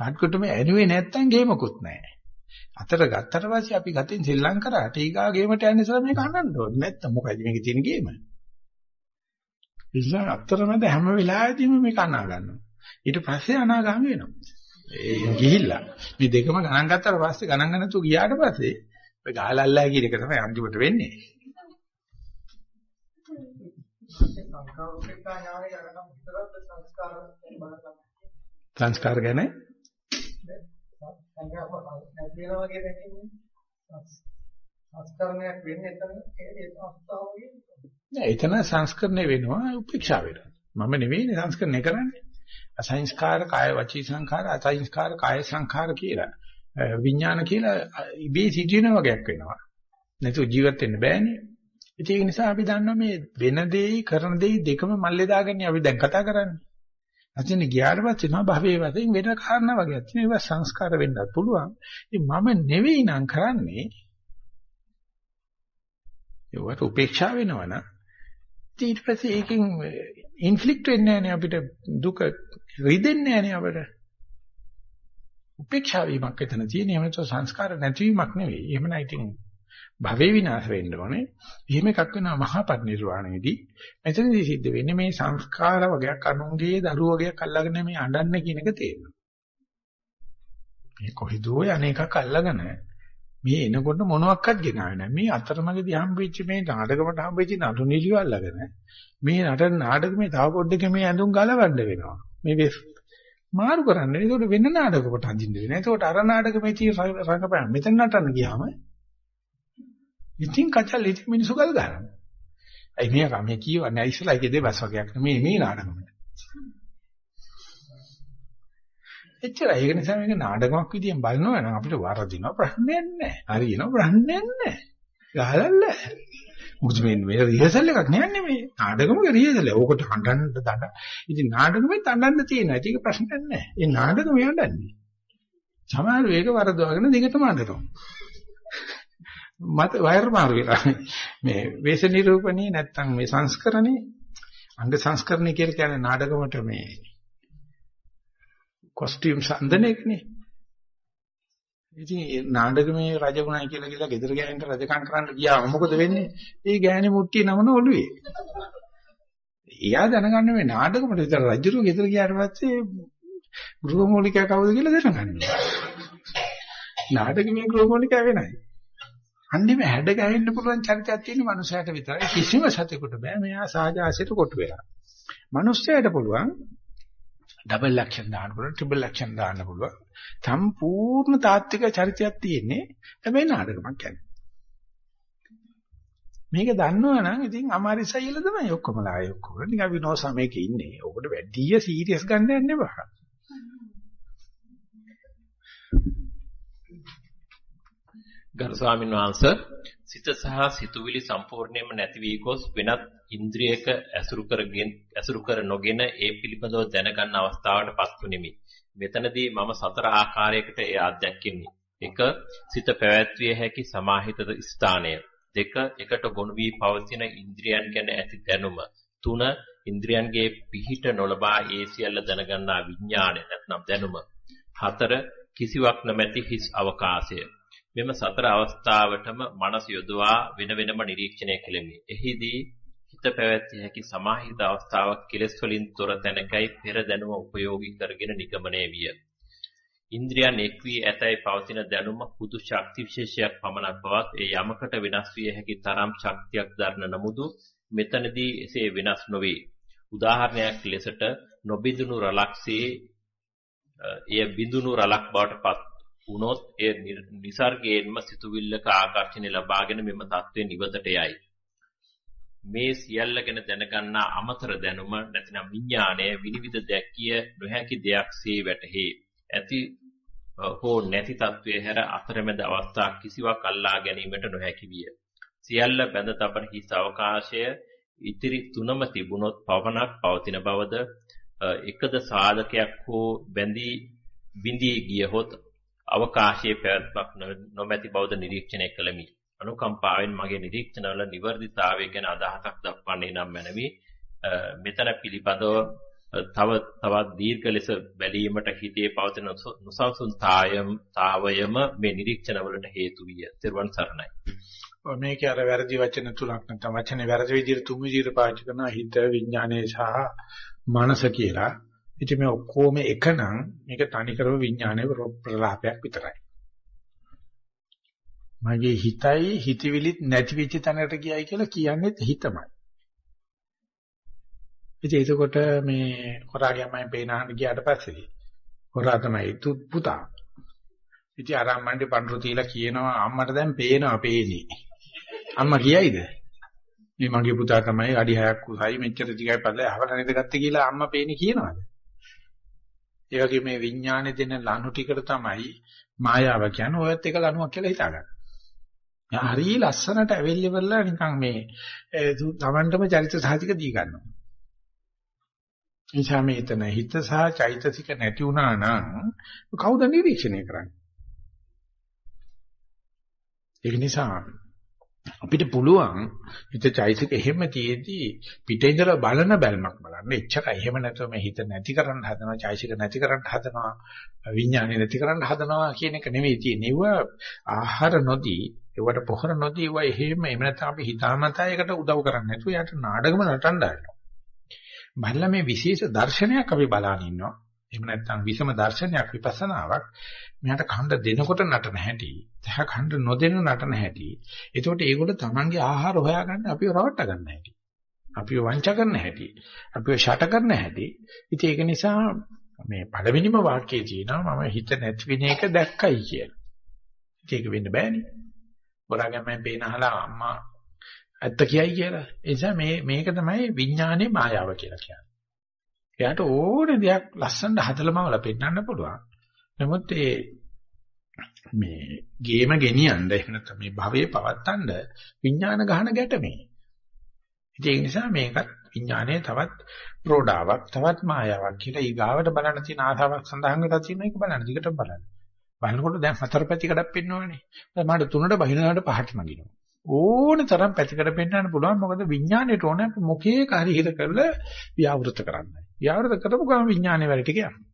Speaker 1: කාඩ් කුට්ටම ඇනුවේ නැත්තම් ගේමකුත් නැහැ. අතට ගත්තට පස්සේ අපි ගතින් සෙල්ලම් කරාට ඊගා ගේමට යන්නේ ඉස්සර මේක අහන්න ඕනේ. නැත්තම් මොකද මේකේ තියෙන ගේම? ඉතින් අතරමැද හැම වෙලාවෙදීම මේක අනා ගන්නවා. ඊට පස්සේ අනාගාමී වෙනවා. ඒ ගිහිල්ලා මේ දෙකම ගණන් ගත්තාට පස්සේ ගණන් ගන්න නැතුව ගියාට පස්සේ ඔය ගහලල්ලා කියන එක තමයි අන්තිමට වෙන්නේ. සංස්කාර ගැන
Speaker 5: සංස්කරණයක් වෙන්නේ එතන ඒ අවස්ථාවේ
Speaker 1: නෑ එතන සංස්කරණය වෙනවා උපේක්ෂා වෙනවා. මම නෙවෙයිනේ සංස්කරණය කරන්නේ. අසංස්කාර කාය වචී සංඛාර අසංස්කාර කාය සංඛාර කියලා විඥාන කියලා ඉබේ සිටින වගේක් වෙනවා. නැතු ජීවත් වෙන්න බෑනේ. ඒක නිසා අපි දන්නවා මේ වෙන දෙයි කරන දෙයි දෙකම මල්ලේ දාගන්නේ අපි දැන් කතා කරන්නේ. අතින් ගියාට පස්සේ නෝ භවයේ වශයෙන් වෙන කාරණා වගේක් තියෙනවා. ඒවා සංස්කාර වෙන්නත් පුළුවන්. ඉතින් මම නෙවෙයි නම් කරන්නේ ඒවට උපේක්ෂා වෙනවනම් ඊට පස්සේ ඒකෙන් ඉන්ෆ්ලික්ට් වෙන්නේ නැහැ අපිට දුක රිදෙන්නේ නැහැ අපිට. උපේක්ෂා වීමක් එතන තියෙන. එහෙම නැත්නම් සංස්කාර නැතිවීමක් නෙවෙයි. එහෙම නැයි ඉතින් භවේ විනාශ වෙන්න ඕනේ. එහෙම එකක් වෙනවා මහා පරිනිර්වාණයේදී. මෙතනදී සිද්ධ වෙන්නේ මේ සංස්කාර වගේක් අනුන්ගේ දරුවෝ වගේක් අල්ලගෙන මේ අඬන්න කියන එක තේරෙනවා. මේ කොහිදෝ අනේකක් අල්ලගෙන මේ එනකොට මොනවත් ගෙනාවේ නැහැ. මේ අතරමඟදී හම්බෙච්ච මේ නාටකමට හම්බෙච්ච නටු නිලිය අල්ලගෙන මේ නටන නාටකමේ තව පොඩ්ඩක මේ ඇඳුම් ගලවන්න වෙනවා. මේ මාරු කරන්න. ඒකට වෙන නාටකකට අඳින්න වෙනවා. ඒකට අර නාටකමේ තියෙන රංගපෑම මෙතන නටන්න ගියාම ඉතින් කචල් ඉතින් මිනිස්සු ගල් ගන්නවා. අයි මෙයා මේ කියවන්නේ ඉස්සලා එකේ දෙවස් වගේක් නෙමෙයි මේ නාටකමට. එච්චරයි. ඒක නිසා මේක නාටකමක් විදියෙන් බලනවා නම් අපිට වරදිනවා ප්‍රශ්නයක් නැහැ. හරියනවා ප්‍රශ්නයක් නැහැ. ගහලල්ල. මොකද මේ මේ රිහර්සල් එකක් නෑනේ මේ. නාටකමක රිහර්සල්. ඕකට හඬන්න දඩ. ඉතින් නාටකමේ තඬන්න තියෙනවා. ඒක ප්‍රශ්නයක් නැහැ. ඒ නාටකම යන්නන්නේ. සමහර වේග වරදවාගෙන දිගටම අඬනවා. මත වයර් මාරු වෙලා මේ වේශ නිරූපණේ නැත්තම් මේ සංස්කරණේ අංග සංස්කරණේ කියලා කියන්නේ නාටකමට මේ කොස්ටියුම් සම්දන එකනේ. ඉතින් නාඩගමේ රජගුණයි කියලා කියලා ගෙදර ගෑනට රජකම් කරන්න ගියාම මොකද වෙන්නේ? ඒ ගෑණි මුට්ටිය නමන ඔළුවේ. එයා දැනගන්න මේ නාඩගමට විතර රජුරු ගෙදර ගියාට පස්සේ ගෘහමූලිකයා කවුද කියලා දැනගන්නවා. නාඩගමේ ගෘහමූලිකයා වෙනයි. අන්නේම හැඩ ගැහෙන්න පුළුවන් චරිතයක් තියෙන මනුස්සයාට විතරයි. කිසිම සතෙකුට බෑ. මෙයා සාජාසිත කොටු වෙලා. මනුස්සයාට පුළුවන් ඩබල් ලක්ෂණ දාන්න පුළුවන් ට්‍රිපල් ලක්ෂණ දාන්න පුළුවන්. සම්පූර්ණ තාත්වික චරිතයක් තියෙන්නේ හැබැයි නාටකමක් කියන්නේ මේක දන්නවනම් ඉතින් අමාරිසයිල තමයි ඔක්කොමලා අය ඔක්කොම. නිකන් විනෝසමයක ඉන්නේ. ඕකට වැඩිය සීරියස් ගන්න යන්න එපා.
Speaker 2: ගරු ස්වාමීන් වහන්සේ සිත සහ සිතුවිලි සම්පූර්ණයෙන්ම නැති වී ගොස් වෙනත් ඉන්ද්‍රියක ඇසුරු කරගෙන ඇසුරු කර නොගෙන ඒ පිළිබඳව දැනගන්න අවස්ථාවට පත්ුනිමි. මෙතනදී මම සතර ආකාරයකට ඒ අධ්‍යක්ෂින්නේ. එක සිත පැවැත්විය හැකි සමාහිත ස්ථානය. දෙක එකට ගොනු වී පවතින ඉන්ද්‍රියන් ගැන ඇති දැනුම. තුන ඉන්ද්‍රියන්ගේ පිහිට නොලබා ඒ සියල්ල දැනගන්නා විඥාණය නැත්නම් දැනුම. හතර කිසිවක් නැමැති හිස් අවකාශය. මෙම සතර අවස්ථාවටම මනස යොදවා වෙන වෙනම නිරීක්ෂණය කෙලෙමි. එහිදී හිත පැවැත්විය හැකි සමාහිත අවස්ථාවක් කෙලෙස් වලින් තොර තැනකයි පෙර දැනුම උපයෝගී කරගෙන නිගමනය විය. ඉන්ද්‍රියන් එක් වී ඇතැයි පවතින දැනුම පුදු ශක්ති විශේෂයක් පමණක් බවත් ඒ යමකට වෙනස් විය හැකි තරම් ශක්තියක් දරන නමුදු මෙතනදී එසේ වෙනස් නොවේ. උදාහරණයක් ලෙසට නොබිඳුණු රලක්සේ එය බිඳුණු රලක් බවට පත් වුණොත් එය નિસર્ගයෙන්ම සිතුවිල්ලක ආකර්ෂණය ලබාගෙන මෙම தત્ත්වේ නිවතට යයි. මේ සියල්ල ගැන දැනගන්නා අමතර දැනුම නැතිනම් විඥාණය විනිවිද දැක්කිය නොහැකි දෙයක්සේ වැටහි. ඇති හෝ නැති தત્ත්වයේ හැර අතරමැද අවස්ථා කිසිවක් අල්ලා ගැනීමට නොහැකි විය. සියල්ල බැඳ තබන හිස් අවකාශය ඉතිරි තුනම තිබුණොත් පවණක් පවතින බවද එකද සාධකයක් හෝ බැඳී විඳී ගියහොත් අවකාශයේ පැවැත්මක් නොමැති බවද නිරීක්ෂණය කළමි. අනුකම්පාවෙන් මගේ නිරීක්ෂණවල නිවර්දිතාවය ගැන අදහසක් දක්වන්නේ නම් මැනවි. මෙතන පිළිබඳව තව තවත් දීර්ඝ ලෙස බැලීමට හිතේ පවතින නොසන්සුන්තාවයම තාවයම මේ නිරීක්ෂණවලට හේතු විය. ත්වන් සරණයි.
Speaker 1: මේකේ අර වැරදි වචන තුනක් නැත්නම් වචනේ වැරදි විදිහට තුන් විදිහට පාවිච්චි කරන හිත විඥානය සහ මනස කියලා. ඉතින් මේ ඔක්කොම එකනම් මේක තනිකරම විඥානයේ ප්‍රලාපයක් විතරයි. මගේ හිතයි හිතවිලිත් නැති වෙච්ච තැනකට ගියයි කියලා කියන්නේ හිතමයි. ඉතින් එතකොට මේ හොරාගේ අම්මෙන් පේනහට ගියාට පස්සේ හොරා තමයි පුතා. ඉතින් ආරම්මණ්ඩේ පඳුරු තියලා කියනවා අම්මට දැන් පේනවා පේන්නේ. අම්මා කියයිද? මේ මගේ පුතා තමයි අඩි 6ක් උසයි මෙච්චර දිගයි පල්ලේ අහවල නේද ගත්තේ කියලා අම්මා පේන්නේ කියනවාද? ඒ වගේ මේ විඥානේ දෙන ලනු ටිකට තමයි මායාව කියන්නේ ඔයත් එක ලනුවක් කියලා හිතාගන්න. හරි ලස්සනට ඇවිල්ලි වෙලා නිකන් මේ තමන්ටම චරිත සාහිතික දී ගන්නවා. එනිසා මේ එතන හිත සහ චෛතසික නැති වුණා නම් කවුද නිරීක්ෂණය කරන්නේ? ඒක නිසා අපිට පුළුවන් හිත චෛතසික එහෙම තියේදී පිටේ ඉඳලා බලන බැල්මක් බලන්න. එච්චරයි. එහෙම නැතුව මේ හිත නැති කරන්න හදනවා, චෛතසික නැති කරන්න හදනවා, විඥානය නැති කරන්න හදනවා කියන එක නෙවෙයි තියෙන්නේ. ඒව ආහාර නොදී, ඒවට පොහොර නොදී ඒව එහෙම එහෙම නැත්නම් අපි හිතාමතා ඒකට උදව් කරන්නේ නැතුව යාට නාඩගම නටන්න හදනවා. බලලා මේ විශේෂ දර්ශනයක් අපි බලන ඉන්නවා. එහෙම නැත්නම් විසම දර්ශනයක් විපස්සනාවක් මෙයාට කණ්ඩ දෙනකොට නටන හැටි, තහ කණ්ඩ නොදෙන නටන හැටි. එතකොට ඒගොල්ලෝ Tamange ආහාර හොයාගන්න අපිව රවට්ට ගන්න හැටි. අපිව වංච කරන හැටි, අපිව ෂට කරන හැටි. ඉතින් ඒක නිසා මේ පළවෙනිම වාක්‍යයේ තියෙනවා මම හිත නැති වෙන එක දැක්කයි කියලා. ඒක වෙන්න බෑනේ. බොරාගමෙන් බේන අහලා අම්මා ඇත්ත කියයි කියලා. ඒ නිසා මේ මේක තමයි විඥානයේ මායාව කියලා කියන්නේ. එයාට ඕනේ දෙයක් ලස්සනට හදලමවල පෙන්නන්න පුළුවන්. නමුත් ඒ මේ ගේම ගෙනියන්න එහෙම නැත්නම් මේ භවයේ පවත්තන්න විඥාන ගහන ගැටමේ. ඒ නිසා මේකත් විඥානයේ තවත් ප්‍රෝඩාවක් තවත් මායාවක් කියලා ඊගාවට බලන්න තියෙන ආසාවක් සඳහන් වෙලා තියෙන එක බලන්න. දිගට බලන්න. බලනකොට දැන් හතර පැතිකඩක් පෙන්වන්නේ. දැන් මට තුනට බහිනාට පහට නගිනවා. ඕන තරම් පැතිකඩ පෙන්වන්න පුළුවන්. මොකද විඥාණයට ඕන මොකේ කාරි හිත කරලා ව්‍යවෘත කරන්නයි. ව්‍යවෘත කරපු ගමන් විඥානයේ වැඩ ටික යනවා.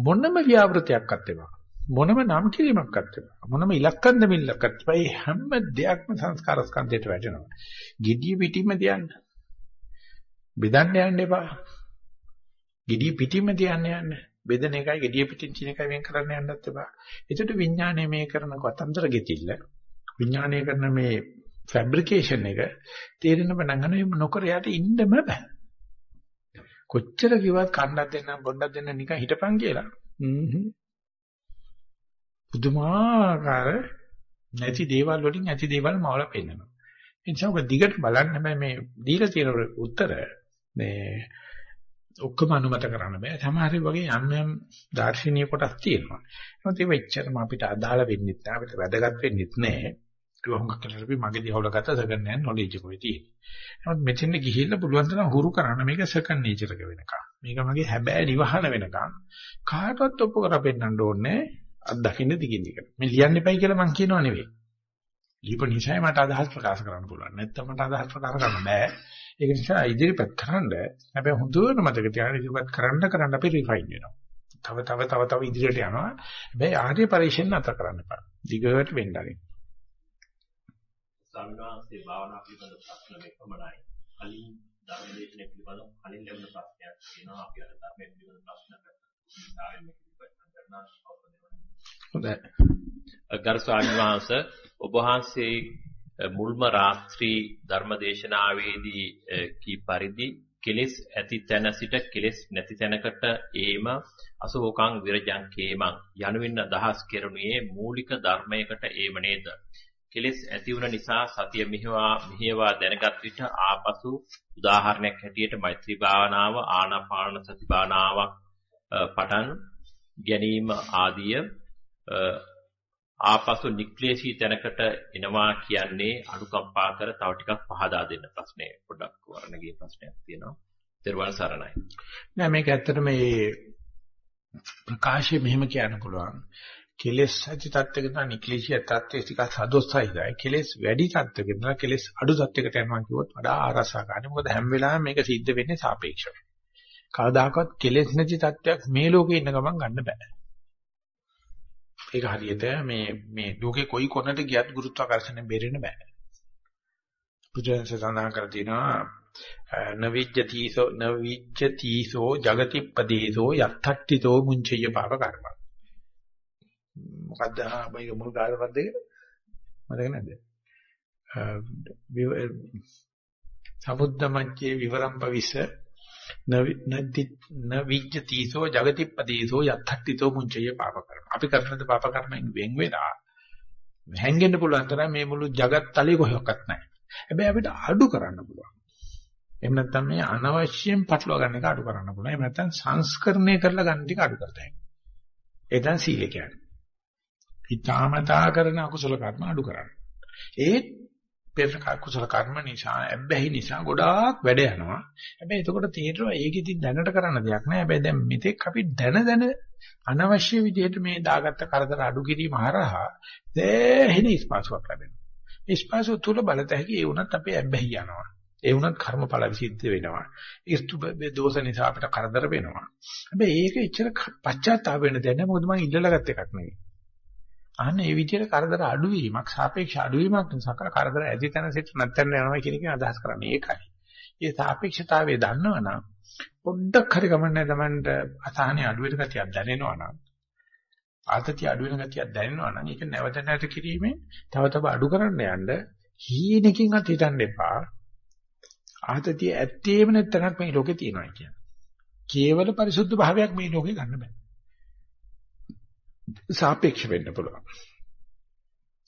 Speaker 1: මොනම ව්‍යවෘතයක්වත් එපා. මොනම නම් කිරීමක්වත් එපා. මොනම ඉලක්කම් දෙමිල්ලක්වත් එපා. මේ හැම දෙයක්ම සංස්කාර ස්කන්ධයට වැටෙනවා. gediy පිටින්ම තියන්න. බෙදන්න යන්න එපා. gediy පිටින්ම තියන්න යන්න. බෙදන එකයි gediy පිටින් තියෙන එකයි වෙන් කරන්න යන්නත් එපා. ඒකට විඥානය මේ කරන කතන්දර ගෙතිල්ල විඥානය කරන මේ ෆැබ්‍රිකේෂන් එක තේරෙන්න පටන් ගන්න නොකර යට ඉන්නම බෑ. කොච්චර කිව්වත් කන්නක් දෙන්න බොන්නක් දෙන්න නිකන් හිටපන් කියලා. පුදුමාකාර නැති දේවල් වලින් ඇති දේවල් මවලා පෙන්නනවා. ඒ නිසා ඔබ දිගට බලන්න හැබැයි මේ දීලා තියෙන උත්තර මේ ඔක්කොම අනුමත කරන්න බෑ. සමහර වගේ යම් යම් දාර්ශනීය කොටස් තියෙනවා. ඒත් ඒක එච්චරම අපිට අදාළ වෙන්නේ නැහැ. අපිට වැදගත් වෙන්නේ නැහැ. ඒක හුඟක් කරලා අපි මගේ දිහවල ගත්ත සෙකන්ඩ් හෑන්ඩ් නොලෙජ් එකයි තියෙන්නේ. නමුත් මෙතෙන්ද ගිහිල්ලා පුළුවන් තරම් හුරු කරන්න මේක සෙකන්ඩ් නේචර් එක වෙනකම්. මේක මගේ හැබෑ නිවහන වෙනකම් කාටවත් ඔප්පු කර පෙන්නන්න ඕනේ අත් දකින්න දිගින් දිගට. මේ ලියන්න එපයි කියලා මං කියනවා නෙවෙයි. ලියපු නිසායි මට අදහස් ප්‍රකාශ කරන්න පුළුවන්. නැත්නම් මට අදහස් ප්‍රකාශ කරන්න බෑ. ඒක නිසා ඉදිරිපත් කරන්න හැබැයි හොඳට මතක තියාගන්න ඉදිරිපත් කරන්න කරන්න අපි රිෆයින් වෙනවා. තව තව තව තව ඉදිරියට යනවා. හැබැයි ආර්ය පරිශ්‍රයෙන් නැතර කරන්න එපා. දිගට වෙන්න ආරින්.
Speaker 2: ස්වාමීන් වහන්සේ භාවනා පිළිබඳ ප්‍රශ්න දෙකමයි. කලින් ධර්මදේශනය පිළිබඳව කලින් ලැබුණ ප්‍රශ්නයක් තියෙනවා අපි අර ධර්මයේ පිළිබඳ ප්‍රශ්න කරනවා
Speaker 1: හොඳයි.
Speaker 2: ගරු ස්වාමීන් ඔබ වහන්සේ මුල්ම රාත්‍රී ධර්මදේශනාවේදී කී පරිදි කෙලෙස් ඇති තැන සිට කෙලෙස් නැති තැනකට ඒම අසෝකං විරජං කේමං යනුවෙන් අදහස් කෙරුණේ මූලික ධර්මයකට ඒම නේද කෙලෙස් ඇති වුණ නිසා සතිය මෙහිවා මෙහිවා දැනගත් විට ආපසු උදාහරණයක් හැටියට මෛත්‍රී භාවනාව ආනාපාන සති භාවනාවක් පටන් ගැනීම ආදිය ආපසු නික්ලේශී තැනකට එනවා කියන්නේ අනුකම්පා කර තව ටිකක් පහදා දෙන්න ප්‍රශ්නේ පොඩ්ඩක් වර්ණගේ ප්‍රශ්නයක් තියෙනවා. ත්‍රිවල් සරණයි.
Speaker 1: නෑ මේක ඇත්තටම මේ ප්‍රකාශය මෙහෙම කියන්න පුළුවන්. කෙලෙස් ඇති තත්ත්වයක තමයි නික්ලේශී තත්ත්වයේ ටිකක් සදොස්සයිදයි. කෙලෙස් වැඩි තත්ත්වයක ඉඳලා කෙලෙස් අඩු තත්ත්වයකට යනවා කිව්වොත් වඩා ආරසාකාරයි. මොකද හැම වෙලාවෙම මේක සිද්ධ වෙන්නේ සාපේක්ෂව. කවදාකවත් කෙලෙස් නැති තත්ත්වයක් මේ ලෝකේ ඉන්න ගමන් ගන්න බෑ. ඒක හරියට මේ මේ ලෝකේ කොයි කොනට ගියත් ගුරුත්වාකර්ෂණය බෙරෙන්න බෑ. බුදුන්සේ සඳහන් කර තිනවා නවිජ්ජතිසෝ නවිජ්ජතිසෝ జగතිප්පදීසෝ යත්තට්ඨිතෝ මුංචය පාප කර්ම. මොකද්ද මේක මුල් කාර්ය මොකද්ද කියලා මතක නැද්ද? සමුද්දමච්චේ විවරම් පවිස නදි නවිජ්ජතිසෝ జగතිප්පදීසෝ යත්තක්තිතෝ මුංචය පාප කරන. අපි කරනද පාප කර්මෙන් වෙන් වෙලා හැංගෙන්න පුළුවන් තරම් මේ මුළු జగත් තලෙ කොහොක්වත් නැහැ. හැබැයි අපිට අඩු කරන්න පුළුවන්. එහෙම නැත්නම් මේ අනවශ්‍යයෙන් පටලවා ගන්න එක අඩු කරන්න පුළුවන්. එහෙම නැත්නම් සංස්කරණය කරලා ගන්න ටික අඩු කරතයි. ඒ තමයි සීල කියන්නේ. හිතාමතා කරන අකුසල කර්ම අඩු කරන්න. ඒත් පෙර කුසල කර්ම නිසා ඇබ්බැහි නිසා ගොඩාක් වැඩ යනවා. හැබැයි එතකොට තේරෙනවා ඒක ඉතින් දැනට කරන්න දෙයක් නෑ. හැබැයි දැන් මෙතෙක් අපි දැන දැන අනවශ්‍ය විදිහට මේ දාගත්ත කරදර අඩු කිරීම හරහා දැහෙන ස්පාසුවක් ලැබෙනවා. ස්පාසුව තුල බලත හැකි ඒ වුණත් අපේ ඇබ්බැහි යනවා. ඒ වුණත් කර්මඵල විසිද්ධ වෙනවා. ඒස්තු දෝෂ නිසා අපිට කරදර වෙනවා. හැබැයි ඒක එච්චර පශ්චාත්තාප වෙන්න දෙන්නේ මොකද මම ඉල්ලලා ගත්ත එකක් නෙවෙයි. අන්න ඒ විදිහට කරදර අඩුවීමක් සාපේක්ෂ අඩුවීමක් නිසා කරදර ඇති තැන සිට නැත්නම් යනවා කියන එක අදහස් කරන්නේ ඒකයි. ඒ සාපේක්ෂතාවය දන්නවනම් පොඩ්ඩක් හරි ගමන්නේ තමන්ට අසහනෙ අඩු වෙන ගතියක් දැනෙනවා නම් ආතතිය අඩු වෙන ගතියක් දැනෙනවා නම් ඒක නැවත නැවත කිරීමෙන් තව තව අඩු කරන්න යන්න හීනකින් අත හිතන්න එපා. ආතතිය ඇත්තේම නැත්නම් මේ ලෝකේ තියෙනවා කියන්නේ. කේවල පරිසුද්ධ භාවයක් මේ ලෝකේ ගන්න බෑ. සාපේක්ෂ වෙන්න පුළුවන්.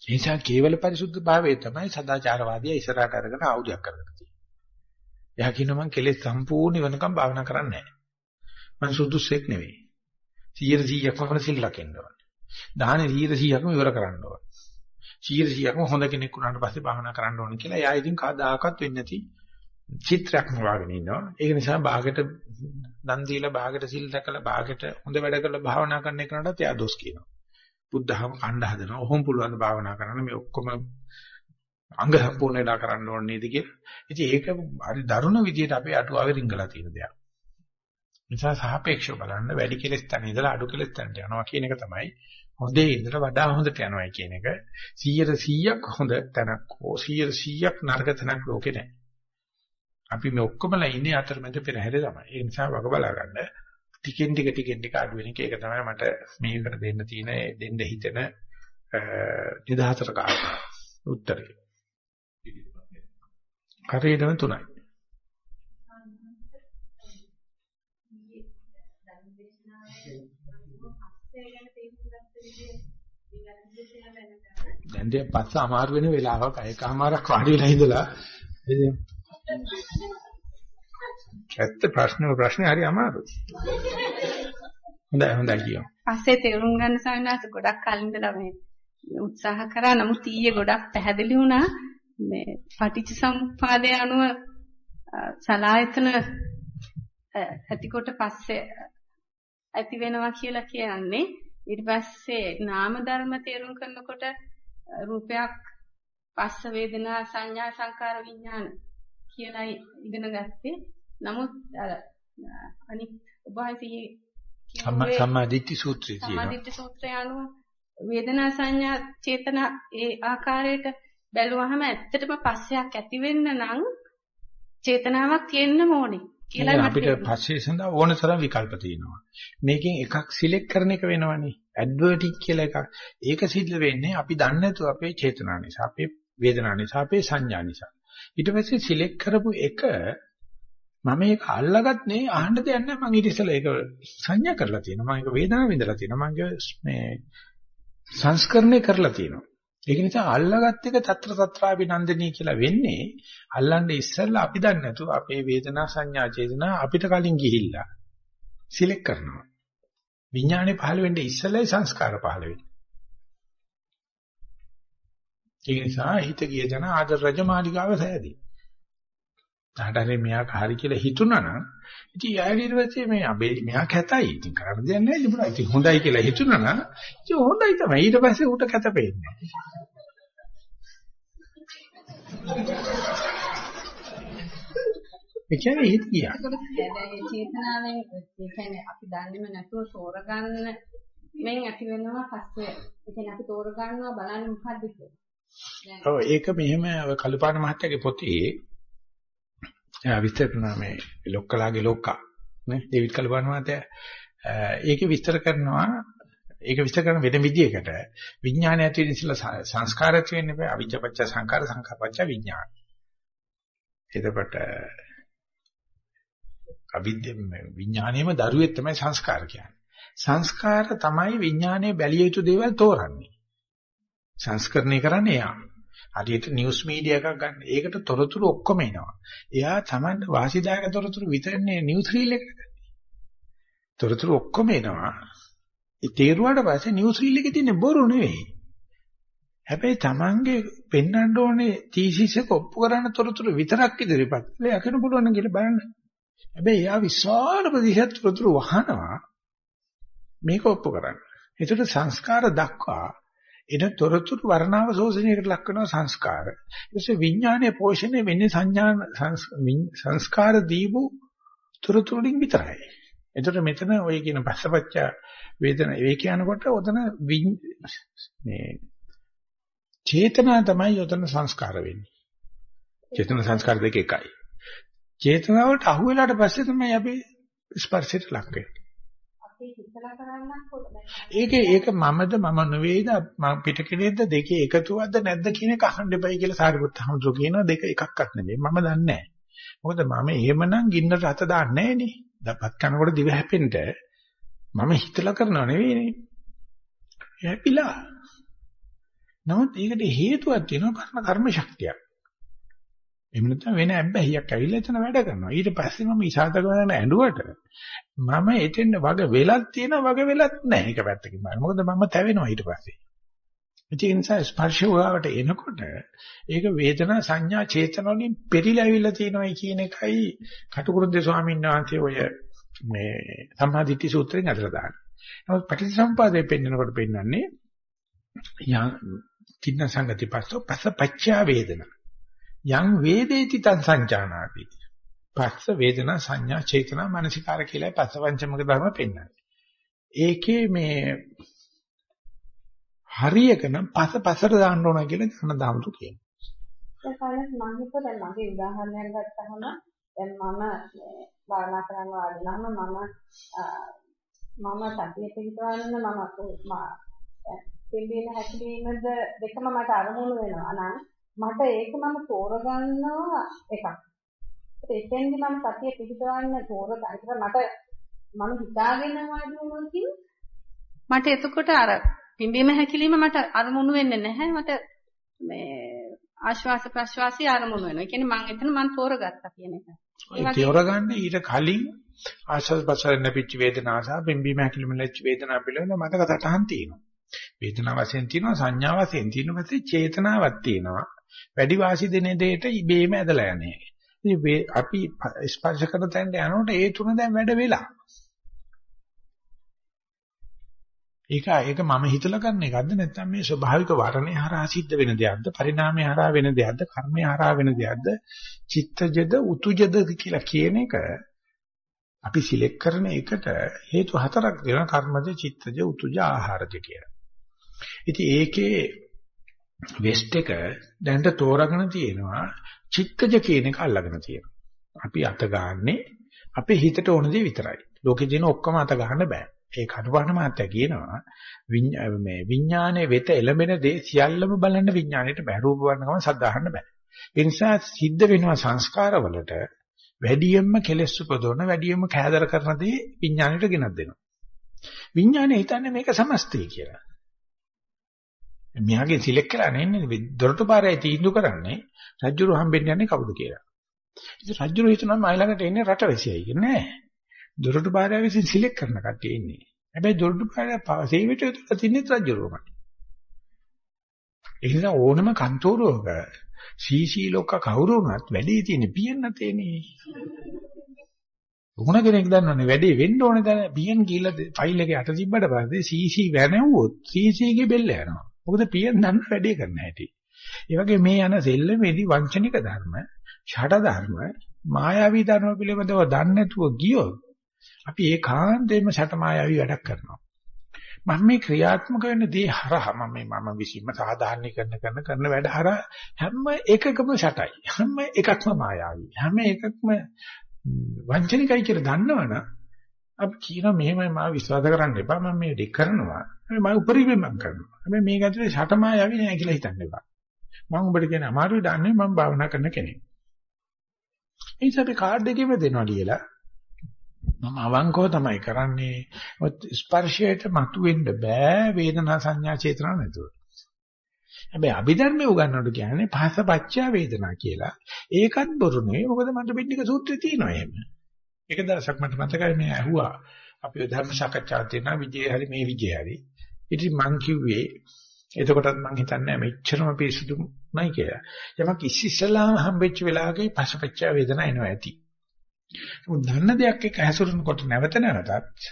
Speaker 1: ඒ නිසා කේවල පරිසුද්ධ භාවය තමයි සදාචාරවාදී ඉස්සරහට අරගෙන ආයුධයක් කරගෙන තියෙන්නේ. එයා කියනවා මං කෙලෙස් සම්පූර්ණ වෙනකම් භාවනා කරන්නේ නැහැ. මං සුදුස්සෙක් නෙවෙයි. 100%ක්ම වල සිල් ලකින්න ඕනේ. දාහනේ 100%ක්ම ඉවර කරන්න ඕනේ. 100%ක්ම හොඳ කෙනෙක් වුණාට පස්සේ භාවනා කරන්න ඕනේ කියලා එයා ඉතින් කවදාකවත් වෙන්නේ නැති චිත්‍රයක් හොයාගෙන ඉන්නවා. ඒක නිසා භාගයට දන් දීලා භාගයට සිල් දැකලා භාගයට හොඳ වැඩ කරලා භාවනා කරන එකනටත් එයා දොස් කියනවා. බුද්ධහම කණ්ඩ හදනවා. ඔහොම පුළුවන් භාවනා කරන්න මේ ඔක්කොම අංග සම්පූර්ණ වෙලා කරන්න ඕනේ නේද කියලා. ඉතින් ඒක හරි දරුණු විදියට අපේ අටුවාවේ රිංගලා තියෙන දෙයක්. නිසා සාපේක්ෂව බලන්න වැඩි කෙලස් තැන ඉඳලා අඩු කෙලස් තැනට යනවා කියන එක තමයි හොඳේ ඉඳලා වඩා හොඳට යනවා කියන එක 100%ක් හොඳ තැනක් හෝ 100%ක් නරක තැනක් ලෝකේ නැහැ. අපි මේ ඔක්කොමලා ඉන්නේ අතරමැද පෙරහැර තමයි. ඒ නිසා වග බලා ගන්න. ටිකෙන් ටික ටිකෙන් ටික අඩු වෙන එක ඒක තමයි මට මේකට දෙන්න තියෙන දෙන්න හිතෙන නිදහසට කාරණා උත්තරය. හරියටම තුනයි. දැන් දෙය පස්ස අමාරු වෙන වෙලාවක එකමාරක් වාඩි වෙලා ඉඳලා ඉතින් ඇත්ත ප්‍රශ්න ප්‍රශ්නේ හරි අමාරුයි. හොඳයි හොඳයි කියමු.
Speaker 6: පස්සේ තේරුම් ගන්න සවිනාස ගොඩක් කලින් ඉඳලා මේ උත්සාහ කරා නමුත් ඊයේ ගොඩක් පැහැදිලි වුණා මේ පටිච්ච සමුප්පාදය අනුව සලායතන ඇතිකොට පස්සේ ඇති වෙනවා කියලා කියන්නේ ඊට පස්සේ නාම ධර්ම තේරුම් කරනකොට රූපයක් පස්ස වේදනා සංඥා සංකාර විඥාන කියලා ඉගෙන ගත්තේ. නමුත් අර අනිත් ඔබයි
Speaker 1: සම්මාදිට්ඨි සූත්‍රය තියෙනවා.
Speaker 6: සම්මාදිට්ඨි සූත්‍රය අනුව වේදනා සංඥා චේතනා ඒ ආකාරයට බැලුවහම ඇත්තටම පස්සයක් ඇති වෙන්න නම් චේතනාවක් තියෙන්න ඕනේ කියලා
Speaker 1: අපිට. පස්සේ සඳහා ඕන තරම් විකල්ප තියෙනවා. මේකෙන් එකක් සිලෙක්ට් කරන එක වෙනවනේ. ඇඩ්වර්ටික් කියලා එකක්. ඒක සිද්ධ වෙන්නේ අපි දන්නේ නැතුව අපේ චේතනා නිසා, අපේ වේදනා නිසා, අපේ සංඥා නිසා. ඊට පස්සේ සිලෙක්ට් කරපු එක මම මේක අල්ලගත් නේ අහන්න දෙයක් නැහැ. මම ඊට ඉස්සෙල්ලා ඒක සංඥා කරලා තියෙනවා. මම ඒක වේදනාව විඳලා තියෙනවා. මම මේ සංස්කරණය කරලා තියෙනවා. ඒක නිසා අල්ලගත් එක తත්‍ර తත්‍රාපි නන්දනී කියලා වෙන්නේ අල්ලන්නේ ඉස්සෙල්ලා අපි දන්නේ නැතුව අපේ වේදනා සංඥා චේතනා අපිට කලින් ගිහිල්ලා සිලෙක්ට් කරනවා. විඥානේ පහළ වෙන්නේ ඉස්සෙල්ලයි සංස්කාර පහළ වෙන්නේ. ඒ නිසා හිත ගිය දන ආදර රජමාලිගාව සෑදී තාටරේ මෙයා කාරි කියලා හිතුණා නම් ඉතින් යාළුවෝ ඊට පස්සේ මේ අබේ මෙයා කැතයි. ඉතින් කරන්න දෙයක් නැහැ ඉතින් ඉතින් හොඳයි කියලා හිතුණා නම් ඉතින් හොඳයි තමයි. ඊට පස්සේ ඌට කැත පෙන්නේ. ඒ කියන්නේ හිත ගියා.
Speaker 6: ඒකට හැබැයි චේතනාවෙන් ඒ කියන්නේ අපි දන්නේම නැතුව තෝරගන්න මෙන් ඇති වෙනවා පස්සේ ඒ කියන්නේ අපි තෝරගන්නවා බලන්න මොකද්ද කියලා. දැන්
Speaker 1: ඔව් ඒක මෙහෙම ඔය කළුපාන මහත්තයාගේ පොතේ එයා විස්තර කරනවා මේ ලොක්කලාගේ ලොක්කා නේ ඩේවිඩ් කළුපාන මහත්තයා අ, ඒකේ විස්තර කරනවා ඒක විස්තර කරන වෙන විදියකට විඥානය ඇති වෙන ඉස්සලා සංස්කාර ඇති වෙන්නේ බෑ අවිජ්ජපච්ච සංකාර සංකාපච්ච විඥාන. එතකොට අවිද්‍ය විඥානයේම දරුවෙක් තමයි සංස්කාර කියන්නේ. සංස්කාර තමයි විඥානයේ බැලිය යුතු දේවල් තෝරන්නේ. සංස්කරණය කරන්නේ යා. හරියට නිවුස් මීඩියා එකක් ගන්න. ඒකට තොරතුරු ඔක්කොම එනවා. එයා Tamanට වාසිදායක තොරතුරු විතරනේ නිවුස් රීල් එකට ගන්නේ. තොරතුරු ඔක්කොම එනවා. ඒ තේරුවාට පස්සේ නිවුස් රීල් එකේ තියෙන බොරු නෙවෙයි. හැබැයි Tamange පෙන්වන්න ඕනේ තීසිස් එක ඔප්පු කරන්න තොරතුරු විතරක් ඉදිරිපත් කළේ යකින පුළුවන් නම් කියලා බලන්න. හැබැයි එයා විශ්වාස ප්‍රතිශත තොරතුරු වහනවා මේක ඔප්පු කරන්න. ඒකට සංස්කාර දක්වා එන තොරතුරු වර්ණාව ශෝෂණයකට ලක් වෙනවා සංස්කාර. ඊටසේ විඥානයේ පෝෂණය වෙන්නේ සංඥා සංස්- විඤ්- සංස්කාර දීපු තොරතුරු වලින් විතරයි. එතකොට මෙතන ඔය කියන පස්සපච්ච වේදන ඒ කියනකොට ඔතන විඤ්- මේ චේතනා තමයි ඔතන සංස්කාර වෙන්නේ. චේතන සංස්කාර දෙක එකයි. චේතනාවට අහු වෙලාට පස්සේ තමයි අපි ස්පර්ශයට ලක් වෙන්නේ.
Speaker 6: අපි හිතලා කරන්නත් පොඩ්ඩක්
Speaker 1: ඒක ඒක මමද මම නෙවෙයිද මම පිටකෙලෙද්ද දෙකේ එකතුවක්ද නැද්ද කියන එක අහන්න එපයි කියලා සාරිපුත්ත හමුදුර කියනවා දෙක එකක්වත් නෙවෙයි මම දන්නේ නැහැ. මොකද මම එහෙමනම් ගින්නට අත දාන්නේ නැහනේ. දපත් කනකොට දිව හැපෙන්න මම හිතලා කරනව නෙවෙයිනේ. හැපිලා. නමුත් ඒකට හේතුවක් තියෙනවා කර්ම කර්ම ශක්තියක්. එහෙම නැත්නම් වෙන ඇබ්බැහියක් ඇවිල්ලා එතන වැඩ කරනවා. ඊට පස්සේ මම ඉසాత කරන ඇඬුවට මම එතෙන් වග වෙලක් තියෙනවා වග වෙලක් නැහැ. ඒක පැත්තකින් බලන්න. මොකද මම තැවෙනවා ඊට පස්සේ. ඒ නිසා ස්පර්ශ වලට එනකොට ඒක වේදනා සංඥා චේතන වලින් පෙරිලා ඇවිල්ලා තියෙනවා කියන එකයි කටුකුරුන්දේ ස්වාමීන් වහන්සේ ඔය මේ සම්මාදිට්ඨි සූත්‍රයෙන් අදලා දාන්නේ. නමුත් පටිච්චසමුපාදයේ පෙන්නකොට පෙන්නන්නේ යම් තින්න සංගති පස්සෝ පස්ස පච්චා වේදනා යම් වේදේති තං සංජානාති පස්ස වේදනා සංඥා චේතනා මනසිකාර කියලා පස්ස පංචමක ධර්ම පෙන්නන්නේ. ඒකේ මේ හරියක නම් පස්ස පස්සට දාන්න ඕන කියලා ජන දාමතු කියනවා.
Speaker 6: දැන් කාලෙත් මම හිතුවා දැන් මගේ උදාහරණයක් ගත්තහම දැන් මම මේ භාවනා කරන්න වාඩි නම් මම අ, මම සතිය පිටවන්න මම පිළිදෙන හැකිලීමද දෙකම මට අරමුණු වෙනවා නම් මට ඒක මම තෝරගන්නවා එකක්. ඒත් එතෙන්දි මම සතිය පිටවන්න තෝරගන්න මට මම හිතාගෙන වාඩි වුණොත් මට එතකොට අර පිම්බීම හැකිලිම මට අරමුණු වෙන්නේ නැහැ මට මේ ආශ්වාස ප්‍රශ්වාසي අරමුණු වෙනවා. ඒ කියන්නේ මම එතන මම තෝරගත්තා කියන එක.
Speaker 1: ඒ තෝරගන්න ඊට කලින් ආශස් පසරෙන් පිච්ච වේදනාව සහ බිම්බීම හැකිලිම ලැජ්ජ වේදනාව පිළිබඳව මතක තටහන් තියෙනවා. වේදනාව වශයෙන් තියෙනවා සංඥා වශයෙන් තියෙනවා පස්සේ චේතනාවක් තියෙනවා. වැඩි වාසි දෙන දෙයට ඉබේම ඇදලා යන්නේ. ඉතින් අපි ස්පර්ශ කරන තැනට යනකොට ඒ තුන දැන් වැඩ වෙලා. ඒක ඒක මම හිතලා කරන එකක්ද නැත්නම් මේ ස්වභාවික වර්ණය හරහා සිද්ධ වෙන දෙයක්ද පරිණාමය හරහා වෙන දෙයක්ද කර්මය හරහා වෙන දෙයක්ද චිත්තජද උතුජද කියලා කියන එක අපි සිලෙක්ට් කරන එකට හේතු හතරක් දෙනවා කර්මජ චිත්තජ උතුජ ආහාරජ කියලා. ඉතින් ඒකේ වෙස්ට් එක දැන්ට තෝරාගෙන තියෙනවා චිත්තජ කියන එක අල්ලගෙන තියෙනවා. අපි අත ගන්නෙ අපේ හිතට ඕන දේ විතරයි. ලෝකේ තියෙන ඔක්කොම අත ගන්න බෑ. ඒ කටුවහන මාත්‍ය කියනවා මේ විඥානයේ වෙත එළඹෙන දේ සියල්ලම බලන්න විඥාණයට බෑ. රූප වර්ණකම සද්ධාහන්න බෑ. ඒ නිසා සිද්ධ වෙනවා සංස්කාරවලට වැඩියෙන්ම කෙලෙස් උපදවන වැඩියෙන්ම කෑදර කරන දේ විඥාණයට ගෙනත් දෙනවා. විඥානය හිතන්නේ මේක සමස්තය කියලා. මෙයාගේ සිලෙක්ට් කරලා නෙන්නේ දොරටු පාරේ තීන්දුව කරන්නේ රජුරු හම්බෙන්න යන්නේ කවුද කියලා. ඉතින් රජුරු හිතනවා මයි ළඟට එන්නේ රටවැසියයි කියලා නෑ. දොරටු පාරේ විසින් සිලෙක්ට් කරන කට්ටිය ඉන්නේ. හැබැයි දොරටු පාරේ සේවිතය තුල තින්නේ රජුරුවමයි. ඒ නිසා ඕනම කන්තෝරුවක සීසී ලොක්ක කවුරු වුණත් වැඩේ තියෙන පියන්න තේනේ. උගුණ කෙනෙක් දන්නවනේ වැඩේ වෙන්න ඕනේ දැන් පියන් කියලා ෆයිල් එකේ අත තිබ්බට පස්සේ සීසී වැනෙව්වොත් සීසී ගේ බෙල්ල යනවා. මොකද පියන් දන්න වැඩේ කරන්න හැටි. ඒ වගේ මේ යන සෙල්ලමේදී වංචනික ධර්ම, ෂඩ ධර්ම, මායාවී ධර්ම පිළිබඳව දන්නේ නැතුව ගියොත් අපි ඒකාන්තයෙන්ම ෂට මායාවී වැඩක් කරනවා. මම මේ ක්‍රියාත්මක වෙන දේ හරහා මම මේ මම විසින්ම සාධාරණීකරණ කරන කරන වැඩ හරහා හැම එකකම ෂටයි. හැම එකක්ම මායාවී. හැම එකක්ම වංචනිකයි කියලා දන්නවනම් අපි කියනවා මෙහෙමයි මා විශ්වාස කරන්න එපා මම මේ දෙක කරනවා. හැබැයි මම උපරිමයෙන් මම කරනවා. හැබැයි මේක ඇතුලේ ෂටමායාවි නෑ කියලා හිතන්න එපා. මම ඔබට කියන අමාරුයි දන්නේ මම භාවනා කරන කෙනෙක්. ඒ නිසා අපි කාඩ් එකේම දෙනවා ලියලා මම අවංකව තමයි කරන්නේ. ස්පර්ශයට මතුවෙන්න බෑ වේදනා සංඥා චේතනා නැතුව. හැබැයි අභිධර්මයේ උගන්වනකොට කියන්නේ පහසපච්චා වේදනා කියලා. ඒකත් බොරු නෙවෙයි. මොකද මන්ට පිටික සූත්‍රය තියෙනවා එහෙම. එක දවසක් මට මතකයි මේ ඇහුවා. අපි ධර්ම සාකච්ඡා තියෙනවා විජේ හරි මේ විජේ හරි. ඉතින් මං කිව්වේ එතකොටත් මං හිතන්නේ මෙච්චරම පිසුදු නයි කියලා. යමක් ඉස්සෙල්ලාම හම්බෙච්ච වෙලාවකේ පසපච්චා වේදනා එනවා ඇති. මොකද දන්න දෙයක් එක්ක හැසිරෙනකොට නැවත නැවතත්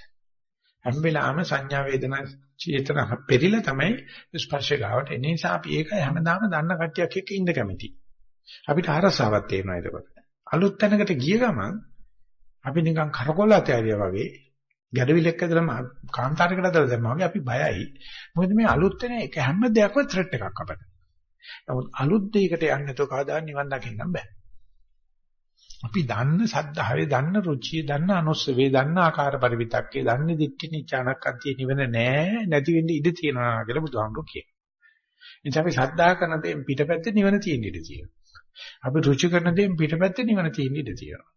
Speaker 1: හැම වෙලාවෙම සංඥා වේදනා චේතන පෙරිලා තමයි ස්පර්ශ ගාවට එන්නේ. නිසා අපි ඒක හැමදාම දන්න කට්ටියක් එක්ක ඉන්න කැමති. අපිට අරසාවක් තේරෙනවා එතකොට. අලුත් තැනකට ගිය ගමන් අපි නිකන් කරකොල්ල ඇතෑරියා වගේ ගැඩවිලක් ඇදලා කාන්තාරයකට ඇදලා දැම්මා වගේ අපි බයයි. මොකද මේ අලුත් වෙන එක හැම දෙයක්ම ත්‍රෙට් එකක් අපට. නමුත් අලුත් දෙයකට යන්නේ නැතුව කවදා නිවන් දකින්න බෑ. අපි දන්න සද්ධාවේ දන්න රුචිය දන්න අනුස්සවේ දන්න ආකාර පරිවිතක්කේ දන්න දික්ක නිචානක්කන්තිය නිවන නෑ නැති වෙන්න ඉඩ තියෙනවා කියලා බුදුහාමුදුරු කියනවා. එනිසා අපි සද්ධා කරන දේෙන් පිටපැත්තේ නිවන තියෙන ඉඩ තියෙනවා. අපි රුචි කරන දේෙන් පිටපැත්තේ නිවන තියෙන ඉඩ තියෙනවා.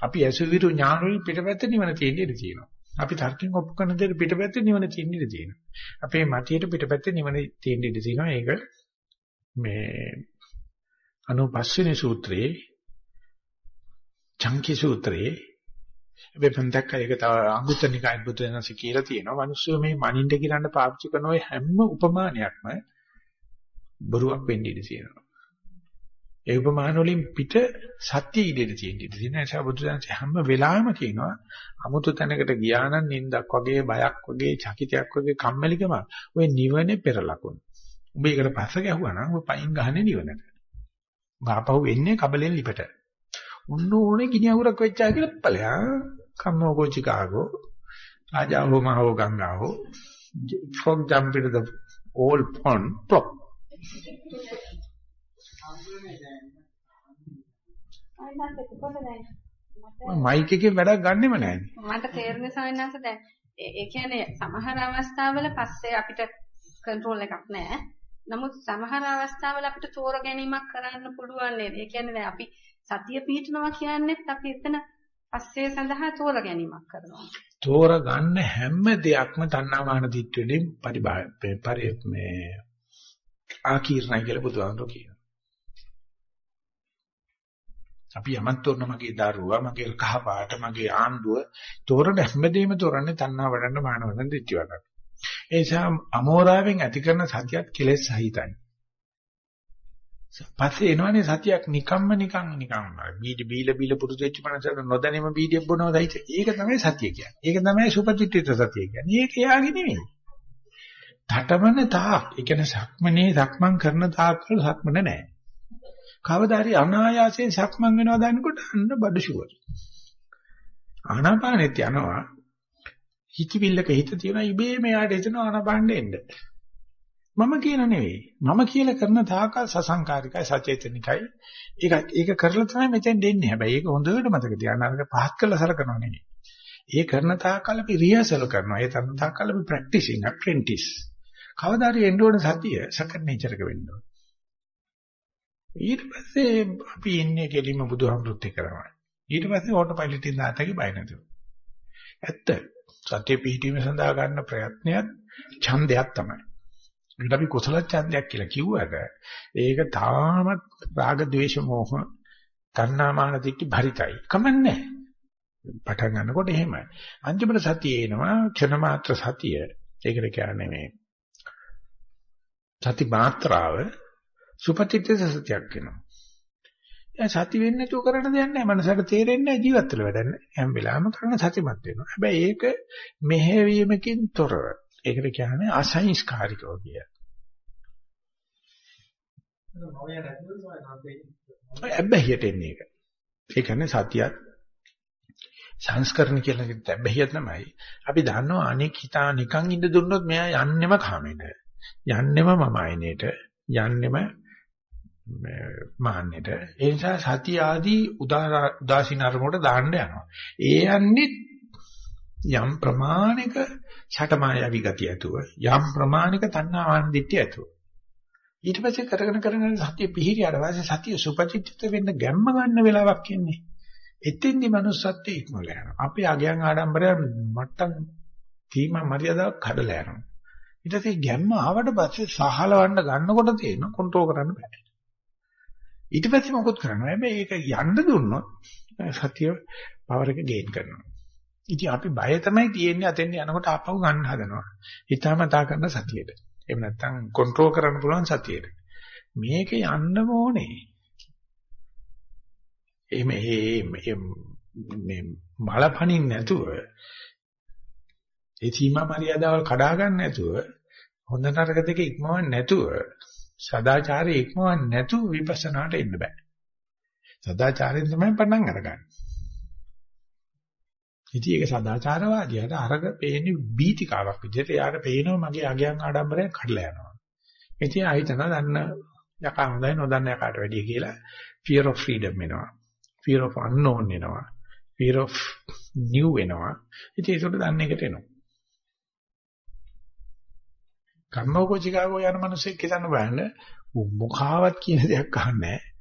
Speaker 1: අපි ඇසුවිරු ඥාන වලින් පිටපැත්තේ නිවන තියෙන ඉඩ තියෙනවා. අපි තර්කයෙන් ඔප්පු කරන දේ පිටපැත්තේ නිවන තියෙන ඉඩ තියෙනවා. අපේ මතියට පිටපැත්තේ නිවන තියෙන ඉඩ තියෙනවා. ඒක මේ අනුපස්සිනේ සූත්‍රයේ චංකි සූත්‍රයේ වෙපන් දැක්ක ඒක තව අඟුත්තර නිකායත් බුදුදහමස කියලා තියෙනවා. මිනිස්සු මේ මනින්ද කියන්න පාවිච්චි කරන ওই හැම උපමානයක්ම බොරුවක් වෙන්න ඉඩ තියෙනවා. ඒ උපමාන වලින් පිට සත්‍ය ඉඩෙට තියෙන ඉඩ තියෙන නිසා බුදුදහමස හැම වෙලාවෙම කියනවා අමුතු තැනකට ගියා නම් නින්දක් වගේ බයක් වගේ චකිතයක් වගේ කම්මැලිකම ওই නිවනේ පෙර ලකුණු. උඹ ඒකට පස්ස ගැහුවා නම් ඔය පයින් ගහන්නේ නිවනට. බාපහුව වෙන්නේ කබලෙන් ලිපට. උන්න ඕනේ ගිනි අඟුරක් වෙච්චා කියලා ඵලයා කම්මෝකෝ චිකාගෝ රාජාවෝ මහෝ ගංගාවෝ frog jump into the old pond plop mic එකේ වැඩක් ගන්නෙම නැහැ.
Speaker 6: මට තේරෙන සවිනාස දැන් ඒ කියන්නේ සමහර අවස්ථාවල පස්සේ අපිට කන්ට්‍රෝල් එකක් නැහැ. නමුත් සමහර අවස්ථාවල අපිට තෝර ගැනීමක් කරන්න පුළුවන් නේද? ඒ කියන්නේ දැන් අපි සතිය පිහිටනවා කියන්නේත් අපි එතන පස්සේ සඳහා තෝර ගැනීමක් කරනවා.
Speaker 1: තෝර ගන්න හැම දෙයක්ම තණ්හාමාන දිට් වලින් පරිබාහිර මේ ආකීර්ණයි කියලා බුදුහාමුදුරුවෝ කියනවා. අපි යමන් තෝරන මගේ දරුවා මගේ කහපාට මගේ ආණ්ඩුව තෝරන හැමදේම තෝරන්නේ තණ්හා වඩන්න මාන වඩන්න දිට්ඨි වඩන්න. ඒ නිසා අමෝරාවෙන් ඇති කරන සතියත් කෙලෙස් සහිතයි. පස්සේ එනවනේ සතියක් නිකම්ම නිකන් නිකන් බීඩ බීල බීල පුරුදු වෙච්ච මනසට නොදැනීම බීඩියක් බොනවා දයිද ඒක තමයි සතිය කියන්නේ. ඒක තමයි සුපචිත්තිත සතිය කියන්නේ. ඒක යාගේ නෙමෙයි. තටමන තාක්, ඒ කියන්නේ සක්මනේ සක්මන් කරන තාක්කල් සක්මන නැහැ. කවදා හරි අනායාසයෙන් සක්මන් වෙනවා දන්නකොට අන්න බඩ ෂුවර්. ආනාපානෙත් යනවා. හිතවිල්ලක හිත තියෙනවා ඉබේම යාට එතන ආනාපානෙ එන්න. මම කියන නෙවෙයි. මම කියලා කරන තාකල් සසංකාරිකයි සචේතනිකයි. ඒක ඒක කරලා තමයි මෙතෙන් දෙන්නේ. හැබැයි ඒක හොඳට මතක තියාගන්න අරක පහත් කළා සලකනවා නෙවෙයි. ඒ කරන තාකල් අපි රිහර්සල් කරනවා. ඒ තරන තාකල් අපි ප්‍රැක්ටිසින් අප්‍රෙන්ටිස්. කවදා හරි එන්න ඕන සතිය සකන් නේචර් එක වෙන්න ඕන. ඊට පස්සේ අපි ඉන්නේ කෙලින්ම බුදුහාමුදුරුත් එක්ක කරනවා. ඊට පස්සේ ඕටෝ පයිලට් එකෙන් දාතකි බය නැතුව. ඇත්ත. සත්‍ය පිහිටීම සඳහා ගන්න ප්‍රයත්නයත් ඡන්දයක් තමයි. ඒකට අපි කුසල ඡන්දයක් කියලා කිව්වට ඒක තාමත් රාග ద్వේෂ මෝහ තණ්හාමාන දිට්ඨි භරිතයි. කමන්නේ. පටන් ගන්නකොට එහෙමයි. අන්තිමට සතිය එනවා ක්ෂණ මාත්‍ර සතිය. ඒකට කියන්නේ මේ සති මාත්‍රාව සුපතිත්ත සතියක් වෙනවා. දැන් සති වෙන්නේ නැතුව කරන්න දෙයක් නැහැ. මනසට තේරෙන්නේ නැහැ ජීවත් වෙලා වැඩ නැහැ. හැම වෙලාවෙම කරන සතිමත් වෙනවා. හැබැයි ඒක මෙහෙවීමකින් තොරව. ඒකට කියන්නේ අසංස්කාරිකව කිය. හැබැයිට එන්නේ ඒක. ඒ කියන්නේ සතියත් සංස්කරණ කියලා කියන හැබැයි තමයි. අපි දන්නවා අනෙක් හිතා නිකන් ඉඳ දුන්නොත් මෙයා යන්නෙම කාමෙට. යන්නෙම මම අයිනේට. යන්නෙම මාන්නෙට. ඒ නිසා සතිය ආදී උදාසීන අරමුණට දාන්න යනවා. ඒ යන්නේ යම් ප්‍රමාණික ඡටමායවි ගතිය ඇතුව යම් ප්‍රමාණික තණ්හාවන් දිට්ඨිය ඇතුව. ඊට පස්සේ කරගෙන කරගෙන සතිය පිහිරියට පස්සේ සතිය සුපචිත්ත වෙන්න ගැම්ම ගන්න වෙලාවක් එන්නේ. එතෙන්දි manussත්වයේ ඉක්මවල යනවා. අපේ අගයන් ආඩම්බරය මට්ටම් තීම මරියදාවක් කඩලා යනවා. ඊට පස්සේ ගැම්ම ආවට පස්සේ සහලවන්න ගන්නකොට තේරෙන කන්ට්‍රෝල් කරන්න බෑ. ඊට පස්සේ මොකද කරන්නේ හැබැයි ඒක යන්න දුන්නොත් සතිය පවර් එක ගේන් කරනවා ඉතින් අපි බය තමයි තියෙන්නේ අතෙන් යනකොට ආපහු ගන්න හදනවා. හිතාමතා කරන සතියේට. එහෙම නැත්නම් කන්ට්‍රෝල් කරන්න පුළුවන් සතියේට. මේක යන්න ඕනේ. එහෙම මේ මලපණින් නැතුව ඒ සීමා මරියාදාවල් කඩා ගන්න නැතුව හොඳ නරක දෙක ඉක්මවන්නේ නැතුව සදාචාරය ඉක්මවන්නේ නැතුව විපස්සනාට එන්න බෑ. සදාචාරයෙන් තමයි පටන් අරගන්නේ. ඉතින් ඒක සදාචාරවාදියාට අරග පේන්නේ බීතිකාවක් විදිහට. එයාට පේනවා මගේ අගයන් ආඩම්බරයෙන් කඩලා යනවා. ඉතින් ආයිතන දන්න යකා හොඳයි නොදන්න යකාට වැඩිය කියලා fear of freedom එනවා. fear of unknown එනවා. fear of new එනවා. ඉතින් ඒකට දන්න එකට එනවා. කම්මෝකෝචිකාගෝ යන මිනිස්සෙක් හිතන්න බෑන මොකාවත් කියන දෙයක් අහන්නේ නැහැ.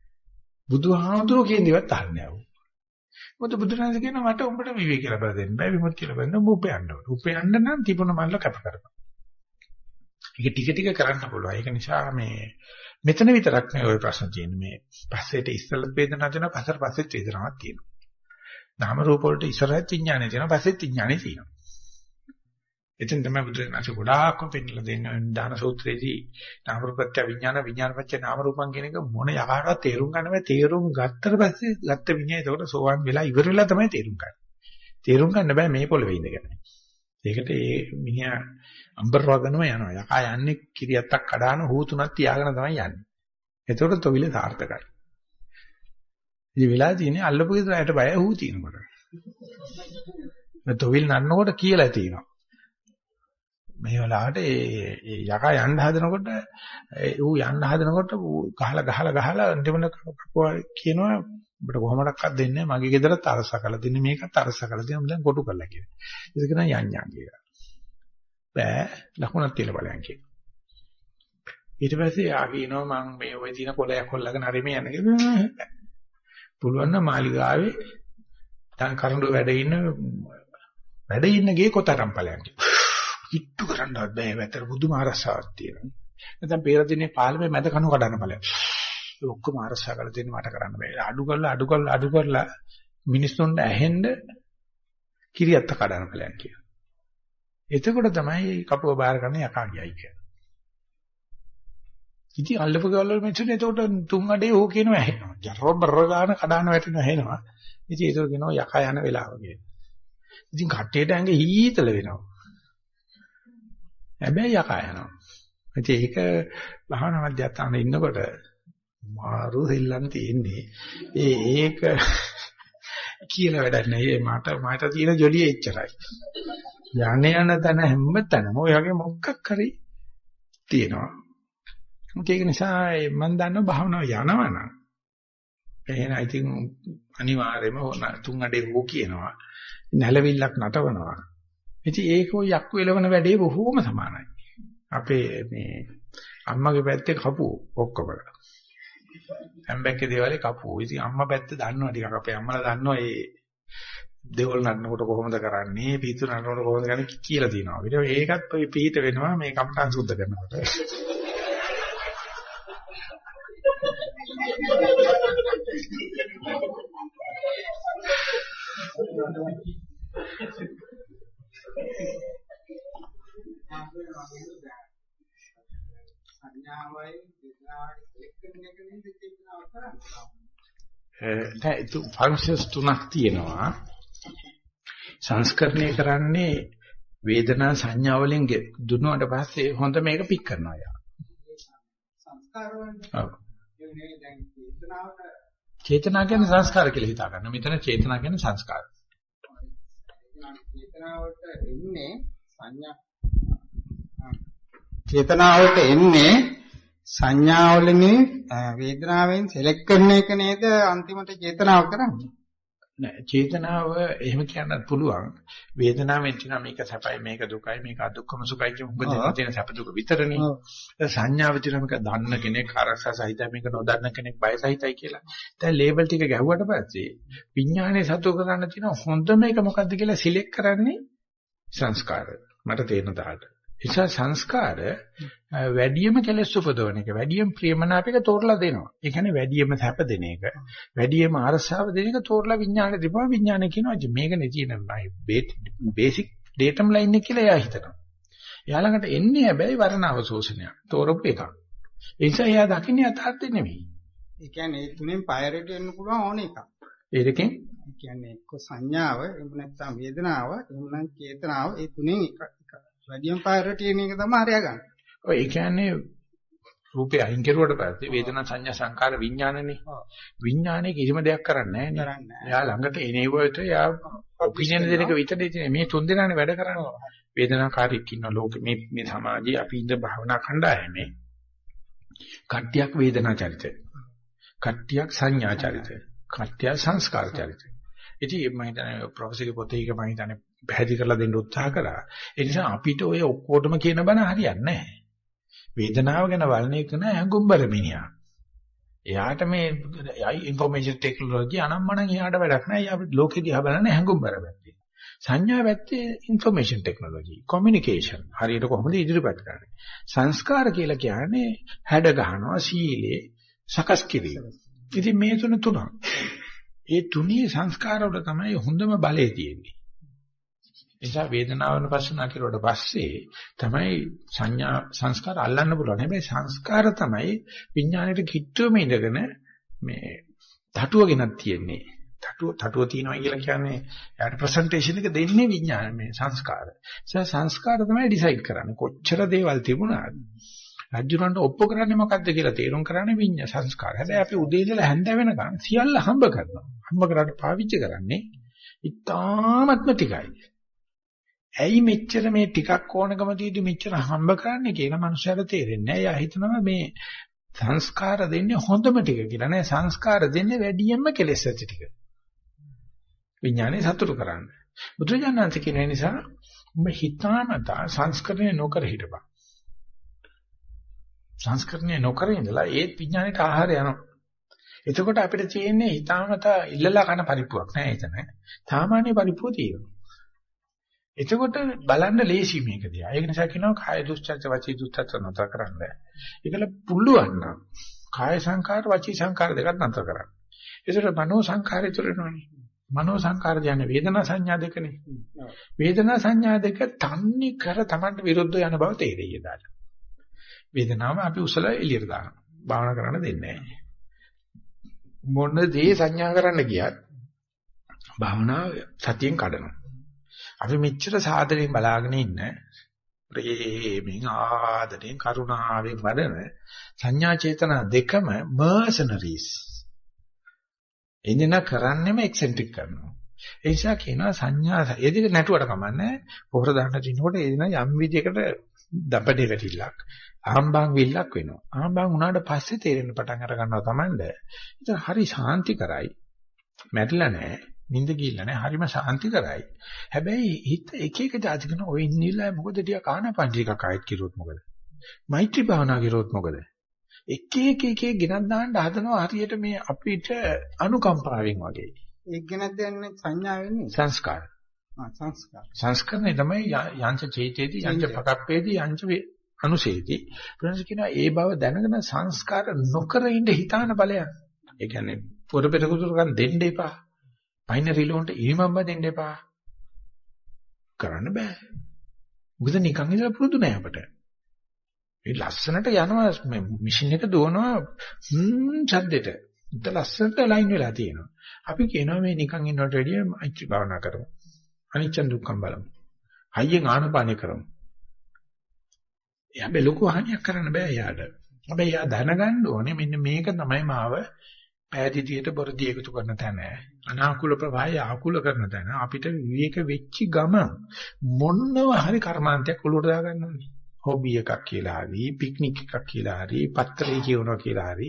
Speaker 1: බුදුහාමුදුරුවෝ කියන දේවත් අහන්නේ නැහැ. මොකද බුදුරජාණන් කියනවා මට උඹට විවේක ලැබලා දෙන්න බෑ විමුක්තිය ලැබෙන්න උඹ උපයන්න ඕනේ. උපයන්න නම් තිබුණ මල්ල කැප කරපන්. ඒක ටික ටික කරන්න පුළුවන්. ඒක නිසා මේ මෙතන විතරක් නෙවෙයි ওই ප්‍රශ්න තියෙන්නේ මේ පස්සේට ඉස්සෙල්ලත් වේදනාවක් තියෙනවා පස්සට පස්සෙත් වේදනාවක් තියෙනවා. නාම රූප වලට ඉස්සරහත් විඥානය තියෙනවා පස්සෙත් විඥානය තියෙනවා. එතෙන් තමයි බුදුරජාණන් ගොඩාක්ම පෙන්නලා දෙන්නේ දාන සූත්‍රයේදී නාම රූපත්‍ය විඥාන විඥානපත්‍ය නාම රූපං කියන එක මොන යකාටවත් තේරුම් ගන්න බෑ තේරුම් ගත්තට පස්සේ ගත්ත විඤ්ඤාය ඒකට සෝවන් වෙලා ඉවර වෙලා තමයි තේරුම් ගන්න. තේරුම් ගන්න බෑ මේ පොළවේ ඉඳගෙන. ඒකට ඒ මිනිහා අම්බර වගනම යනවා. යකා යන්නේ කිරියත්තක් කඩාන හූ තුනක් තියාගෙන තමයි යන්නේ. එතකොට තොවිල සාර්ථකයි. ඉතින් වෙලා තියෙන්නේ අල්ලපු ගෙදරට බය හූ තිනකොට. තොවිල් නන්නකොට කියලා තියෙනවා. මේ වෙලාවට ඒ යකා යන්න හදනකොට ඌ යන්න හදනකොට ගහලා ගහලා ගහලා අන්තිමට කියනවා ඔබට කොහොමඩක්වත් දෙන්නේ මගේ ගෙදරත් අරස කරලා දෙන්නේ මේකත් අරස කරලා දෙන්න දැන් කොටු කරලා කියලා. ඒක කියන යඤ්ඤා කියලා. බෑ ලකුණක් තියලා බලයන් කියනවා. ඊට පස්සේ ආ කියනවා මම මේ ওই දින කොලයක් හොල්ලගෙන හරි මේ යන කියලා. පුළුවන් නම් මාලිගාවේ දැන් කරඬු වැඩ ඉන්න වැඩ ඉන්න ගේ කොතරම් ඵලයන් කියනවා. කිට්ටු කරන්නවත් බෑ වැතර බුදුම අරසාවක් තියෙනවා. නැත්නම් පෙරදිනේ පාලමේ මැද කණු කඩන්න බලය. ඒ ඔක්කොම අරසා කරලා දෙන්න මට කරන්න බෑ. අඩු කරලා අඩු කරලා අඩු කරලා මිනිස්සුන්ට ඇහෙන්න කිරියත්ත කඩන්න බලයන් කියනවා. එතකොට තමයි කපුව බාර ගන්න යකා ගියයි කියන්නේ. ඉතින් අල්ලපු ගවල් වල මිනිස්සුන් එතකොට තුන් අඩේ ඕක කියනවා ඇහෙනවා. ජරබර ගාන කඩාන වැටෙනවා ඇහෙනවා. ඉතින් ඒක කියනවා යකා යන වෙලාව කියලා. ඉතින් කට්ටියට ඇඟ හීතල වෙනවා. හැබැයි යකා යනවා. ඉතින් ඒක භාවනා මධ්‍යස්ථානයේ ඉන්නකොට මාරු දෙල්ලන් තියෙන්නේ. ඒ ඒක කියලා වැඩක් නෑ. මට මට තියෙන ජොලිය එච්චරයි. යන්නේ යන තැන හැම තැනම ඔය වගේ මොකක් හරි තියෙනවා. ඒක නිසා මම දන්නවා භාවනාව යනවනම් එහෙනම් ඉතින් අනිවාර්යයෙන්ම තුන් අඩේ හෝ කියනවා. නැලවිල්ලක් නටවනවා. ඉතින් ඒක ඔය යක්කු එලවන වැඩේ බොහෝම සමානයි. අපේ මේ අම්මගේ පැත්තේ කපුව ඔක්කොම. හැම්බැක්කේ දේවලේ කපුව. ඉතින් අම්මා පැත්ත දන්නවා ටිකක් අපේ අම්මලා දන්නවා ඒ දෙවල් නන්නකොට කොහොමද කරන්නේ පිටු නන්නකොට කොහොමද කරන්නේ කියලා තියෙනවා. ඊට ඒකත් පිට වෙනවා මේ කම්පටන් සුද්ධ කරනකොට.
Speaker 7: සංඥාවයි වේදනාවයි එක්කෙනෙක් එක නේද චේතනාව කරන්නේ.
Speaker 1: නෑ ෆන්ක්ෂන්ස් තුනක් තියෙනවා. සංස්කරණය කරන්නේ වේදනා සංඥා වලින් දුන්නාට පස්සේ හොඳ මේක පික් කරනවා යා.
Speaker 7: සංස්කාර වලට
Speaker 1: ඔව්.
Speaker 7: ඒ නේ දැන් චේතනාවට
Speaker 1: චේතනා කියන්නේ සංස්කාර කියලා හිතා ගන්න. මෙතන චේතනා කියන්නේ සංස්කාර.
Speaker 7: චේතනාවට එන්නේ සංඥා. චේතනාවට එන්නේ සංඥාවලිනේ වේදනාවෙන් සෙලෙක්ට් කරන එක නේද අන්තිමට චේතනාව කරන්නේ?
Speaker 1: නෑ චේතනාව එහෙම කියන්නත් පුළුවන්. වේදනාවෙන් තියෙනවා මේක සැපයි මේක දුකයි මේක අදුක්කම සුඛයි කියන මොකද. තියෙන සැප දුක විතරනේ. සංඥාව තියෙනවා මේක දන්න කෙනෙක් අරසා සහිතයි මේක නොදන්න කෙනෙක් බය සහිතයි කියලා. දැන් ලේබල් ටික ගැහුවට පස්සේ විඥානයේ සතු කරන්න තියෙන හොඳම එක මොකද්ද කියලා සිලෙක්ට් කරන්නේ සංස්කාර. මට තේරෙන තාලට. නිසා සංස්කාර වැඩියම කෙලස් උපදවන එක වැඩියම ප්‍රියමනාප එක තෝරලා දෙනවා. ඒ කියන්නේ වැඩියම සැප දෙන එක වැඩියම අරසාව දෙන එක තෝරලා විඥාණය දීපුවා විඥාණය කියනවා මේකනේ තියෙන බේසික් ඩේටම් ලයින් එක කියලා එයා හිතනවා. එයා ළඟට එන්නේ හැබැයි වර්ණාව ශෝෂණය. තෝරපු එකක්. ඒ නිසා එයා දකින්නේ යථාර්ථය නෙවෙයි.
Speaker 7: ඒ කියන්නේ ඒ තුනෙන් පයරට එන්න පුළුවන් ඕන එකක්
Speaker 1: ඒ දෙකෙන්
Speaker 7: කියන්නේ එක්ක සංඥාව එහෙම නැත්නම් වේදනාව එහෙම නැත්නම් චේතනාව ඒ තුනෙන් එක පයරට එන එක තමයි හරිය ගන්න
Speaker 1: ඔය ඒ කියන්නේ රූපේ අයින් කරුවට පස්සේ වේදනා සංඥා සංකාර විඥානනේ. විඥානේ කිසිම දෙයක් කරන්නේ නැහැ නේ. එයා ළඟට එනේවට එයා ඔපිනියන් දෙන එක විතරයි තියෙන්නේ. මේ තුන් දෙනානේ වැඩ කරන්නේ. වේදනාකාරීක් ඉන්න ලෝකෙ මේ මේ සමාජයේ අපි ඉඳ භවනා කණ්ඩායමේ කට්ටියක් වේදනා චරිතය. කට්ටියක් සංඥා චරිතය. කට්ටියක් සංස්කාර චරිතය. ඉතින් මම හිතන්නේ ප්‍රොෆෙසර්ගේ පොතේ එක මම හිතන්නේ පැහැදිලි කරලා දෙන්න උත්සාහ කරා. ඒ නිසා අපිට ඔය ඔක්කොටම කියන බණ හරියන්නේ නැහැ. වේදනාව ගැන වල්නේ කරන ඇඟුම්බර මිනිහා. එයාට මේ ইনফরমේෂන් ටෙක්නොලොජි අනම්මනම් එයාට වැඩක් නැහැ. එයා ලෝකෙ දිහා බලන්නේ ඇඟුම්බර පැත්තේ. සංඥා පැත්තේ ইনফরমේෂන් ටෙක්නොලොජි, කොමියුනිකේෂන් හරියට කොහොමද ඉදිරිපත් කරන්නේ? සංස්කාර කියලා කියන්නේ හැඩ ගහනවා, සීලේ, සකස් කිරීම. ඉතින් මේ තුන තුනක්. ඒ තුනේ සංස්කාර වල තමයි හොඳම බලය තියෙන්නේ. නිසා වේදනාවන පස්සනා කරුවට පස්සේ තමයි සංඥා සංස්කාර අල්ලන්න පුළුවන්. හැබැයි සංස්කාර තමයි විඥාණයට කිට්ටුවම ඉඳගෙන මේ තටුවගෙනක් තියෙන්නේ. තටුව තටුව තියනවා කියලා කියන්නේ යාට ප්‍රසන්ටේෂන් එක දෙන්නේ විඥාන මේ සංස්කාර. ඒ සංස්කාර තමයි ඩිසයිඩ් කරන්නේ. කොච්චර දේවල් තිබුණාද? රජුරන්ට ඔප්පු කරන්නේ මොකද්ද කියලා තේරුම් කරන්නේ විඤ්ඤා සංස්කාර. හැබැයි අපි උදේ ඉඳලා හැන්ද වෙනකන් සියල්ල හම්බ කරනවා. හම්බ කරාට පාවිච්චි කරන්නේ ඉතාමත්ම ටිකයි. ඇයි මෙච්චර මේ ටිකක් ඕනකම තියෙදි මෙච්චර හම්බ කරන්නේ කියලා මනුස්සයර තේරෙන්නේ නැහැ. එයා හිතනවා මේ සංස්කාර දෙන්නේ හොඳම ටික කියලා නෑ සංස්කාර දෙන්නේ වැඩියෙන්ම කෙලෙස් ඇති ටික. විඥානේ සතුටු කරන්න. බුදුජානනාංශ කියන නිසා ඔබ හිතාමතා සංස්කරණය නොකර හිටපන්. සංස්කරණය නොකර ඉඳලා ඒත් විඥානයට ආහාර යනවා. එතකොට අපිට තියෙන්නේ හිතාමතා ඉල්ලලා කන පරිප්පුවක් නෑ එතන. සාමාන්‍ය පරිප්පුව තියෙනවා. එතකොට බලන්න ලේසි මේක දිහා. ඒක නිසා කියනවා කාය දුස්චර්ච වචී දුස්චර්ච නතර කරන්න. ඒකල පුළුවන් නම් කාය සංකාර වචී සංකාර දෙකක් නතර කරන්න. ඒතර මනෝ සංකාරය තුරනෝනේ. මනෝ සංකාර කියන්නේ වේදනා සංඥා දෙකනේ. වේදනා සංඥා දෙක තන්නේ කර Tamanට විරුද්ධ යන බව තේරෙයි එදාට. වේදනාව අපි උසල එළියට දානවා. භාවනා කරන්න දෙන්නේ නැහැ. මොන දේ සංඥා කරන්න ගියත් භාවනාව සතියෙන් කඩනවා. අපි මෙච්චර සාදරයෙන් බලාගෙන ඉන්න ප්‍රේමෙන් ආදරෙන් කරුණාවෙන් වඩන සංඥා චේතනා දෙකම mercenaries. එදින කරන්නේම එක්සෙන්ට්‍රික් කරනවා. ඒ නිසා කියනවා සංඥා ඒ දෙක නැටුවට කමන්නේ පොහොර දාන්න තිනකොට එදින යම් විදියකට දපඩේ වැටිල්ලක්. ආම්බන් විල්ලක් වෙනවා. ආම්බන් උනාට පස්සේ තේරෙන්න පටන් අර ගන්නවා Tamande. ඒක හරි ශාන්ති කරයි. මැරිලා නැහැ. නිින්ද ගිහිල්ලා නැහැ. හරිම ශාන්ති කරයි. හැබැයි හිත එක එක જાති කරන ඔය ඉන්නilla මොකද ටික ආනපන ටිකක් ආයෙත් කිරුවොත් මොකද? මෛත්‍රී භාවනා කිරුවොත් මොකද? එක එක එක එක ගෙනත් දාන්න හදනවා හරියට මේ අපිට අනුකම්පාවෙන් වගේ.
Speaker 7: ඒක ගැනද දැනන්නේ සංඥා වෙන්නේ
Speaker 1: සංස්කාර.
Speaker 7: ආ සංස්කාර
Speaker 1: සංස්කරණය තමයි යංච චේතේති යංච පකප්පේති යංච අනුසේති. ප්‍රශ්න කියනවා ඒ බව දැනගෙන සංස්කාර නොකර ඉඳ හිතාන බලයක්. ඒ කියන්නේ පොර පෙරකුතුරකම් දෙන්න එපා. පයින් රිලොන්ට ඉරිමම්බ දෙන්න එපා. කරන්න බෑ. මොකද නිකන් ඉඳලා පුරුදු නෑ අපට. මේ ලස්සනට යනවා මේ මැෂින් එක දුවනවා හ්ම් ඡද්දෙට. ඉත ලස්සනට ලයින් වෙලා තියෙනවා. අපි කියනවා මේ නිකන් ඉන්නවට වැඩිය මෛත්‍රී භාවනා කරමු. අනිච්ච දුක්ඛම් බලමු. හයියෙන් ආනපානේ කරමු. එයා බෙලුකු හානියක් කරන්න බෑ යාට. හැබැයි යා දැනගන්න ඕනේ මෙන්න මේක තමයි මාව පෑදීතියට බොරදී එකතු කරන තැන. අනාකූල ප්‍රවාහය ආකූල කරන තැන. අපිට විවේක වෙච්චි ගම මොනව හරි කර්මාන්තයක් ඔලුවට දාගන්න ඕනේ. හොබි එකක් කියලා හරි, පික්නික් එකක් කියලා හරි, පත්‍රේ කියවනවා කියලා හරි,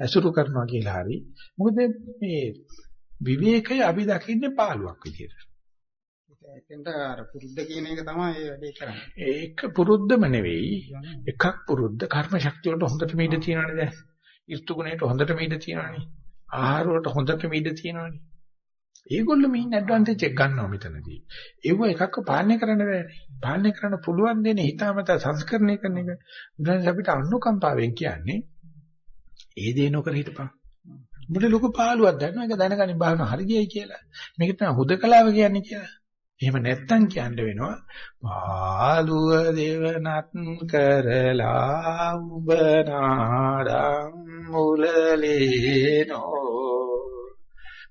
Speaker 1: ඇසුරු කරනවා කියලා හරි. මොකද මේ විවේකය අපි දකින්නේ පාළුවක් විදියට.
Speaker 7: එතෙන්ට අර පුරුද්ද කියන එක තමයි ඒ වැඩේ කරන්නේ.
Speaker 1: ඒක පුරුද්දම නෙවෙයි. එකක් පුරුද්ද කර්ම ශක්තිය වලට හොඳටම ඉඩ තියෙනවනේ දැන්. ඍතු ගුණයට හොඳටම ඉඩ තියෙනවනේ. ආහාර වලට හොඳටම ඉඩ තියෙනවනේ. ඒගොල්ලෝ මින් ඇඩ්වාන්ටේජ් එක ගන්නවා මෙතනදී. ඒව එකක්ව පාලනය කරන්න බෑනේ. පාලනය කරන්න පුළුවන් දෙන්නේ හිතාමතා සංස්කරණය කරන එක. උදාහරණයක් අපිට අනුකම්පාවෙන් කියන්නේ ඒ දේ නොකර හිටපන්. උඹට ලොකු පාළුවක් දැනනවා ඒක දැනගනින් බාහන හරියයි කියලා. මේක තමයි හුදකලාව කියන්නේ කියලා. එහෙම නැත්තම් කියන්න වෙනවා පාළුව දෙවනත් කරලා උඹ නාඩම් මුලලේනෝ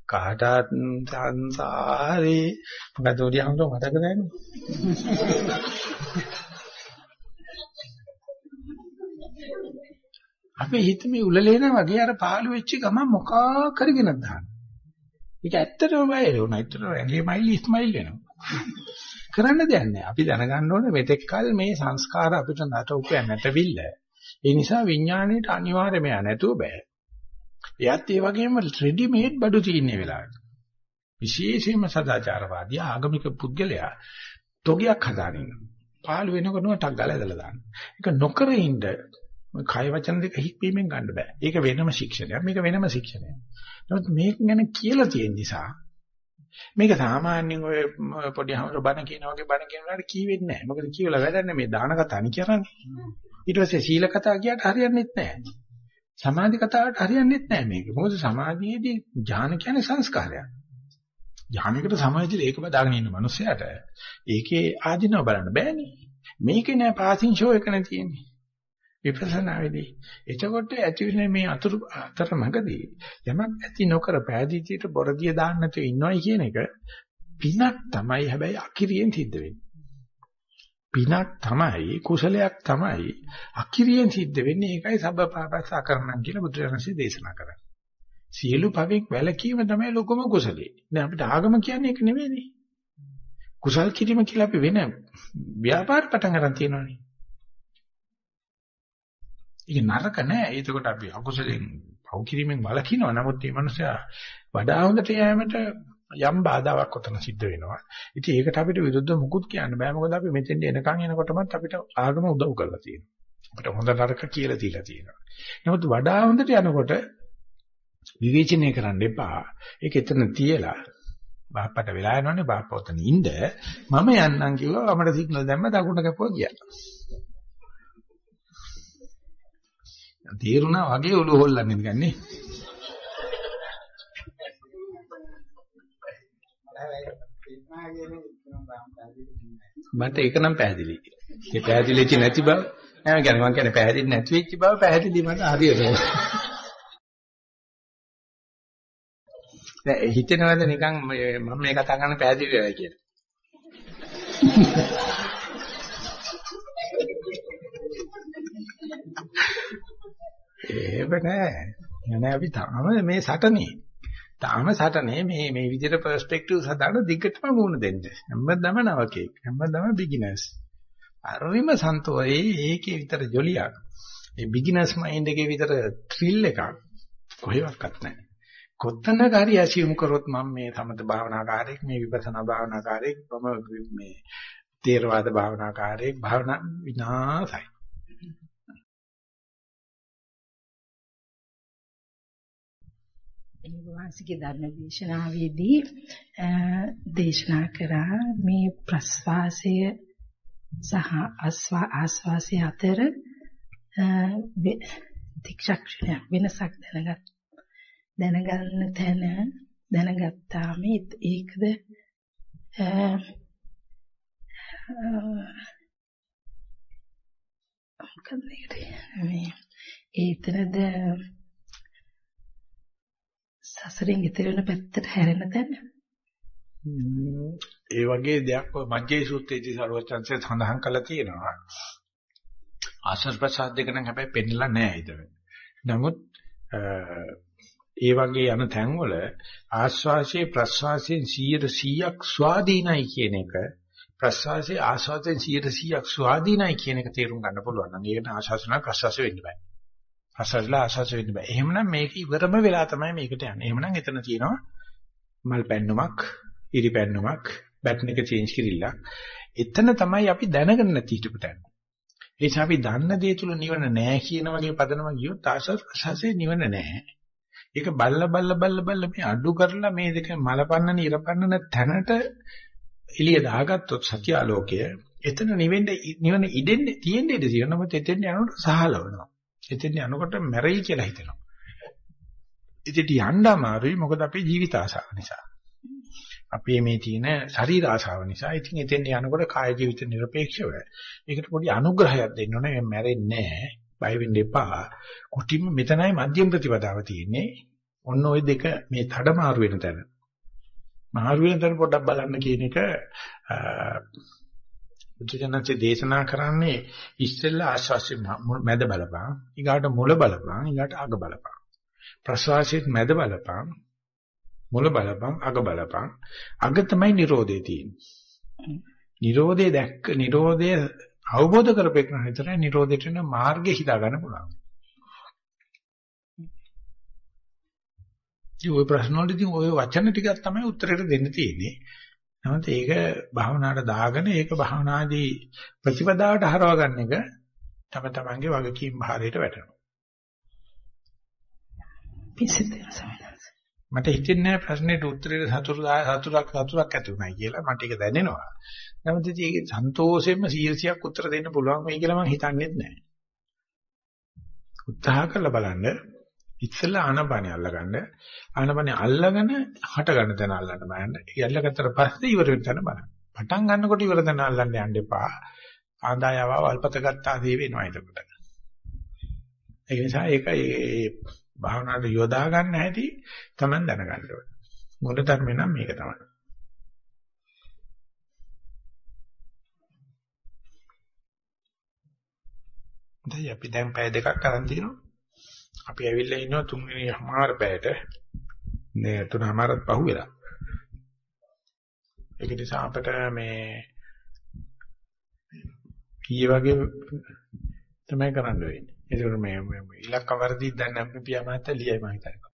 Speaker 1: කාටත් සංසාරේ මොකද උඩිය හම්බුන මතක නැන්නේ අපි හිතමේ උලලේන වගේ අර පාළු වෙච්ච ගමන් මොකක් කරගෙන දාන්න. ඒක ඇත්තටම බයල උනා. ඇත්තටම ඇඟේ මයිල් ඉස්මයිල් වෙනවා. කරන්න දෙයක් නැහැ. අපි දැනගන්න ඕනේ මෙතෙක් කල මේ සංස්කාර අපිට නට උපය නැතවිල්ල. ඒ නිසා විඥාණයට අනිවාර්යයෙන්ම නැතුව බෑ. එයත් ඒ වගේම රෙඩි මේඩ් බඩු තියෙන වෙලාවට. විශේෂයෙන්ම සදාචාරවාදී ආගමික පුද්ගලයා තොගයක් හදාගෙන පාළු වෙනකොටම ටක් ගාලා ඇදලා දාන්න. ඒක නොකර ඉන්න කය වචන දෙක හික්වීමෙන් ගන්න බෑ. ඒක වෙනම ශික්ෂණයක්. මේක වෙනම ශික්ෂණයක්. නමුත් මේක ගැන කියලා තියෙන නිසා මේක සාමාන්‍යයෙන් ඔය පොඩි හමර බණ කියන වගේ බණ කියන වලට කියවෙන්නේ නැහැ. මොකද කියවලා වැඩන්නේ මේ දාන කතානි කරන්නේ. ඊට පස්සේ සීල කතා කියට හරියන්නේත් නැහැ. සමාධි කතාවට හරියන්නේත් නැහැ මේක. මොකද සමාධියේදී ඥාන කියන්නේ සංස්කාරයක්. ඥානයකට සමාධියට ඒක බදාගෙන ඉන්න මනුස්සයාට ඒකේ ආධිනව බලන්න බෑනේ. මේකේ නෑ පාසින් ෂෝ එක නේ තියෙන්නේ. විපස්සනාවේදී. එතකොට ඇති වෙන මේ අතුරු අතරමඟදී යමක් ඇති නොකර පෑදීතියට බොරදිය දාන්න නැතුව ඉන්නවයි කියන එක පිනක් තමයි හැබැයි අකිරියෙන් සිද්ධ වෙන්නේ. පිනක් තමයි කුසලයක් තමයි අකිරියෙන් සිද්ධ වෙන්නේ ඒකයි සබ්බපාපස්සා කරනම් කියලා බුදුරජාණන්සේ දේශනා කරන්නේ. සියලු පවෙක් වැළකීම තමයි ලොකම කුසලයේ. දැන් අපිට ආගම කියන්නේ ඒක නෙවෙයිනේ. කුසල් කිරීම කියලා අපි වෙන ව්‍යාපාර පටන් ගන්න තියෙනවානේ. ඒක නරක නෑ. ඒකට අපි අකුසලෙන් පව් කිරීමෙන් වළකිනවා. නමුත් මේ මනුස්සයා වඩා හොඳට යෑමට යම් බාධාවක් ඔතන සිද්ධ වෙනවා. ඉතින් ඒකට අපිට විරුද්ධ මුකුත් කියන්න බෑ. මොකද අපි මෙතෙන්ට එනකන් එනකොටමත් අපිට ආගම උදව් කරලා තියෙනවා. අපිට හොඳ නරක කියලා දීලා තියෙනවා. නමුත් වඩා හොඳට යනකොට විවේචනය කරන්න එපා. ඒක එතන තියලා බාප්පට වෙලා යනවනේ බාප්ප ඔතන ඉන්න මම යන්නම් කිව්වා අපිට සිග්නල් දැම්ම දකුණ කැපුවා ගියා. තේරුණා වගේ ඔළුව හොල්ලන්නේ නිකන් නේ. මට ඒක නම් පැහැදිලි. ඒ පැහැදිලිච්ච නැති බව නෑ කියන්නේ මම කියන්නේ පැහැදිලි නැති වෙච්ච බව පැහැදිලි මට හරියට. දැන් හිතෙනවද නිකන් මම මේ කතා කරන පැහැදිලි වෙලා කියලා. එහෙම නෑ. නෑ අපි තාම මේ සටනේ. තාම සටනේ මේ මේ විදිහට පර්ස්පෙක්ටිව්ස් හදාන දිගටම මුණ දෙන්න. හැමදාම නවකෙක්. හැමදාම බිග්ිනර්ස්. හරිම සන්තෝෂයි ඒකේ විතර ජොලියක්. ඒ බිග්ිනර්ස් මයින්ඩ් එකේ විතර ත්‍රිල් එකක් කොහෙවත් නැහැ. කොත්තනක හරි ඇසියුම් කරොත් මම මේ සමත භාවනාකාරයෙක් මේ විපස්සනා භාවනාකාරයෙක් මම මේ තේරවාද භාවනාකාරයෙක් භාවනා විනාසයි.
Speaker 8: නිවාසිකේ ධර්ම දේශනාවේදී දේශනා කරා මේ ප්‍රස්වාසය සහ ආස්වාසය අතර දික්ෂක්ෂණය වෙනසක් දැනගත් දැනගන්න තැන දැනගත්තාම ඒකද මොකද මේ ඒතනද සසරෙන් ඈතර වෙන පැත්තට හැරෙන තැන
Speaker 1: ඒ වගේ දෙයක් ඔය මජ්ජේ සූත්‍රයේදී සර්වචන්සේ සඳහන් කරලා තියෙනවා ආශ්‍රව ප්‍රසාද දෙක නම් හැබැයි පෙන්නලා නැහැ ඊතර. නමුත් ඒ වගේ යන තැන්වල ආශ්වාසයේ ප්‍රශ්වාසයෙන් 100%ක් ස්වාධීනයි කියන එක ප්‍රශ්වාසයේ ආශ්වාසයෙන් 100%ක් ස්වාධීනයි කියන එක තේරුම් ගන්න පුළුවන් නම් ඒකට ආශ්වාසන ප්‍රශ්වාස වෙන්න බෑ. ප්‍රශ්වාසලා ආශ්වාස වෙන්න බෑ. එහෙමනම් මේක ඉවරම වෙලා තමයි මේකට යන්නේ. එහෙමනම් එතන තියෙනවා මල් පැන්නුමක්, ඉරි පැන්නුමක්, බැටන් එක චේන්ජ් කිරිල්ලක්. එතන තමයි අපි දැනගන්න නැති හිටපු තැන. ඒ නිසා අපි දන්න දේ තුල නිවන නැහැ කියන වගේ පදනම ගියොත් ආශ්වාස ප්‍රශ්වාසයේ නිවන නැහැ. ඒක බල්ල බල්ල බල්ල බල්ල මේ අඩු කරලා මේ දෙක මලපන්නන ඉරපන්නන තැනට එළිය දාගත්තොත් සත්‍ය ආලෝකය එතන නිවෙන්න නිවන ඉදෙන්නේ තියෙන්නේ ඉඳී තියෙනවා මොකද එතෙන් යනකොට සහලවනවා එතෙන් යනකොට මැරෙයි කියලා හිතෙනවා. ඉතින් යන්න අමාරුයි මොකද අපේ ජීවිත ආසාව නිසා. අපේ මේ තියෙන ශරීර ආසාව නිසා ඉතින් එතෙන් යනකොට කාය ජීවිත নিরপেক্ষව ඒකට පොඩි අනුග්‍රහයක් දෙන්න ඕනේ මේ මැරෙන්නේ නැහැ. බය වෙන්න එපා. කුටිම මෙතනයි මධ්‍යම ප්‍රතිපදාව තියෙන්නේ. ඔන්න ওই දෙක මේ මාරු වෙන තැන. මාරු වෙන තැන පොඩ්ඩක් බලන්න කියන එක බුදුජනකේ දේශනා කරන්නේ ඉස්සෙල්ලා ආශ්වාසය මැද බලපං ඊගාට මුල බලපං ඊගාට අග බලපං ප්‍රශ්වාසයේ මැද බලපං මුල බලපං අග බලපං අග තමයි Nirodhe තියෙන්නේ Nirodhe දැක්ක Nirodhe අවබෝධ කරපේකන විතරයි Nirodheට යන මාර්ගය හිතා ගන්න පුළුවන් ඉතින් ওই ප්‍රශ්න වලදී ওই වචන ටිකක් තමයි උත්තරෙට දෙන්න තියෙන්නේ. නමුත් ඒක භාවනාවට දාගෙන ඒක භාවනාදී ප්‍රතිපදාවට හරව ගන්න එක තම තමන්ගේ වගකීම් භාරයට වැටෙනවා. මට හිතෙන්නේ ප්‍රශ්නෙට උත්තරේ සතුටුදා සතුටක් සතුටක් ඇති උනායි කියලා මට ඒක දැනෙනවා. නමුත් ඒක සන්තෝෂයෙන්ම 100ක් උත්තර දෙන්න පුළුවන් වෙයි කියලා මම හිතන්නේ නැහැ. උත්සාහ කරලා බලන්න ඉස්සෙල්ලා ආනපනිය අල්ලගන්න ආනපනිය අල්ලගෙන හට ගන්න තැන අල්ලන්න බලන්න. යල්ලගත්තට පස්සේ ඉවර වෙන තැන බලන්න. පටන් ගන්නකොට ඉවර තැන අල්ලන්න යන්න එපා. ආදායව වල්පත ගත්තා දේ වෙනවා එතකොට. ඒ නිසා ඒක ඒ භාවනාවට යොදා ගන්න හැටි තමයි දැනගන්න ඕනේ. මොන ධර්මේ නම් මේක තමයි. දැන් අපි දැන් පැය දෙකක් අරන් තිනවා. අපි ඇවිල්ලා ඉන්නවා තුන්වෙනි හමාර පැයට. නේ තුනමාරත් පහුවෙලා. ඒක නිසා අපිට මේ කී වගේ තමයි කරන්න වෙන්නේ. ඒකට මේ ඉලක්ක වර්ධි දැන් නම් පියා මහත්තයා ලියයි මම හිතන්නේ.